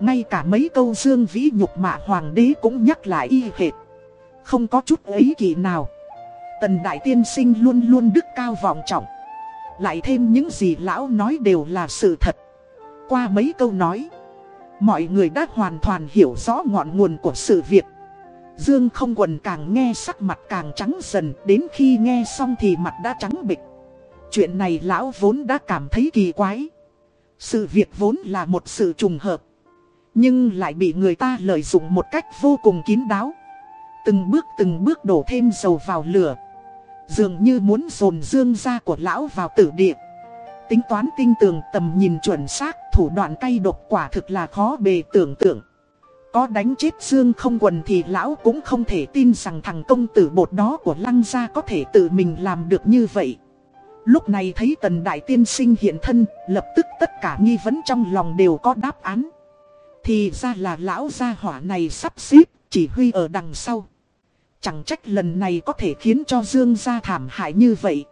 Speaker 1: Ngay cả mấy câu dương vĩ nhục mạ hoàng đế cũng nhắc lại y hệt. Không có chút ấy kỳ nào. Tần Đại Tiên Sinh luôn luôn đức cao vọng trọng. Lại thêm những gì lão nói đều là sự thật. Qua mấy câu nói, mọi người đã hoàn toàn hiểu rõ ngọn nguồn của sự việc. Dương không quần càng nghe sắc mặt càng trắng dần, đến khi nghe xong thì mặt đã trắng bịch. Chuyện này lão vốn đã cảm thấy kỳ quái. Sự việc vốn là một sự trùng hợp. Nhưng lại bị người ta lợi dụng một cách vô cùng kín đáo. Từng bước từng bước đổ thêm dầu vào lửa. Dường như muốn dồn dương ra của lão vào tử địa. Tính toán tinh tường tầm nhìn chuẩn xác, thủ đoạn cay độc quả thực là khó bề tưởng tượng. Có đánh chết Dương không quần thì lão cũng không thể tin rằng thằng công tử bột đó của lăng gia có thể tự mình làm được như vậy. Lúc này thấy tần đại tiên sinh hiện thân, lập tức tất cả nghi vấn trong lòng đều có đáp án. Thì ra là lão gia hỏa này sắp xếp, chỉ huy ở đằng sau. Chẳng trách lần này có thể khiến cho Dương gia thảm hại như vậy.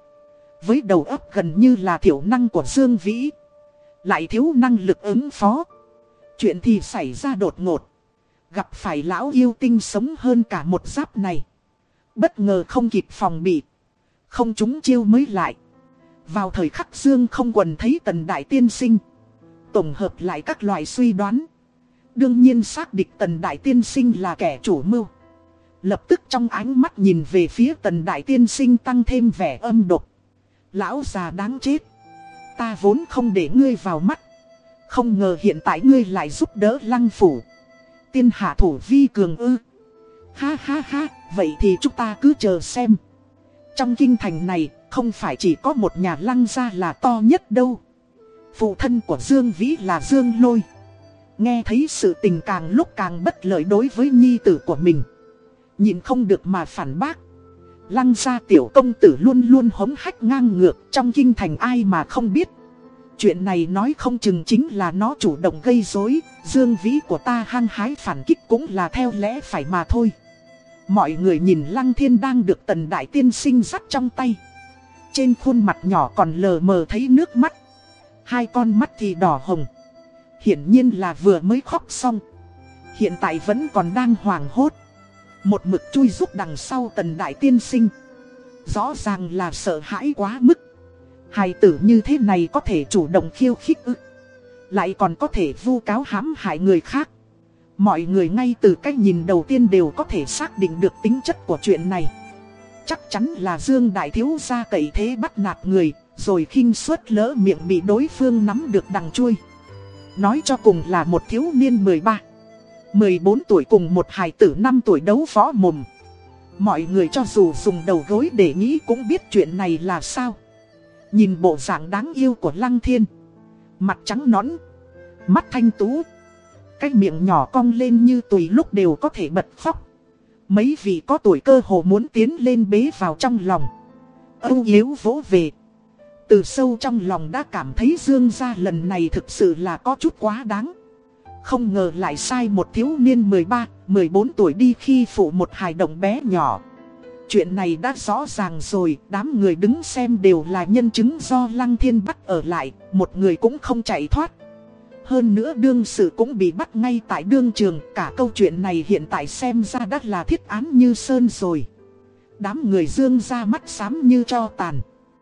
Speaker 1: Với đầu óc gần như là thiểu năng của Dương Vĩ. Lại thiếu năng lực ứng phó. Chuyện thì xảy ra đột ngột. Gặp phải lão yêu tinh sống hơn cả một giáp này. Bất ngờ không kịp phòng bị. Không chúng chiêu mới lại. Vào thời khắc Dương không quần thấy tần đại tiên sinh. Tổng hợp lại các loại suy đoán. Đương nhiên xác định tần đại tiên sinh là kẻ chủ mưu. Lập tức trong ánh mắt nhìn về phía tần đại tiên sinh tăng thêm vẻ âm độc. Lão già đáng chết. Ta vốn không để ngươi vào mắt. Không ngờ hiện tại ngươi lại giúp đỡ lăng phủ. Tiên hạ thủ vi cường ư. Ha ha ha, vậy thì chúng ta cứ chờ xem. Trong kinh thành này, không phải chỉ có một nhà lăng gia là to nhất đâu. Phụ thân của Dương Vĩ là Dương Lôi. Nghe thấy sự tình càng lúc càng bất lợi đối với nhi tử của mình. Nhìn không được mà phản bác. Lăng gia tiểu công tử luôn luôn hống hách ngang ngược trong kinh thành ai mà không biết. Chuyện này nói không chừng chính là nó chủ động gây rối, dương vĩ của ta hăng hái phản kích cũng là theo lẽ phải mà thôi. Mọi người nhìn Lăng Thiên đang được tần đại tiên sinh dắt trong tay. Trên khuôn mặt nhỏ còn lờ mờ thấy nước mắt. Hai con mắt thì đỏ hồng. Hiển nhiên là vừa mới khóc xong. Hiện tại vẫn còn đang hoảng hốt. Một mực chui rút đằng sau tần đại tiên sinh. Rõ ràng là sợ hãi quá mức. Hài tử như thế này có thể chủ động khiêu khích ư? Lại còn có thể vu cáo hãm hại người khác. Mọi người ngay từ cách nhìn đầu tiên đều có thể xác định được tính chất của chuyện này. Chắc chắn là Dương Đại Thiếu gia cậy thế bắt nạt người, Rồi khinh suất lỡ miệng bị đối phương nắm được đằng chui. Nói cho cùng là một thiếu niên 13 14 tuổi cùng một hài tử 5 tuổi đấu võ mồm. Mọi người cho dù dùng đầu gối để nghĩ cũng biết chuyện này là sao. Nhìn bộ dạng đáng yêu của Lăng Thiên. Mặt trắng nõn. Mắt thanh tú. Cái miệng nhỏ cong lên như tùy lúc đều có thể bật khóc. Mấy vị có tuổi cơ hồ muốn tiến lên bế vào trong lòng. Âu yếu vỗ về. Từ sâu trong lòng đã cảm thấy Dương gia lần này thực sự là có chút quá đáng. Không ngờ lại sai một thiếu niên 13, 14 tuổi đi khi phụ một hài đồng bé nhỏ. Chuyện này đã rõ ràng rồi, đám người đứng xem đều là nhân chứng do Lăng Thiên bắt ở lại, một người cũng không chạy thoát. Hơn nữa đương sự cũng bị bắt ngay tại đương trường, cả câu chuyện này hiện tại xem ra đã là thiết án như sơn rồi. Đám người dương ra mắt xám như cho tàn.